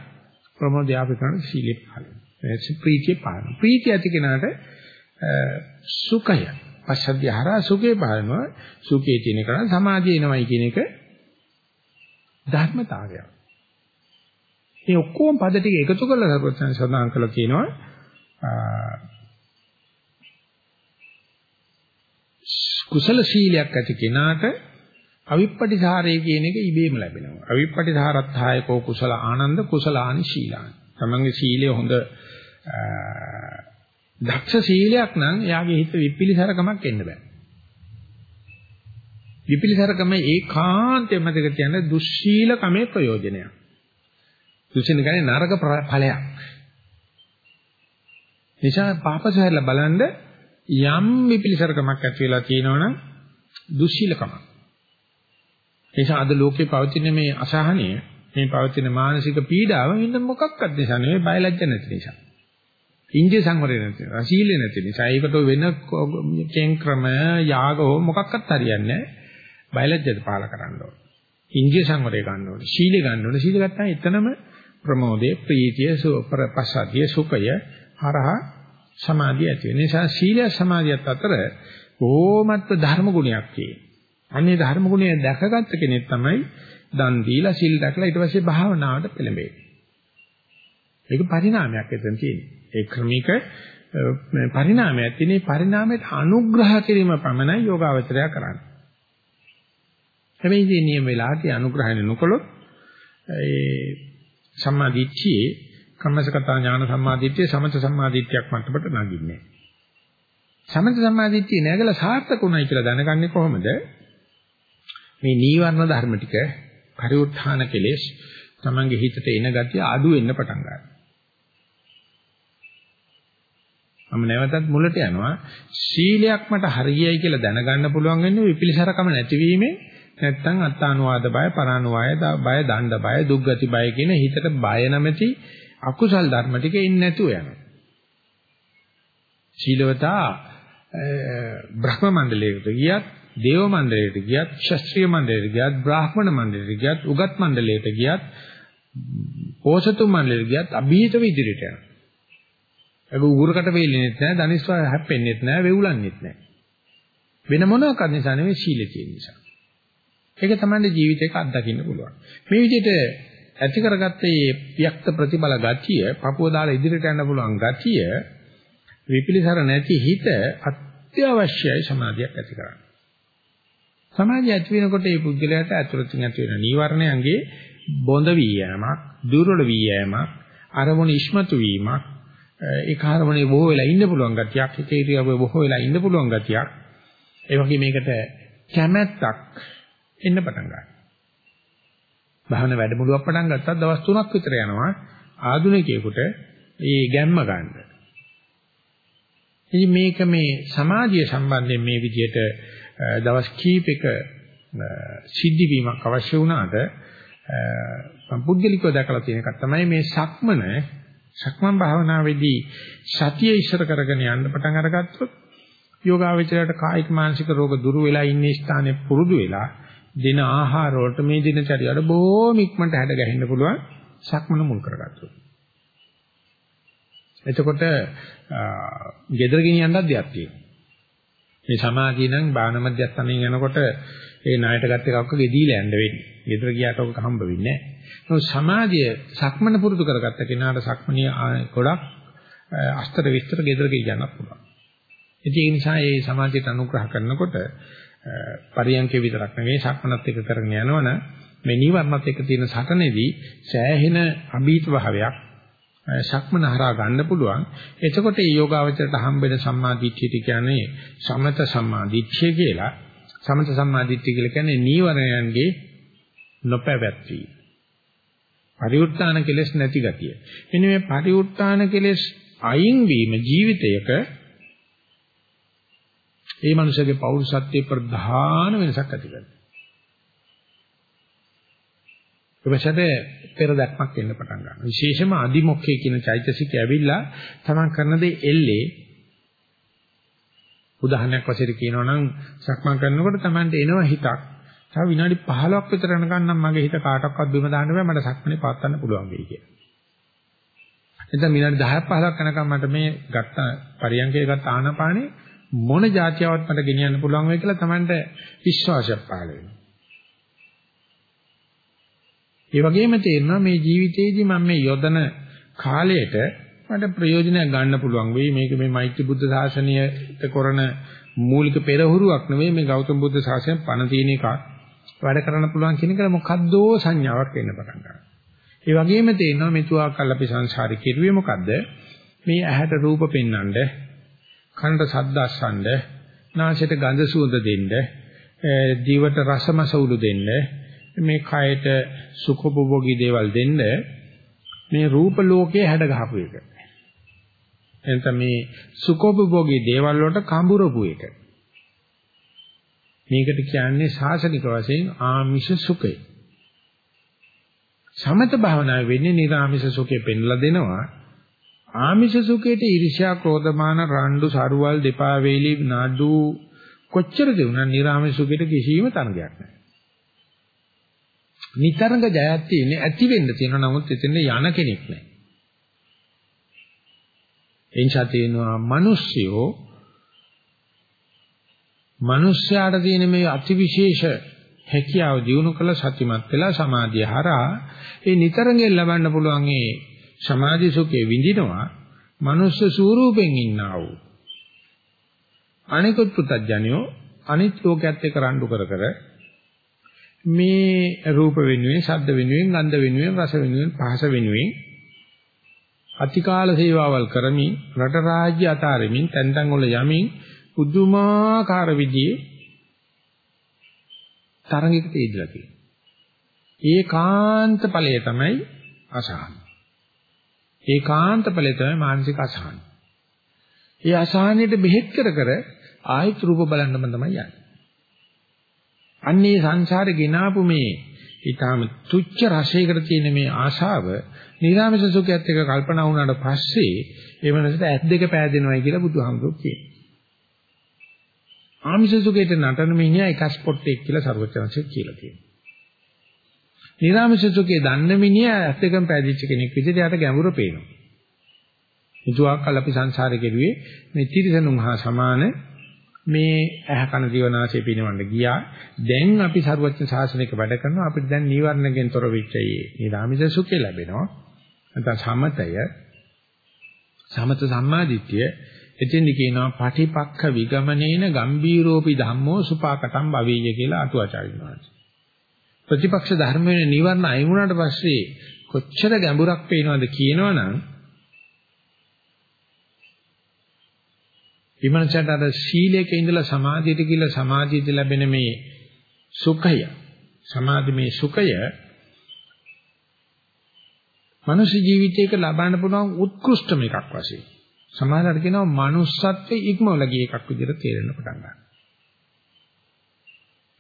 ප්‍රමෝදය අපි කරන සීලේ පහළ වෙනවා. ප්‍රීතිය පහළ ප්‍රීතිය ඇති කෙනාට සුඛය. පස්සද්ධිය හරහා සුඛේ පහළනවා සුඛේ තියෙන කරා සමාධිය එනවයි කියන එක ධර්මතාවයක්. මේ ඔක්කොම පද ටික එකතු කරලා සර්වඥයන් සඳහන් කළා කියනවා කුසල සීලයක් ඇති කෙනාට අවිප්පටිසාරය කියන එක ඉබේම ලැබෙනවා. අවිප්පටිසාරත්ථායකෝ කුසල ආනන්ද කුසලානි ශීලානි. තමන්ගේ සීලය හොඳ දක්ෂ සීලයක් නම් එයාගේ හිත විපිලිසරකමක් එන්න බෑ. විපිලිසරකම ඒකාන්තයෙන්ම දෙක කියන්නේ දුස්සීලකමේ ප්‍රයෝජනයක්. දුසින කියන්නේ නරක ඵලයක්. නිසා පාපස හැරලා බලන්න යම් විපිලිසරකමක් ඇති වෙලා තියෙනවනම් දුස්සීලකම. නිසා අද ලෝකේ පවතින මේ අසහනය, මේ පවතින මානසික පීඩාව ඉන්න මොකක්වත් නිසා නෙවෙයි බයලජ්ජ නැති නිසා. ඉන්දිය සංවරය නැති නිසා, සීලය නැති නිසා, ඒකට වෙන කෙන් ක්‍රම යාග හෝ මොකක්වත් හරියන්නේ නැහැ. බයලජ්ජද පාල කරන්න ඕන. ඉන්දිය සංවරය ගන්න ඕන. සීලය ගන්න ඕන. සීල ගත්තා එතනම ප්‍රමෝදය, ප්‍රීතිය, සුප්‍රපසාදිය, සුඛය හරහා සමාධිය ඇති වෙන නිසා සීල සමාධියත් අතර බොහොමත්ව ධර්ම ගුණයක් තියෙනවා. අන්නේ ධර්ම ගුණය දැකගත්ත කෙනෙක් තමයි දන් දීලා සිල් දැකලා ඊට පස්සේ භාවනාවට පෙළඹෙන්නේ. ඒක පරිණාමයක් එතන තියෙන්නේ. ඒ ක්‍රමික පරිණාමයක් තියෙන පරිණාමයට අනුග්‍රහ කිරීම පමණයි යෝගාවචරය කරන්නේ. හැබැයි මේ නියම වෙලාවට අනුග්‍රහය නොකළොත් ඒ සම්මා දිට්ඨියේ කම්මසකතා ඥාන සම්මා දිට්ඨිය සමත සම්මා දිට්ඨියක් මට්ටමට නගින්නේ. සමත සම්මා දිට්ඨිය නැගලා සාර්ථක උනායි කියලා දැනගන්නේ කොහොමද? මේ නීවරණ ධර්ම ටික පරිඋත්ථාන කෙලෙස් තමන්ගේ හිතට එන ගතිය අඩු වෙන්න පටන් ගන්නවා. මම නැවතත් මුලට යනවා සීලයක් මට හරියයි කියලා දැනගන්න පුළුවන් වෙන්නේ විපිලිසරකම නැතිවීමෙන් නැත්තම් අත්තානුවාද බය පරානුවාය බය දණ්ඩ බය දුක්ගති බය කියන හිතට බය නැමැති අකුසල් ධර්ම ටික එන්නේ නැතුව යනවා සීලවතා බ්‍රහ්ම මණ්ඩලයකට ගියත් දේව මණ්ඩලයට ගියත් ශාස්ත්‍රීය මණ්ඩලයට ගියත් බ්‍රාහ්මණ මණ්ඩලයට ගියත් උගත් මණ්ඩලයට ගියත් පෝසතු මණ්ඩලයට ගියත් අභීතව ඉදිරියට යනවා ඒක උගුරකට වේලෙන්නෙත් නැහැ, ධනිස්වා හැප්පෙන්නෙත් නැහැ, වෙවුලන්නෙත් නැහැ. වෙන මොනවාක්වත් නිසා නෙවෙයි සීලේ තියෙන නිසා. ඒක තමයි ජීවිතේක අත්දකින්න පුළුවන්. මේ විදිහට ඇති කරගත්තේ වික්ත ප්‍රතිබල ගතිය, පපුව දාලා ඉදිරියට යන්න පුළුවන් ගතිය, විපිලිසර නැති හිත අත්‍යවශ්‍යයි සමාධියක් ඇති කරගන්න. සමාධිය ඇති වෙනකොට මේ පුද්ගලයාට ඇතුළතින් ඇති වෙන නීවරණයන්ගේ බොඳ වී යෑමක්, දුර්වල වී යෑමක්, අරමුණ ඉස්මතු වීමක්, ඒ කාර්මණේ බොහෝ වෙලා ඉන්න පුළුවන් ගතියක්, හිතේ ඉරියව්වේ බොහෝ වෙලා ඉන්න පුළුවන් ගතියක්. ඒ වගේ මේකට කැමැත්තක් එන්න පටන් ගන්නවා. භාවන වැඩමුළුවක් පටන් ගත්තත් දවස් 3ක් විතර යනවා ආධුනිකයෙකුට ඒ ගැම්ම ගන්න. ඉතින් මේක මේ සමාධිය සම්බන්ධයෙන් මේ විදිහට දවස් කීපයක සිද්ධි වීමක් අවශ්‍ය වුණාට සම්පුද්ගලිකව දැකලා තියෙන එකක් තමයි මේ සක්මන සක්මන් භාවනාවේදී සතිය ඉස්සර කරගෙන යන්න පටන් අරගත්තොත් යෝගාවචරයට කායික මානසික රෝග දුරු වෙලා ඉන්නේ ස්ථානේ පුරුදු වෙලා දින ආහාර වලට මේ දිනචරියට බොහොම ඉක්මනට හැඩ ගැහෙන්න පුළුවන් සක්මන මුල් කරගත්තොත්. එතකොට gedara ගෙනියන්නත් දෙයක් තියෙනවා. මේ සමාධිය නම් බාහන මධ්‍යස්ථානයෙන් යනකොට ඒ ණයට ගත්ත එකක් වගේ දීලා යන්න වෙන්නේ. gedara ගියාට ඔක හම්බ වෙන්නේ නැහැ. නමුත් සමාධිය සක්මන පුරුදු කරගත්ත කෙනාට සක්මණිය ගොඩක් අස්තර විස්තර gedara කියන්නත් පුළුවන්. ඉතින් ඒ නිසා මේ සමාධියට අනුග්‍රහ කරනකොට පරියන්කේ විතරක් නෙවෙයි සක්මනත් එක්ක කරගෙන යනවනම් මේ නිවර්ණත් එක්ක තියෙන සටනේදී සෑහෙන අභීත භාවයක් සක්මන හරහා ගන්න පුළුවන්. එතකොට මේ යෝගාවචරයට හම්බෙන සම්මාදිට්ඨිය කියන්නේ සමත සම්මාදිට්ඨිය කියලා. සමත සම්මාදිට්ඨිය කියලා කියන්නේ නීවරණයන්ගේ නොපැවැත්වීම. පරිඋත්තාන කෙලෙස් නැති ගතිය. මෙන්න මේ පරිඋත්තාන කෙලෙස් අයින් වීම ජීවිතයක ඒ මනුස්සයාගේ පෞරුෂත්වයේ ප්‍රධාන වෙනසක් ඇති කරනවා. ඔබසට පෙර දැක්මක් එන්න පටන් ගන්නවා. විශේෂම අදිමොක්ඛේ කියන චෛතසිකය ඇවිල්ලා තමන් කරන දේ එල්ලේ උදාහරණයක් වශයෙන් කියනවා නම් සක්මන් කරනකොට තමන්ට එනවා හිතක් තව විනාඩි 15ක් විතර යනකම් නම් මගේ හිත කාටවත් බිම දාන්න බෑ මට සක්මනේ පවත්වන්න පුළුවන් වෙයි කියලා. එතන විනාඩි 10ක් 15ක් යනකම් මට මේ ගත්ත පරියන්කේ ගත්ත ආනපානේ මොන જાතියාවක් මට ගෙනියන්න පුළුවන් වෙයි කියලා Tamanට විශ්වාසයක් පහළ වෙනවා. ඒ වගේම තේරෙනවා මේ ජීවිතේදී මම මේ යොදන කාලයට මට ප්‍රයෝජනයක් ගන්න පුළුවන් වෙයි මේක මේ මෛත්‍රී බුද්ධ ශාසනයට කරන මූලික පෙරහුරුවක් නෙවෙයි මේ ගෞතම බුද්ධ ශාසනය පණ තියෙන එකක් වැඩ කරන්න පුළුවන් කියන එක මොකද්දෝ සංඥාවක් එන්න පටන් ගන්නවා. ඒ වගේම තේනවා මෙතුආ කල් අපි සංසාරේ කෙරුවේ මොකද්ද? මේ ඇහැට රූප පෙන්වන්න, කනට ශබ්ද අස්සන්න, නාසයට ගඳ සුවඳ දෙන්න, දිවට රසමසවුලු දෙන්න, මේ කයට සුඛෝපභෝගී දේවල් දෙන්න මේ රූප ලෝකයේ හැඩ ගහපු එක. එතන මේ සුඛෝපභෝගී දේවල් වලට කඹරපු එක. මේකට කියන්නේ සාසනික වශයෙන් ආමිෂ සුඛය. සමත භාවනාවේ වෙන්නේ නිර්ආමිෂ සුඛය පෙන්ලා දෙනවා. ආමිෂ සුඛයට ඊර්ෂ්‍යා ක්‍රෝධමාන රණ්ඩු සරුවල් දෙපා වේලි නඩු කොච්චර දෙවුණා නිර්ආමිෂ සුඛයට කිසිම තරගයක් නැහැ. නිතරංග ජයක් තියෙන්නේ ඇති වෙන්න තියෙනවා නමුත් එතන යන කෙනෙක් නැහැ. එනිසා තියෙනවා මිනිස්සුયો මිනිස්යාට තියෙන මේ අතිවිශේෂ හැකියාව දිනු කළ සතිමත් වෙලා සමාධිය හරහා ඒ නිතරංගෙන් ලබන්න පුළුවන් ඒ සමාධි සුඛේ විඳිනවා මනුස්ස ස්වරූපෙන් ඉන්නා වූ අනිකුත් පුතඥයෝ අනිත් ලෝකයක් එක්ක රණ්ඩු කර කර මේ රූප වෙනුවෙන්, ශබ්ද වෙනුවෙන්, ගන්ධ වෙනුවෙන්, රස වෙනුවෙන්, පහස වෙනුවෙන් අතිකාල සේවාවල් කරමින් රට රාජ්‍ය අතාරමින් තැන් තැන් වල යමින් පුදුමාකාර විදිහේ තරඟයකට ඉදලා තියෙනවා. ඒකාන්ත ඵලය තමයි අසහන. ඒකාන්ත ඵලය තමයි මානසික අසහන. ඒ අසහනෙට බෙහෙත් කර කර ආයත රූප බලන්නම තමයි යන්නේ. අන්නේ සංසාරේ ගෙනාපු මේ ඊටාම තුච්ච රසයකට තියෙන මේ ආශාව නිරාමස සුඛයත් එක්ක කල්පනා වුණාට පස්සේ ඒ වෙනසට ඇස් දෙක පෑදෙනවයි කියලා බුදුහාමුදුරුවෝ කියනවා. ආමිෂ සුඛයට නටන මිනිහා එක ස්පොට් එක කියලා සර්වචනසේ කියලා කියනවා. නිරාමිෂ සුඛේ දන්න මිනිහා ඇස් දෙකම පෑදිච්ච කෙනෙක් විදිහට යාට ගැඹුර පේනවා. හිතුවාකල් අපි සංසාරේ කෙරුවේ මේ තිරිසනුන් හා සමාන මේ ඇහ කන දිවනාසය පිනවන්න ගියා. දැන් අපි සරුවච්ච ශාසනයක වැඩ කරනවා. අපිට දැන් නීවරණයෙන් තොර වෙච්ච ඒ නිරාමිෂ සුඛය ලැබෙනවා. නැත්නම් සමතය සමත සම්මාදිට්ඨිය එතෙන්දි කියනවා පටිපක්ඛ විගමනේන ගම්බීරෝපි ධම්මෝ සුපාකටම් භවීය කියලා අටුවාචාරින් වහන්සේ. ප්‍රතිපක්ෂ ධර්මයේ නිවර්ණ අය වුණාට පස්සේ කොච්චර ගැඹුරක් පේනවද කියනවනම් විමර්ශනට අර සීලයක ඉඳලා සමාධියට ගිහලා සමාධියට ලැබෙන මේ සුඛය සමාධි මේ සුඛය මනුෂ්‍ය ජීවිතයක ලබන්න පුළුවන් උත්කෘෂ්ඨම එකක් වශයෙන් සමහරවිට කියනවා manussත්වයේ ඉක්මවල ගිය එකක් විදිහට තේරෙන්න පටන් ගන්නවා.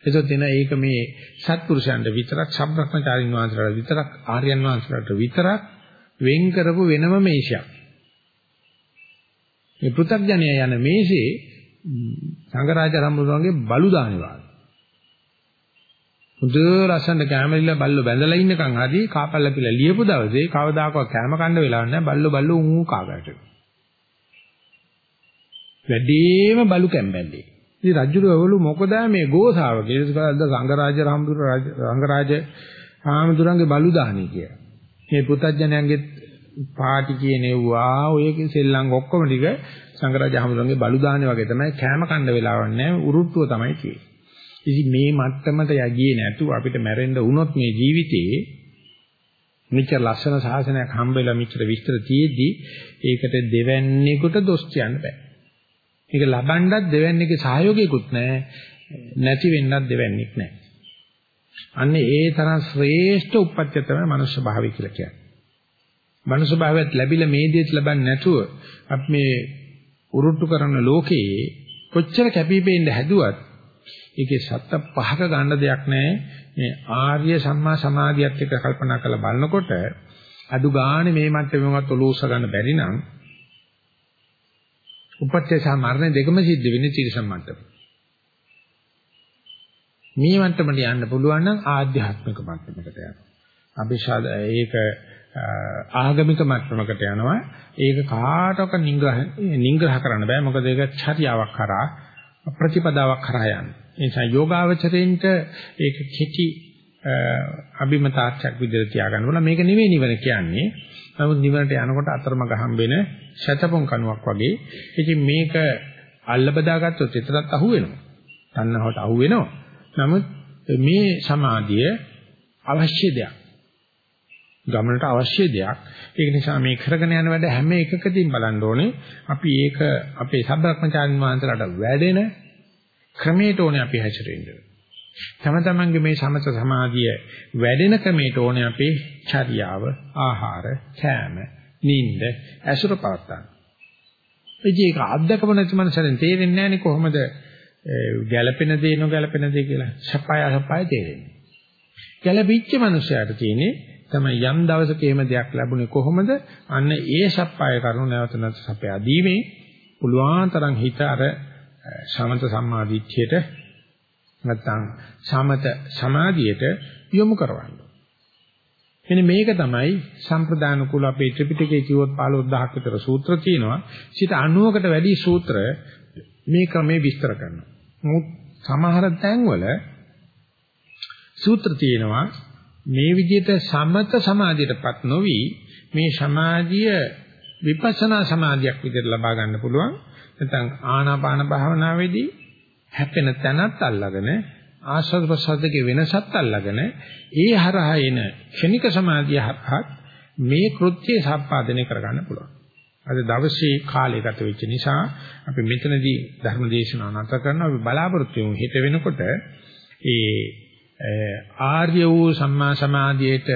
එතකොට එන ඒක මේ සත්පුරුෂයන්ට විතරක් සම්බ්‍රහ්මචාරින් වහන්සේලාට විතරක් ආර්යයන් වහන්සේලාට විතරක් වෙන් කරපු වෙනම මේෂයක්. මේ පෘථග්ජනය යන මේෂේ සංඝරාජ රම්බුරුවන්ගේ බලු දානේ වාගේ. හොඳ රසන්න කැමරිලා බල්ලෝ බැඳලා ඉන්නකන් හරි කාපල්ල පිළ ලියපු දවසේ කවදාකවත් කැම කන්න වෙලාවක් නැහැ බල්ලෝ බල්ලෝ උන් කාගට. වැඩිම බලු කැම්බැල්ලේ. ඉතින් රජුරවලු මොකද මේ ගෝසාව කියලා සංඝරාජ රාමදුර සංඝරාජ රාමදුරන්ගේ බලු දාහනේ කිය. මේ පුතඥයන්ගේ පාටි කියනෙව්වා ඔය සෙල්ලම් ඔක්කොම ටික සංඝරාජ රාමදුරන්ගේ බලු දාහනේ වගේ තමයි කැම කන්න වෙලාවක් නැහැ උරුට්ටුව තමයි තියෙන්නේ. ඉතින් මේ මට්ටමට යගියේ නැතුව අපිට මැරෙන්න වුණොත් මේ ජීවිතේ මෙච්චර ලස්සන සාසනයක් හම්බෙලා මෙච්චර විස්තර තියෙද්දි ඒකට දෙවන්නේකට දොස් කියන්න බෑ. මේක ලබන්නත් දෙවන්නේගේ සහයෝගයකුත් නැහැ. නැති වෙන්නත් දෙවන්නේක් නැහැ. අන්නේ ඒ තරම් ශ්‍රේෂ්ඨ උප්පත්තිය තමයි මනුෂ්‍ය භාවය කියලා කියන්නේ. මනුෂ්‍ය භාවයත් ලැබිලා මේ දේත් ලබන්නේ නැතුව අපි මේ උරුට්ටු කරන ලෝකයේ කොච්චර කැපිපෙන්න හැදුවත් ඒකේ සත්‍ය පහක ගන්න දෙයක් නැහැ. මේ ආර්ය සම්මා සමාධියත් එක්ක කල්පනා කරලා බලනකොට අඩු ගානේ මේ මට්ටමේවත් ඔලෝස ගන්න බැරි නම් උපත්ය සහ මරණ දෙකම සිද්ධ වෙන්නේ තිරසම් මට්ටම. මේ මට්ටමට යන්න පුළුවන් නම් ආධ්‍යාත්මික මට්ටමකට යනවා. අභිෂාද ඒක ආගමික මට්ටමකට යනවා. ඒක කාටවත් නිග්‍රහ නිග්‍රහ කරන්න බෑ. මොකද ඒක චර්යාවක් කරා ප්‍රතිපදාවක් කරා යන්නේ. ඒ නිසා යෝගාවචරයෙන්ට ඒක කෙටි අභිමතාර්ථයක් විදිහට තියාගන්න ඕන. මේක නෙවෙයි නිවන කියන්නේ. නමුත් නිවනට යනකොට අතරමඟ හම්බෙන ශතපොන් කණුවක් වගේ. ඉතින් මේක අල්ල බදාගත්තොත් එතරම් අහු වෙනවා. තණ්හාවට අහු වෙනවා. නමුත් මේ සමාධිය අවශ්‍ය දෙයක්. ගමනට අවශ්‍ය දෙයක්. ඒක නිසා මේ කරගෙන යන වැඩ හැම එකකදීම බලන්න ඕනේ අපි ඒක අපේ සබ්‍රක්‍මචාරින් වහන්සේලාට වැඩෙන ක්‍රමයට ඕනේ අපි හැසිරෙන්න. තම තමන්ගේ මේ සමත සමාධිය වැඩෙන ක්‍රමයට ඕනේ අපේ චර්යාව, ආහාර, කෑම, නිින්ද, ඇසුර පවත්තා. ඒක අත්දකම නැති මනසෙන් තේරෙන්නේ නැහැනේ කොහොමද ගැළපෙන දේ නොගැළපෙන දේ කියලා. සපය සපය තේරෙන්නේ. ගැළපිච්ච මනුස්සයාට තියෙන්නේ තමයි යම් දවසක එහෙම දෙයක් ලැබුණේ කොහොමද? අන්න ඒ සප්පාය කරුණු නැවත නැවත සපයා දීමේ පුළුවන් තරම් හිත අර සමත සම්මාදිට්ඨියට නැත්නම් සමත සමාධියට යොමු කරවන්න. මෙන්න මේක තමයි සම්ප්‍රදාන කුල අපේ ත්‍රිපිටකයේ කිව්වොත් 15000ක් විතර සූත්‍ර තියෙනවා. සිත 90කට වැඩි සූත්‍ර මේ ක්‍රමේ විස්තර කරනවා. නමුත් සමහර තැන්වල සූත්‍ර තියෙනවා මේ විදිහට සමත සමාධියටපත් නොවි මේ සමාධිය විපස්සනා සමාධියක් විදිහට ලබා ගන්න පුළුවන්. නැත්නම් ආනාපාන භාවනාවේදී හැපෙන තැනත් අල්ලගෙන ආස්වාද ප්‍රසද්දකේ වෙනසත් අල්ලගෙන ඒ හරහා එන ක්ෂණික සමාධිය හරහා මේ කෘත්‍ය සම්පාදනය කරගන්න පුළුවන්. අද දවසේ කාලය ගත වෙච්ච නිසා අපි මෙතනදී ධර්ම දේශනාව නැවත කරනවා අපි බලාපොරොත්තු වෙමු හිත වෙනකොට ඒ ආර්ය වූ සම්මා සමාධියට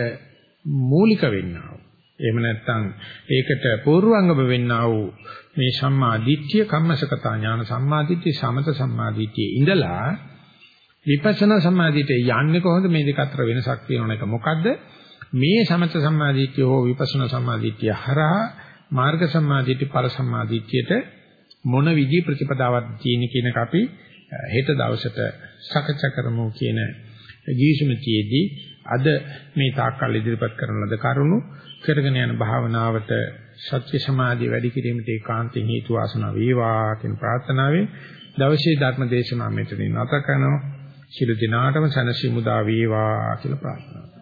මූලික වෙන්නා වූ එහෙම නැත්නම් ඒකට පූර්වංගම වෙන්නා වූ මේ සම්මා දිට්ඨිය කම්මසකතා ඥාන සම්මා දිට්ඨිය සමත සම්මා දිට්ඨිය ඉඳලා විපස්සනා සම්මාදිට යන්නේ කොහොමද? මේ දෙක අතර වෙනසක් තියෙනවන එක. මොකද්ද? මේ සමත සම්මාදිට්ඨිය හෝ විපස්සනා සම්මාදිට්ඨිය හරහා මාර්ග සම්මාදිට්ඨි ඵල සම්මාදිට්ඨියට මොන විදි ප්‍රතිපදාවක් තියෙන කියන එක අපි හෙට දවසට සාකච්ඡා කරමු කියන ජීවිතයේදී අද මේ තාක්කල් ඉදිරිපත් කරන ලද කරුණු කරගෙන යන භාවනාවට සත්‍ය සමාධිය වැඩි කිරීමට ඒකාන්තයෙන් හේතු වාසනා වේවා කියන ප්‍රාර්ථනාවෙන් දවසේ ධර්ම දේශනාව මෙතනින් නැත කරනවා. ශිළු දිනාටම සනසි මුදා වේවා කියලා ප්‍රාර්ථනා